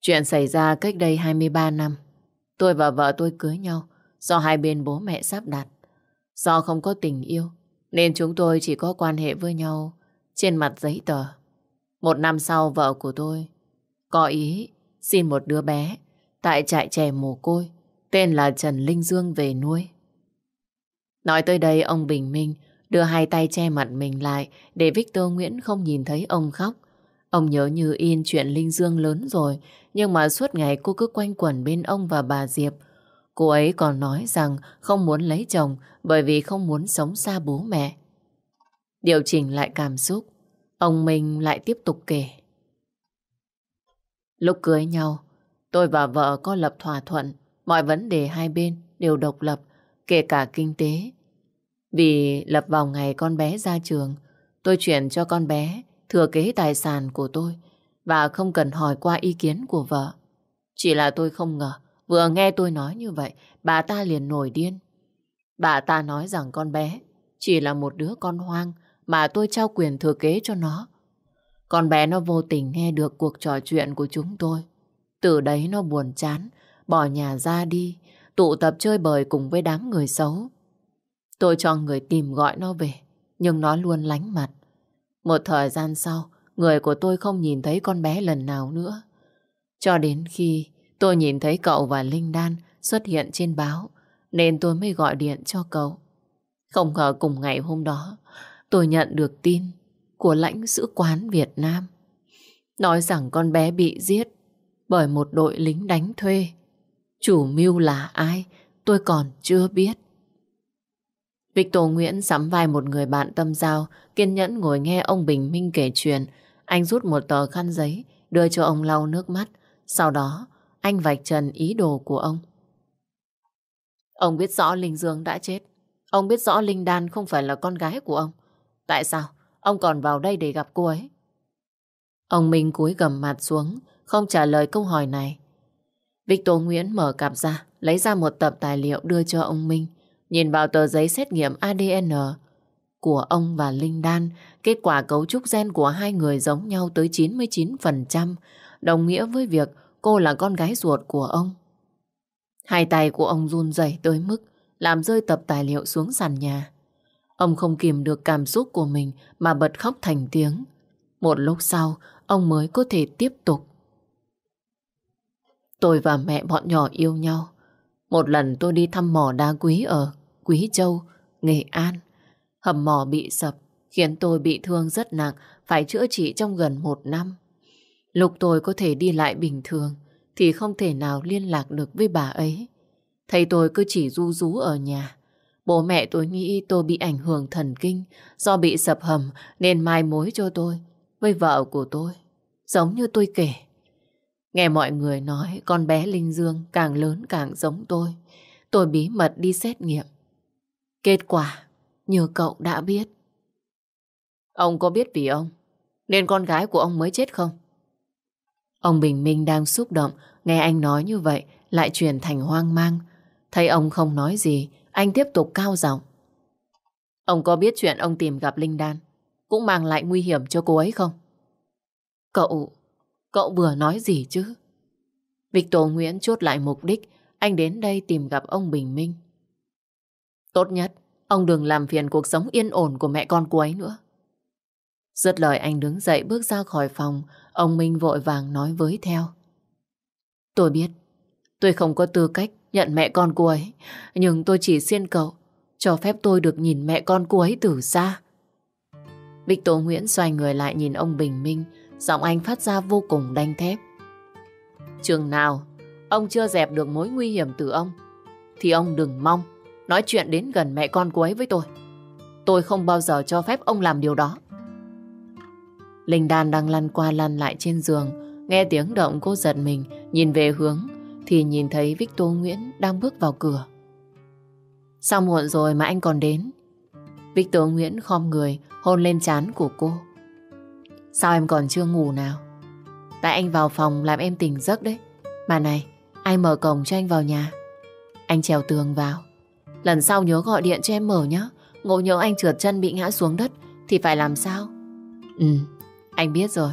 Chuyện xảy ra cách đây 23 năm. Tôi và vợ tôi cưới nhau do hai bên bố mẹ sắp đặt. Do không có tình yêu, nên chúng tôi chỉ có quan hệ với nhau trên mặt giấy tờ. Một năm sau vợ của tôi có ý xin một đứa bé tại trại trẻ mồ côi tên là Trần Linh Dương về nuôi. Nói tới đây ông Bình Minh đưa hai tay che mặt mình lại để Victor Nguyễn không nhìn thấy ông khóc. Ông nhớ như in chuyện Linh Dương lớn rồi, nhưng mà suốt ngày cô cứ quanh quẩn bên ông và bà Diệp. Cô ấy còn nói rằng không muốn lấy chồng bởi vì không muốn sống xa bố mẹ. Điều chỉnh lại cảm xúc, ông Minh lại tiếp tục kể. Lúc cưới nhau, tôi và vợ có lập thỏa thuận, mọi vấn đề hai bên đều độc lập, kể cả kinh tế. Vì lập vào ngày con bé ra trường, tôi chuyển cho con bé thừa kế tài sản của tôi và không cần hỏi qua ý kiến của vợ. Chỉ là tôi không ngờ, vừa nghe tôi nói như vậy, bà ta liền nổi điên. Bà ta nói rằng con bé chỉ là một đứa con hoang mà tôi trao quyền thừa kế cho nó. Con bé nó vô tình nghe được cuộc trò chuyện của chúng tôi. Từ đấy nó buồn chán, bỏ nhà ra đi, tụ tập chơi bời cùng với đám người xấu. Tôi cho người tìm gọi nó về, nhưng nó luôn lánh mặt. Một thời gian sau, người của tôi không nhìn thấy con bé lần nào nữa. Cho đến khi tôi nhìn thấy cậu và Linh Đan xuất hiện trên báo, nên tôi mới gọi điện cho cậu. Không ngờ cùng ngày hôm đó, tôi nhận được tin của lãnh sứ quán Việt Nam. Nói rằng con bé bị giết bởi một đội lính đánh thuê. Chủ mưu là ai, tôi còn chưa biết. Victor Nguyễn sắm vai một người bạn tâm giao, kiên nhẫn ngồi nghe ông Bình Minh kể chuyện. Anh rút một tờ khăn giấy, đưa cho ông lau nước mắt. Sau đó, anh vạch trần ý đồ của ông. Ông biết rõ Linh Dương đã chết. Ông biết rõ Linh Đan không phải là con gái của ông. Tại sao ông còn vào đây để gặp cô ấy? Ông Minh cúi gầm mặt xuống, không trả lời câu hỏi này. Victor Nguyễn mở cặp ra, lấy ra một tập tài liệu đưa cho ông Minh. Nhìn vào tờ giấy xét nghiệm ADN của ông và Linh Đan, kết quả cấu trúc gen của hai người giống nhau tới 99%, đồng nghĩa với việc cô là con gái ruột của ông. Hai tay của ông run rẩy tới mức làm rơi tập tài liệu xuống sàn nhà. Ông không kìm được cảm xúc của mình mà bật khóc thành tiếng. Một lúc sau, ông mới có thể tiếp tục. Tôi và mẹ bọn nhỏ yêu nhau. Một lần tôi đi thăm mỏ đá quý ở Quý Châu, Nghệ An. Hầm mỏ bị sập, khiến tôi bị thương rất nặng, phải chữa trị trong gần một năm. Lúc tôi có thể đi lại bình thường, thì không thể nào liên lạc được với bà ấy. Thầy tôi cứ chỉ ru rú ở nhà. Bố mẹ tôi nghĩ tôi bị ảnh hưởng thần kinh do bị sập hầm nên mai mối cho tôi với vợ của tôi. Giống như tôi kể. Nghe mọi người nói con bé Linh Dương càng lớn càng giống tôi. Tôi bí mật đi xét nghiệm. Kết quả như cậu đã biết. Ông có biết vì ông nên con gái của ông mới chết không? Ông Bình Minh đang xúc động nghe anh nói như vậy lại chuyển thành hoang mang. Thấy ông không nói gì anh tiếp tục cao giọng. Ông có biết chuyện ông tìm gặp Linh Đan cũng mang lại nguy hiểm cho cô ấy không? Cậu, cậu vừa nói gì chứ? Victor Nguyễn chốt lại mục đích anh đến đây tìm gặp ông Bình Minh. Tốt nhất, ông đừng làm phiền cuộc sống yên ổn của mẹ con cô ấy nữa. Dứt lời anh đứng dậy bước ra khỏi phòng, ông Minh vội vàng nói với theo. Tôi biết, tôi không có tư cách nhận mẹ con cô ấy, nhưng tôi chỉ xin cậu cho phép tôi được nhìn mẹ con cô ấy từ xa. Victor Nguyễn xoay người lại nhìn ông Bình Minh, giọng anh phát ra vô cùng đanh thép. Chừng nào ông chưa dẹp được mối nguy hiểm từ ông, thì ông đừng mong nói chuyện đến gần mẹ con cô ấy với tôi. Tôi không bao giờ cho phép ông làm điều đó. Linh Đan đang lăn qua lăn lại trên giường, nghe tiếng động cô giật mình, nhìn về hướng, thì nhìn thấy Victor Nguyễn đang bước vào cửa. Sao muộn rồi mà anh còn đến? Victor Nguyễn khom người, hôn lên trán của cô. Sao em còn chưa ngủ nào? Tại anh vào phòng làm em tỉnh giấc đấy. Mà này, ai mở cổng cho anh vào nhà? Anh trèo tường vào. Lần sau nhớ gọi điện cho em mở nhé. Ngộ nhớ anh trượt chân bị ngã xuống đất thì phải làm sao? Ừ, anh biết rồi.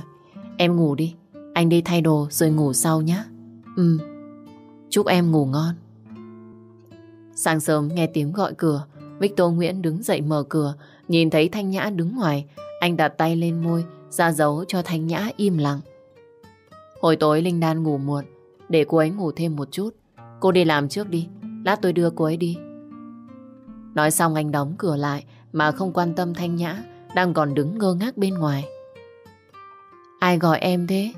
Em ngủ đi. Anh đi thay đồ rồi ngủ sau nhé. Ừ, chúc em ngủ ngon. Sáng sớm nghe tiếng gọi cửa, Victor Nguyễn đứng dậy mở cửa, nhìn thấy Thanh Nhã đứng ngoài. Anh đặt tay lên môi, ra dấu cho Thanh Nhã im lặng. Hồi tối Linh Đan ngủ muộn, để cô ấy ngủ thêm một chút. Cô đi làm trước đi, lát tôi đưa cô ấy đi. Nói xong anh đóng cửa lại mà không quan tâm Thanh Nhã đang còn đứng ngơ ngác bên ngoài. Ai gọi em thế?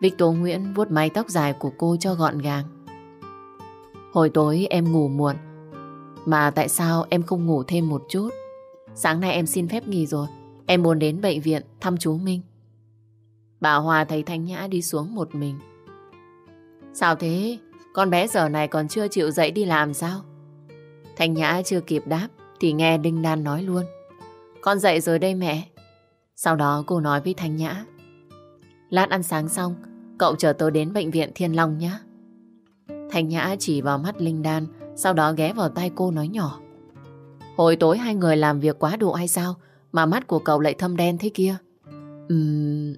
Victor Nguyễn vuốt mái tóc dài của cô cho gọn gàng. Hồi tối em ngủ muộn, mà tại sao em không ngủ thêm một chút? Sáng nay em xin phép nghỉ rồi, em muốn đến bệnh viện thăm chú Minh. Bà Hòa thấy Thanh Nhã đi xuống một mình. Sao thế? Con bé giờ này còn chưa chịu dậy đi làm sao? Thanh Nhã chưa kịp đáp thì nghe Đinh Đan nói luôn. Con dậy rồi đây mẹ. Sau đó cô nói với Thanh Nhã. Lát ăn sáng xong, cậu chờ tôi đến bệnh viện Thiên Long nhé. Thanh Nhã chỉ vào mắt Linh Đan, sau đó ghé vào tay cô nói nhỏ. Hồi tối hai người làm việc quá độ hay sao mà mắt của cậu lại thâm đen thế kia? Ừm,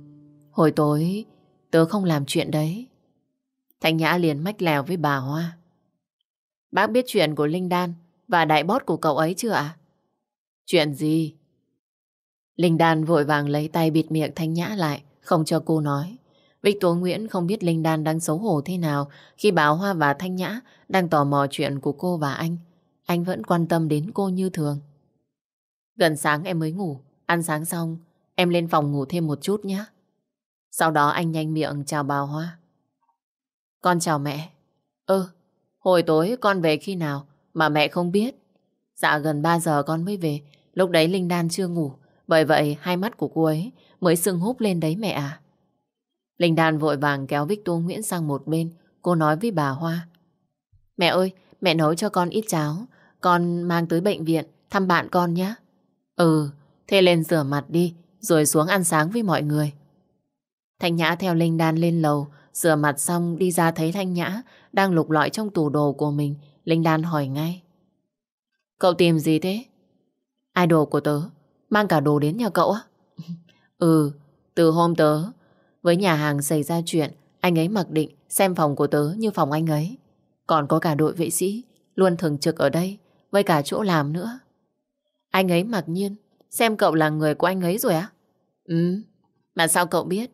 hồi tối tớ không làm chuyện đấy. Thanh Nhã liền mách lèo với bà Hoa. Bác biết chuyện của Linh Đan và đại bót của cậu ấy chưa ạ? Chuyện gì? Linh Đan vội vàng lấy tay bịt miệng Thanh Nhã lại, không cho cô nói. Victor Nguyễn không biết Linh Đan đang xấu hổ thế nào khi bà Hoa và Thanh Nhã đang tò mò chuyện của cô và anh. Anh vẫn quan tâm đến cô như thường. Gần sáng em mới ngủ, ăn sáng xong, em lên phòng ngủ thêm một chút nhé. Sau đó anh nhanh miệng chào bà Hoa. Con chào mẹ. Ơ, hồi tối con về khi nào mà mẹ không biết? Dạ gần 3 giờ con mới về, lúc đấy Linh Đan chưa ngủ. Bởi vậy hai mắt của cô ấy mới sưng húp lên đấy mẹ à. Linh Đan vội vàng kéo Victor Nguyễn sang một bên. Cô nói với bà Hoa. Mẹ ơi, mẹ nấu cho con ít cháo. Con mang tới bệnh viện thăm bạn con nhé. Ừ, thế lên rửa mặt đi, rồi xuống ăn sáng với mọi người. Thanh Nhã theo Linh Đan lên lầu, rửa mặt xong đi ra thấy Thanh Nhã đang lục lọi trong tủ đồ của mình. Linh Đan hỏi ngay. Cậu tìm gì thế? Ai đồ của tớ? Mang cả đồ đến nhà cậu á? *laughs* ừ, từ hôm tớ với nhà hàng xảy ra chuyện, anh ấy mặc định xem phòng của tớ như phòng anh ấy. Còn có cả đội vệ sĩ luôn thường trực ở đây với cả chỗ làm nữa. Anh ấy mặc nhiên xem cậu là người của anh ấy rồi á? Ừ, mà sao cậu biết?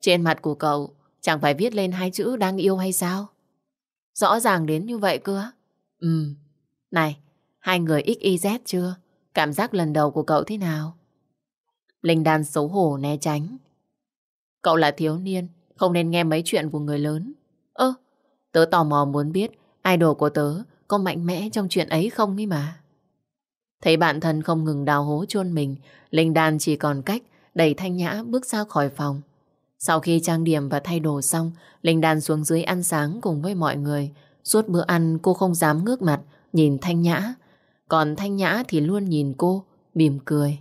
Trên mặt của cậu chẳng phải viết lên hai chữ đang yêu hay sao? Rõ ràng đến như vậy cơ á? Ừ, này, hai người XYZ chưa? Cảm giác lần đầu của cậu thế nào? Linh đan xấu hổ né tránh. Cậu là thiếu niên, không nên nghe mấy chuyện của người lớn. Ơ, tớ tò mò muốn biết idol của tớ có mạnh mẽ trong chuyện ấy không ấy mà. Thấy bạn thân không ngừng đào hố chôn mình, Linh Đan chỉ còn cách đẩy Thanh Nhã bước ra khỏi phòng. Sau khi trang điểm và thay đồ xong, Linh Đan xuống dưới ăn sáng cùng với mọi người. Suốt bữa ăn cô không dám ngước mặt nhìn Thanh Nhã. Còn Thanh Nhã thì luôn nhìn cô, mỉm cười.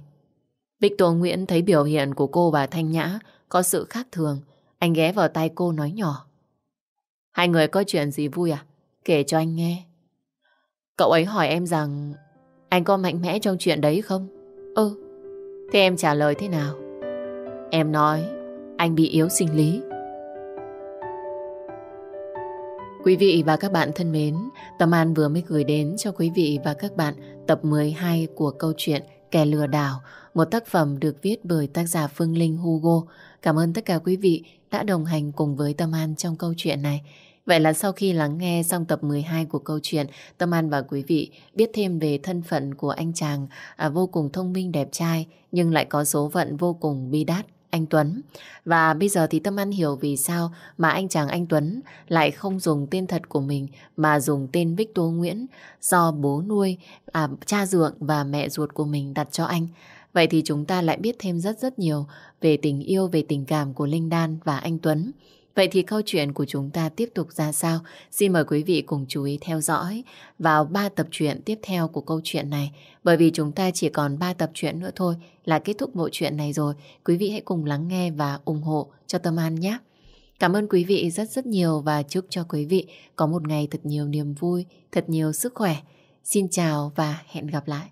Victor Nguyễn thấy biểu hiện của cô và Thanh Nhã có sự khác thường. Anh ghé vào tay cô nói nhỏ. Hai người có chuyện gì vui à? Kể cho anh nghe. Cậu ấy hỏi em rằng anh có mạnh mẽ trong chuyện đấy không? Ừ. Thế em trả lời thế nào? Em nói anh bị yếu sinh lý. Quý vị và các bạn thân mến, Tâm An vừa mới gửi đến cho quý vị và các bạn tập 12 của câu chuyện Kẻ lừa đảo, một tác phẩm được viết bởi tác giả Phương Linh Hugo. Cảm ơn tất cả quý vị đã đồng hành cùng với Tâm An trong câu chuyện này. Vậy là sau khi lắng nghe xong tập 12 của câu chuyện, Tâm An và quý vị biết thêm về thân phận của anh chàng à, vô cùng thông minh đẹp trai nhưng lại có số phận vô cùng bi đát anh Tuấn. Và bây giờ thì Tâm An hiểu vì sao mà anh chàng anh Tuấn lại không dùng tên thật của mình mà dùng tên Victor Nguyễn do bố nuôi, à, cha dượng và mẹ ruột của mình đặt cho anh. Vậy thì chúng ta lại biết thêm rất rất nhiều về tình yêu, về tình cảm của Linh Đan và anh Tuấn. Vậy thì câu chuyện của chúng ta tiếp tục ra sao? Xin mời quý vị cùng chú ý theo dõi vào 3 tập truyện tiếp theo của câu chuyện này. Bởi vì chúng ta chỉ còn 3 tập truyện nữa thôi là kết thúc bộ truyện này rồi. Quý vị hãy cùng lắng nghe và ủng hộ cho Tâm An nhé. Cảm ơn quý vị rất rất nhiều và chúc cho quý vị có một ngày thật nhiều niềm vui, thật nhiều sức khỏe. Xin chào và hẹn gặp lại.